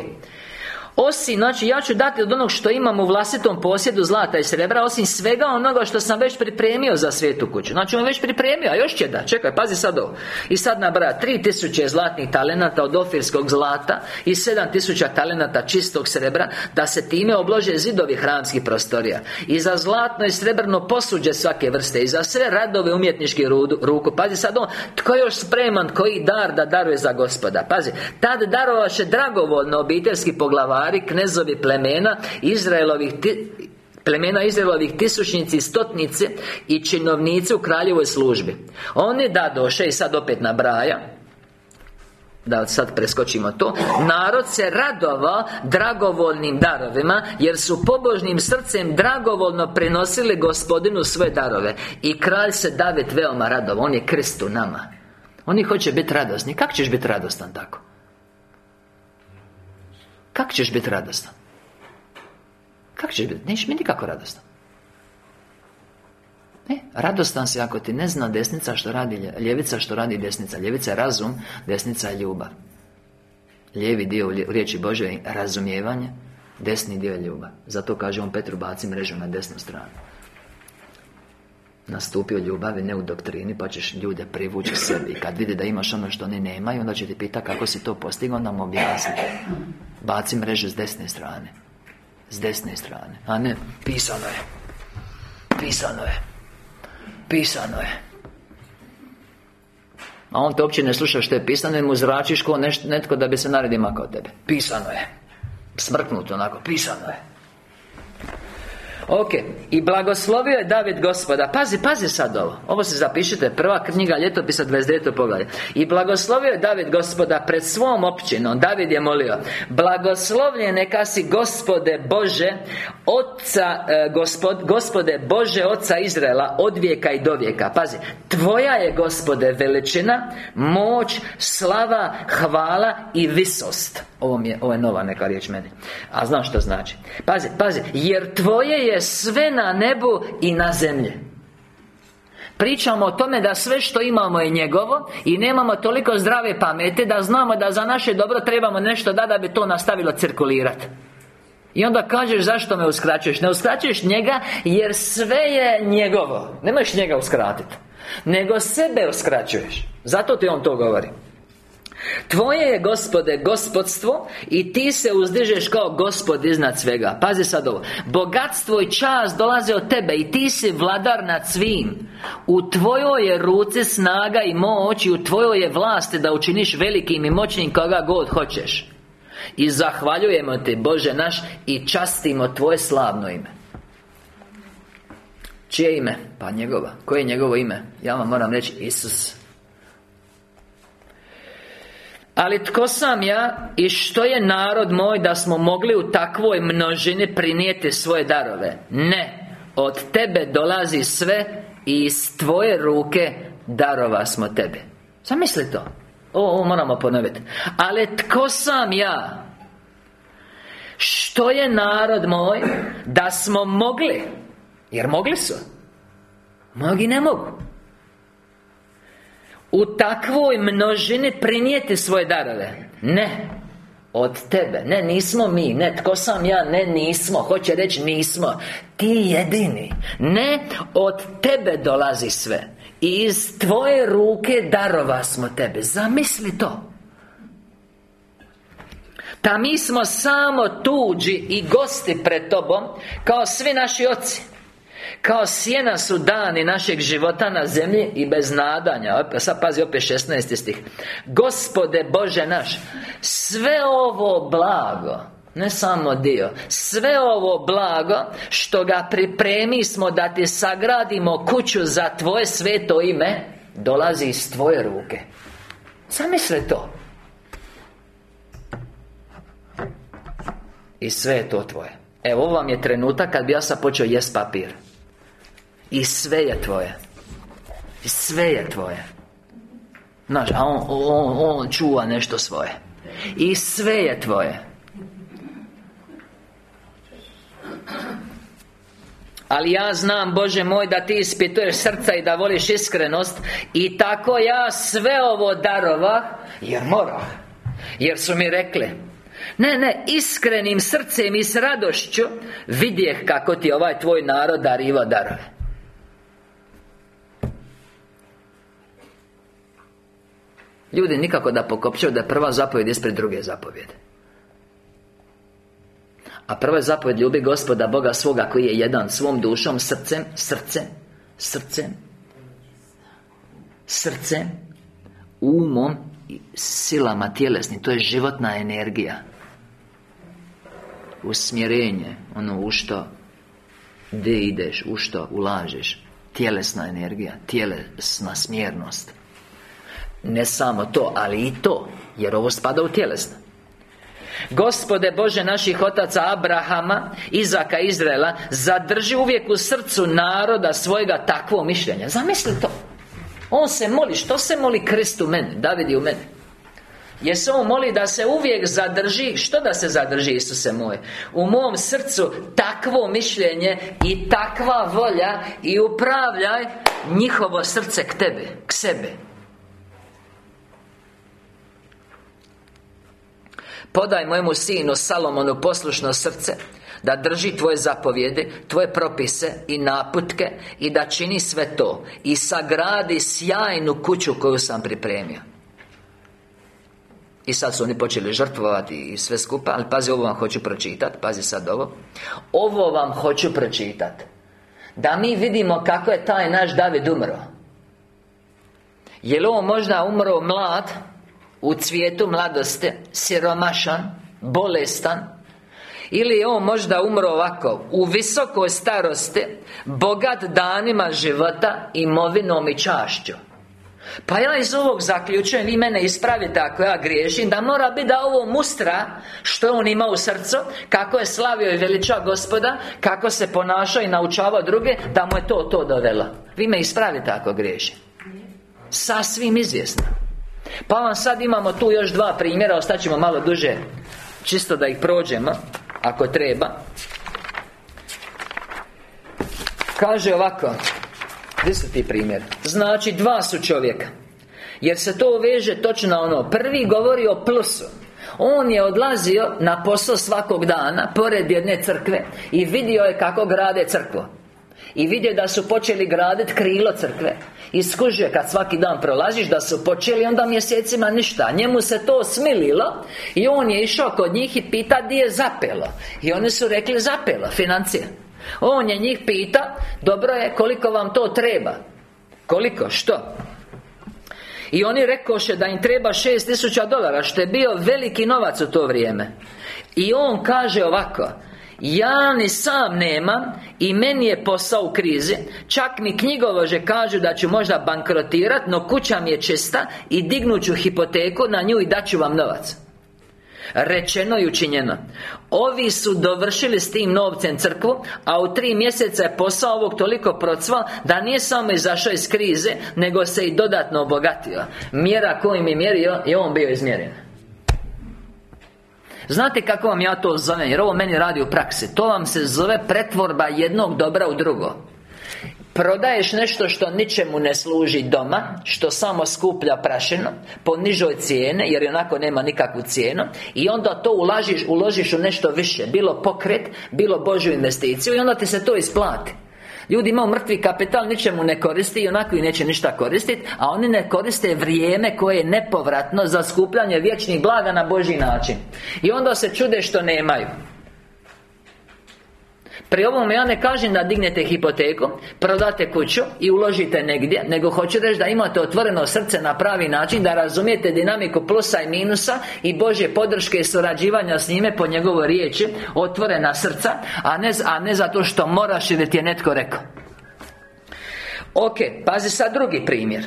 osim, znači ja ću dati od onog što imam u vlastitom posjedu zlata i srebra Osim svega onoga što sam već pripremio za svijetu kuću. Znači on već pripremio, a još će da Čekaj, pazi sad ovo. I sad nabraja tri tisuće zlatnih talenata od ofirskog zlata I sedam tisuća talenata čistog srebra Da se time oblože zidovi hramskih prostorija. I za zlatno i srebrno posuđe svake vrste I za sve radove umjetnički ruku. Pazi sad on Tko je još spreman koji dar da daruje za gospoda? Pazi Tad darovaše dragovoljno obiteljski poglavar cari, knezovi plemena Izraelovih plemena Izraelovih tisućnici, stotnice i činovnici u kraljevoj službi. Oni da doše i sad opet nabraja da sad preskočimo to Narod se radovao dragovoljnim darovima Jer su pobožnim srcem dragovoljno prenosili gospodinu svoje darove. I kralj se David veoma radovao On je krst u nama. Oni hoće biti radosni. Kako ćeš biti radostan tako? Kako ćeš biti radostan? Kako ćeš biti? Nećeš biti nikako radostan. Ne, radostan si ako ti ne zna desnica što radi ljevica što radi desnica. Ljevica je razum, desnica je ljubav. Lijevi dio u riječi Bože je razumijevanje Desni dio je ljubav. Zato kaže on Petru baci mrežu na desnu stranu. Nastupio ljubavi, ne u doktrini Pa ćeš ljude privući sebi. Kad vidi da imaš ono što oni nemaju Onda će ti pita kako si to postigao Onda mu objasni Baci mrežu s desne strane. S desne strane. A ne, pisano je. Pisano je. Pisano je. A on te uopće ne sluša što je pisano I mu zračiš ko netko da bi se naredi makao tebe. Pisano je. Smrknuto onako, pisano je Ok, i blagoslovio je David gospoda. Pazi, pazi sad ovo. Ovo se zapišite, prva knjiga ljetopisa 29. poglavlje. I blagoslovio je David gospoda pred svom općinom. David je molio Blagoslovljen neka si gospode Bože Oca, e, gospod, gospode Bože Oca Izraela Od vijeka i do vijeka. Pazi, Tvoja je gospode veličina Moć, slava, hvala i visost. Ovo, mi je, ovo je nova neka riječ meni. A znam što znači? Pazi, pazi Jer Tvoje je sve na nebu i na zemlji. Pričamo o tome da sve što imamo je njegovo I nemamo toliko zdrave pameti Da znamo da za naše dobro trebamo nešto da Da bi to nastavilo cirkulirati i onda kažeš zašto me uskraćuješ? Ne uskraćuješ njega jer sve je njegovo. Ne njega uskratiti Nego sebe uskraćuješ. Zato ti on to govori Tvoje je, gospode, gospodstvo I ti se uzdižeš kao gospod iznad svega. Pazi sad ovo. Bogatstvo i čast dolaze od tebe I ti si vladar nad svim. U tvojoj je ruci snaga i moć I u tvojoj je vlasti da učiniš velikim i moćnim koga god hoćeš. I zahvaljujemo te, Bože naš I častimo Tvoje slavno ime. Čije ime? Pa njegova Koje je njegovo ime? Ja vam moram reći Isus ali tko sam ja i što je narod moj da smo mogli u takvoj množini prinijeti svoje darove? Ne. Od tebe dolazi sve i iz tvoje ruke darova smo tebe Zamisli to. Ovo, ovo moramo ponoviti. Ali tko sam ja? Što je narod moj Da smo mogli? Jer mogli su. Mnogi ne mogu u takvoj množini prinijeti svoje darove? Ne. Od tebe. Ne, nismo mi. Ne, tko sam ja? Ne, nismo. Hoće reći nismo. Ti jedini. Ne, od tebe dolazi sve. I iz tvoje ruke darova smo tebe. Zamisli to. Ta mi smo samo tuđi i gosti pred tobom Kao svi naši oci kao sjena su dani našeg života na zemlji I bez nadanja. Sad pazi opet 16. stih. Gospode Bože naš Sve ovo blago ne samo dio Sve ovo blago Što ga pripremi smo da ti sagradimo kuću za Tvoje sveto ime Dolazi iz Tvoje ruke. Zamisli to. I sve je to Tvoje. Evo vam je trenutak kad bi ja sad počeo jest papir i sve je tvoje. I sve je tvoje. Znaš, a on, on, on čuva nešto svoje. I sve je tvoje. Ali ja znam, Bože moj, da ti ispituješ srca i da voliš iskrenost. I tako ja sve ovo darova Jer mora Jer su mi rekli Ne, ne, iskrenim srcem i s radošću Vidjeh kako ti ovaj tvoj narod dariva darove Ljudi nikako da pokopčaju da je prva zapovjed ispred druge zapovjede. A prva zapovjed ljubi gospoda Boga svoga koji je jedan Svom dušom, srcem, srcem Srcem Srcem Umom i silama tjelesnim. To je životna energija. Usmjerenje Ono u što Gdje ideš, u što ulažeš. Tjelesna energija Tjelesna smjernost ne samo to, ali i to Jer ovo spada u tjelesno. Gospode Bože naših otaca Abrahama, Izaka, Izraela Zadrži uvijek u srcu naroda svojega takvo mišljenja Zamisli to. On se moli, što se moli Krist u meni, David u meni? Jer se on moli da se uvijek zadrži? Što da se zadrži Isuse moj? U mom srcu takvo mišljenje I takva volja I upravljaj njihovo srce k tebe K sebe Podaj mojemu sinu Salomonu poslušno srce Da drži tvoje zapovjede Tvoje propise i naputke I da čini sve to I sagradi sjajnu kuću koju sam pripremio. I sad su oni počeli žrtvovati i sve skupa Ali pazi, ovo vam hoću pročitati Pazi sad ovo. Ovo vam hoću pročitati Da mi vidimo kako je taj naš David umro. Je li on možda umro mlad u cvijetu mladosti Siromašan Bolestan Ili je on možda umro ovako U visokoj starosti Bogat danima života Imovinom i čašću. Pa ja iz ovog zaključujem, vi mene ispravite ako ja griješim Da mora biti da ovo mustra Što on ima u srcu Kako je slavio i veličao gospoda Kako se ponašao i naučavao druge Da mu je to, to dovelo. Vi me ispravite ako griješim. Sasvim izvjesno pa vam sad imamo tu još dva primjera Ostaćemo malo duže Čisto da ih prođemo Ako treba. Kaže ovako Gdje su ti primjer? Znači dva su čovjeka. Jer se to veže točno na ono Prvi govori o plusu. On je odlazio na posao svakog dana Pored jedne crkve I vidio je kako grade crkvu I vidio da su počeli graditi krilo crkve. I skužio kad svaki dan prolaziš da su počeli onda mjesecima ništa. Njemu se to smililo I on je išao kod njih i pita gdje je zapelo. I oni su rekli zapelo, financije. On je njih pita Dobro je, koliko vam to treba? Koliko, što? I oni rekoše da im treba šest tisuća dolara Što je bio veliki novac u to vrijeme. I on kaže ovako ja ni sam nemam I meni je posao u krizi. Čak mi knjigovože kažu da ću možda bankrotirat No kuća mi je čista I dignuću hipoteku na nju i daću vam novac. Rečeno i učinjeno. Ovi su dovršili s tim novcem crkvu A u tri mjeseca je posao ovog toliko procvao Da nije samo izašao iz krize Nego se i dodatno obogatio. Mjera kojim je mjerio Je on bio izmjeren Znate kako vam ja to zovem, jer ovo meni radi u praksi? To vam se zove pretvorba jednog dobra u drugo. Prodaješ nešto što ničemu ne služi doma Što samo skuplja prašeno Po nižoj cijene Jer onako nema nikakvu cijenu I onda to ulažiš, uložiš u nešto više. Bilo pokret Bilo Božju investiciju I onda ti se to isplati Ljudi imaju mrtvi kapital, ničemu ne koristi I onako i neće ništa koristiti A oni ne koriste vrijeme koje je nepovratno Za skupljanje vječnih blaga na Božji način. I onda se čude što nemaju Pri ovom ja ne kažem da dignete hipoteku Prodate kuću i uložite negdje Nego hoću reći da imate otvoreno srce na pravi način Da razumijete dinamiku plusa i minusa I Božje podrške i surađivanja s njime Po njegovoj riječi Otvorena srca A ne, a ne zato što moraš ili ti je netko rekao. Ok, pazi sad drugi primjer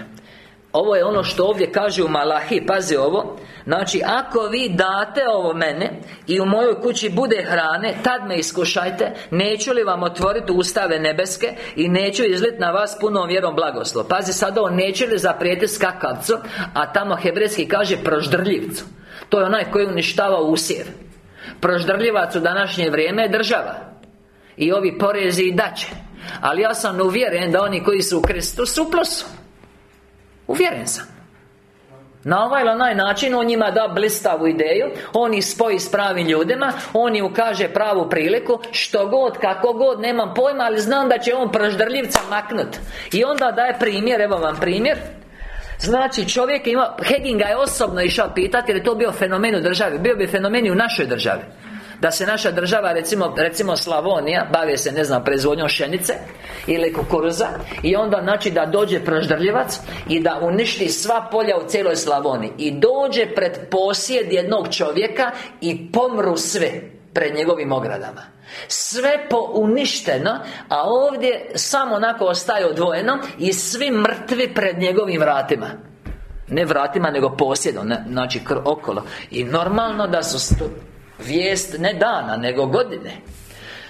ovo je ono što ovdje kaže u Malahi Pazi ovo. Znači, ako vi date ovo mene I u mojoj kući bude hrane Tad me iskušajte. Neću li vam otvoriti ustave nebeske I neću izlit na vas punom vjerom blagoslov. Pazi sad ovo Neću li zaprijeti skakavcu A tamo hebrejski kaže proždrljivcu. To je onaj koji uništava usjev. Proždrljivac u današnje vrijeme je država. I ovi porezi i daće. Ali ja sam uvjeren da oni koji su u Kristu su plus Uvjeren sam. Na ovaj ili onaj način on njima da blistavu ideju On ih spoji s pravim ljudima On im ukaže pravu priliku Što god, kako god, nemam pojma Ali znam da će on proždrljivca maknut. I onda daje primjer, evo vam primjer. Znači čovjek ima Heginga je osobno išao pitati Jer je to bio fenomen u državi Bio bi fenomen i u našoj državi da se naša država, recimo, recimo Slavonija Bavi se, ne znam, proizvodnjom šenice Ili kukuruza I onda, znači, da dođe proždrljivac I da uništi sva polja u cijeloj Slavoniji I dođe pred posjed jednog čovjeka I pomru sve Pred njegovim ogradama. Sve uništeno A ovdje samo onako ostaje odvojeno I svi mrtvi pred njegovim vratima. Ne vratima, nego posjedom, ne, znači okolo. I normalno da su Vijest ne dana, nego godine.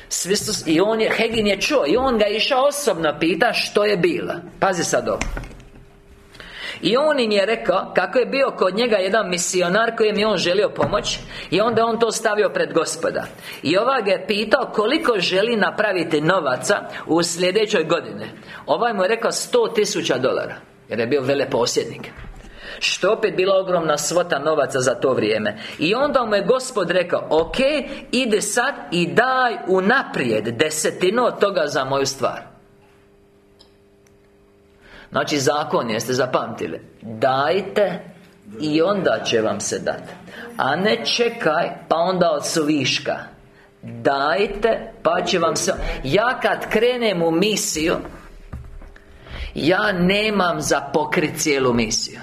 Svi su, I on je, Hegin je čuo I on ga išao osobno pita što je bila. Pazi sad ovo. I on im je rekao kako je bio kod njega jedan misionar kojem je on želio pomoć I onda on to stavio pred gospoda. I ova ga je pitao koliko želi napraviti novaca u sljedećoj godine Ovaj mu je rekao sto tisuća dolara Jer je bio veleposjednik što opet bila ogromna svota novaca za to vrijeme. I onda mu je gospod rekao Ok, ide sad i daj unaprijed desetinu od toga za moju stvar. Znači zakon jeste zapamtili? Dajte i onda će vam se dati A ne čekaj pa onda od suviška. Dajte pa će vam se Ja kad krenem u misiju Ja nemam za pokrit cijelu misiju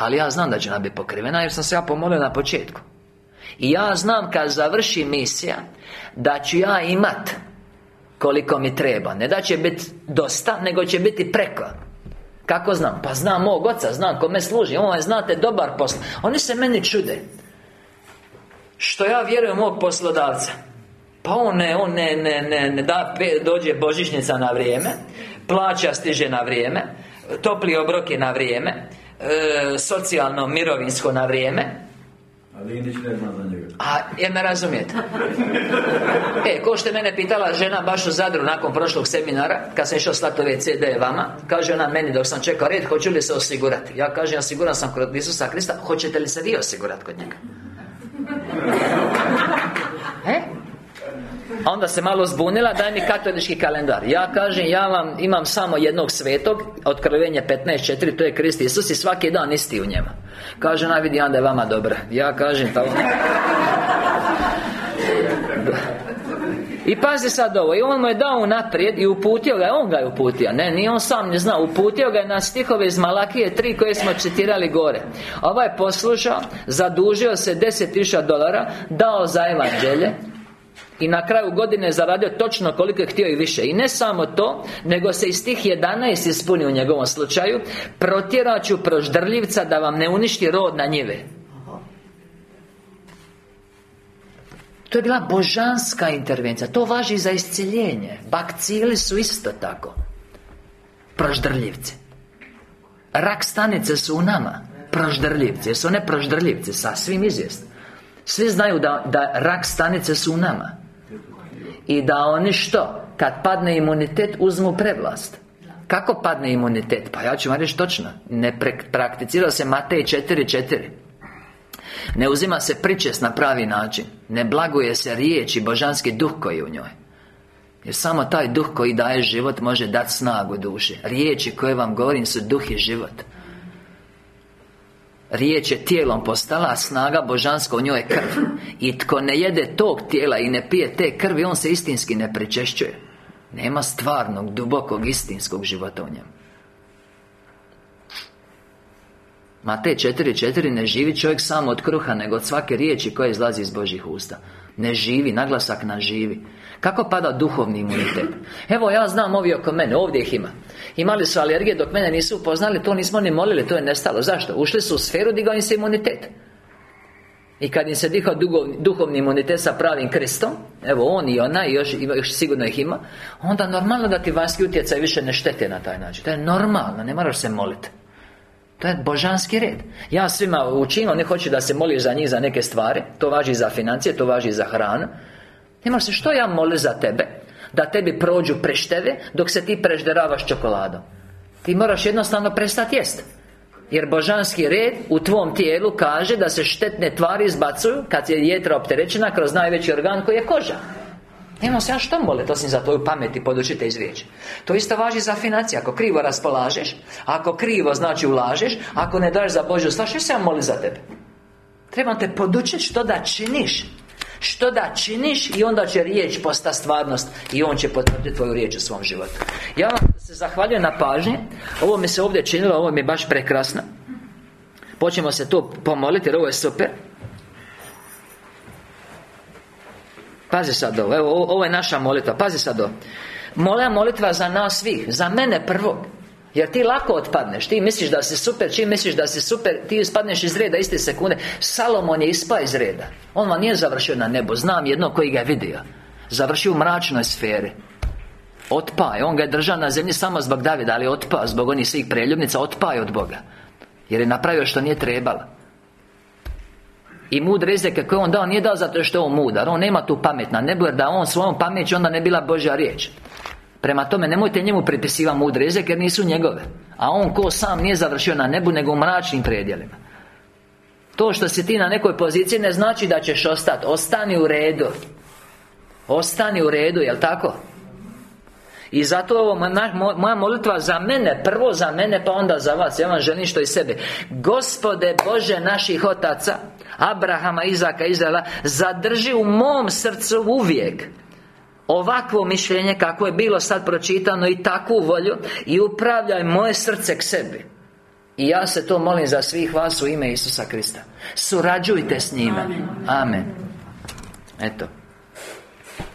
ali ja znam da će ona biti pokrivena jer sam se ja pomolio na početku. I ja znam kad završi misija Da ću ja imat Koliko mi treba. Ne da će biti dosta, nego će biti preko. Kako znam? Pa znam mog oca, znam kome služi. On je, znate, dobar posl Oni se meni čude. Što ja vjerujem mog poslodavca? Pa on ne, on ne, ne, ne, ne da dođe božićnica na vrijeme Plaća stiže na vrijeme Topli obrok na vrijeme e, socijalno, mirovinsko na vrijeme ali ne zna za njega A, jer me razumijete E, ko što mene pitala žena baš u Zadru nakon prošlog seminara Kad sam išao slati ove CD vama Kaže ona meni dok sam čekao red Hoću li se osigurati Ja kažem, ja siguran sam kod Isusa Krista Hoćete li se vi osigurati kod njega? E? Onda se malo zbunila, daj mi katolički kalendar. Ja kažem, ja vam imam samo jednog svetog Otkrovenje 15.4, to je Krist Isus I svaki dan isti u njema Kaže, ona vidi, onda je vama dobra Ja kažem, tamo I pazi sad ovo I on mu je dao naprijed I uputio ga On ga je uputio. Ne, nije on sam ne zna Uputio ga je na stihove iz Malakije 3 Koje smo citirali gore. Ovaj poslušao Zadužio se 10.000 dolara Dao za evanđelje i na kraju godine zaradio točno koliko je htio i više. I ne samo to Nego se iz tih 11 ispuni u njegovom slučaju Protjerat ću proždrljivca da vam ne uništi rod na njive. To je bila božanska intervencija. To važi za isciljenje Bakcili su isto tako. Proždrljivci. Rak stanice su u nama. Proždrljivci. Jer su one proždrljivci? Sasvim izvjesno. Svi znaju da, da rak stanice su u nama i da oni što? Kad padne imunitet uzmu prevlast. Kako padne imunitet? Pa ja ću vam reći točno. Ne prakticira se Matej 4.4 Ne uzima se pričest na pravi način. Ne blaguje se riječ i božanski duh koji je u njoj. Jer samo taj duh koji daje život može dati snagu duši. Riječi koje vam govorim su duh i život Riječ je tijelom postala, a snaga božanska u njoj je krv. I tko ne jede tog tijela i ne pije te krvi, on se istinski ne pričešćuje Nema stvarnog, dubokog, istinskog života u njemu. Matej 4.4 Ne živi čovjek samo od kruha, nego od svake riječi koja izlazi iz Božih usta. Ne živi, naglasak na živi Kako pada duhovni imunitet? Evo ja znam ovi oko mene, ovdje ih ima. Imali su alergije dok mene nisu upoznali To nismo ni molili, to je nestalo. Zašto? Ušli su u sferu, digao im se imunitet. I kad im se dihao duhovni imunitet sa pravim Kristom Evo on i ona i još, još sigurno ih ima Onda normalno da ti vanjski utjecaj više ne štete na taj način. To je normalno, ne moraš se moliti to je božanski red. Ja svima učim, oni hoće da se moliš za njih za neke stvari To važi za financije, to važi za hranu Nemaš se, što ja molim za tebe? Da tebi prođu prešteve Dok se ti prežderavaš čokoladom. Ti moraš jednostavno prestati jest. Jer božanski red u tvom tijelu kaže da se štetne tvari izbacuju Kad je jetra opterećena kroz najveći organ koji je koža. Nema se ja što moliti osim za tvoju pamet i podučite iz To isto važi za financije. Ako krivo raspolažeš Ako krivo znači ulažeš Ako ne daš za Božju stvar Što se ja moli za tebe? Trebam te podučiti što da činiš što da činiš i onda će riječ postati stvarnost I on će potvrditi tvoju riječ u svom životu. Ja vam se zahvaljujem na pažnji. Ovo mi se ovdje činilo, ovo mi je baš prekrasno. Počnemo se tu pomoliti jer ovo je super. Pazi sad ovo, evo, ovo je naša molitva, pazi sad ovo. Moja molitva za nas svih, za mene prvog jer ti lako otpadneš? Ti misliš da si super Čim misliš da si super Ti ispadneš iz reda iste sekunde. Salomon je ispao iz reda. On vam nije završio na nebo Znam jedno koji ga je vidio. Završio u mračnoj sferi. Otpa je. On ga je držao na zemlji samo zbog Davida Ali otpa Zbog onih svih preljubnica. Otpa je od Boga. Jer je napravio što nije trebalo. I mudre izreke koje on dao nije dao zato što je on mudar. On nema tu pamet na nebu Jer da on svojom pameću onda ne bila Božja riječ Prema tome, nemojte njemu pripisivati mudre izreke jer nisu njegove. A on ko sam nije završio na nebu nego u mračnim predjelima. To što si ti na nekoj poziciji ne znači da ćeš ostati Ostani u redu. Ostani u redu, jel tako? I zato ovo moja molitva za mene Prvo za mene pa onda za vas. Ja vam želim što i sebe Gospode Bože naših otaca Abrahama, Izaka, Izraela Zadrži u mom srcu uvijek Ovakvo mišljenje kako je bilo sad pročitano I takvu volju I upravljaj moje srce k sebi. I ja se to molim za svih vas u ime Isusa Krista. Surađujte s njime. Amen. Eto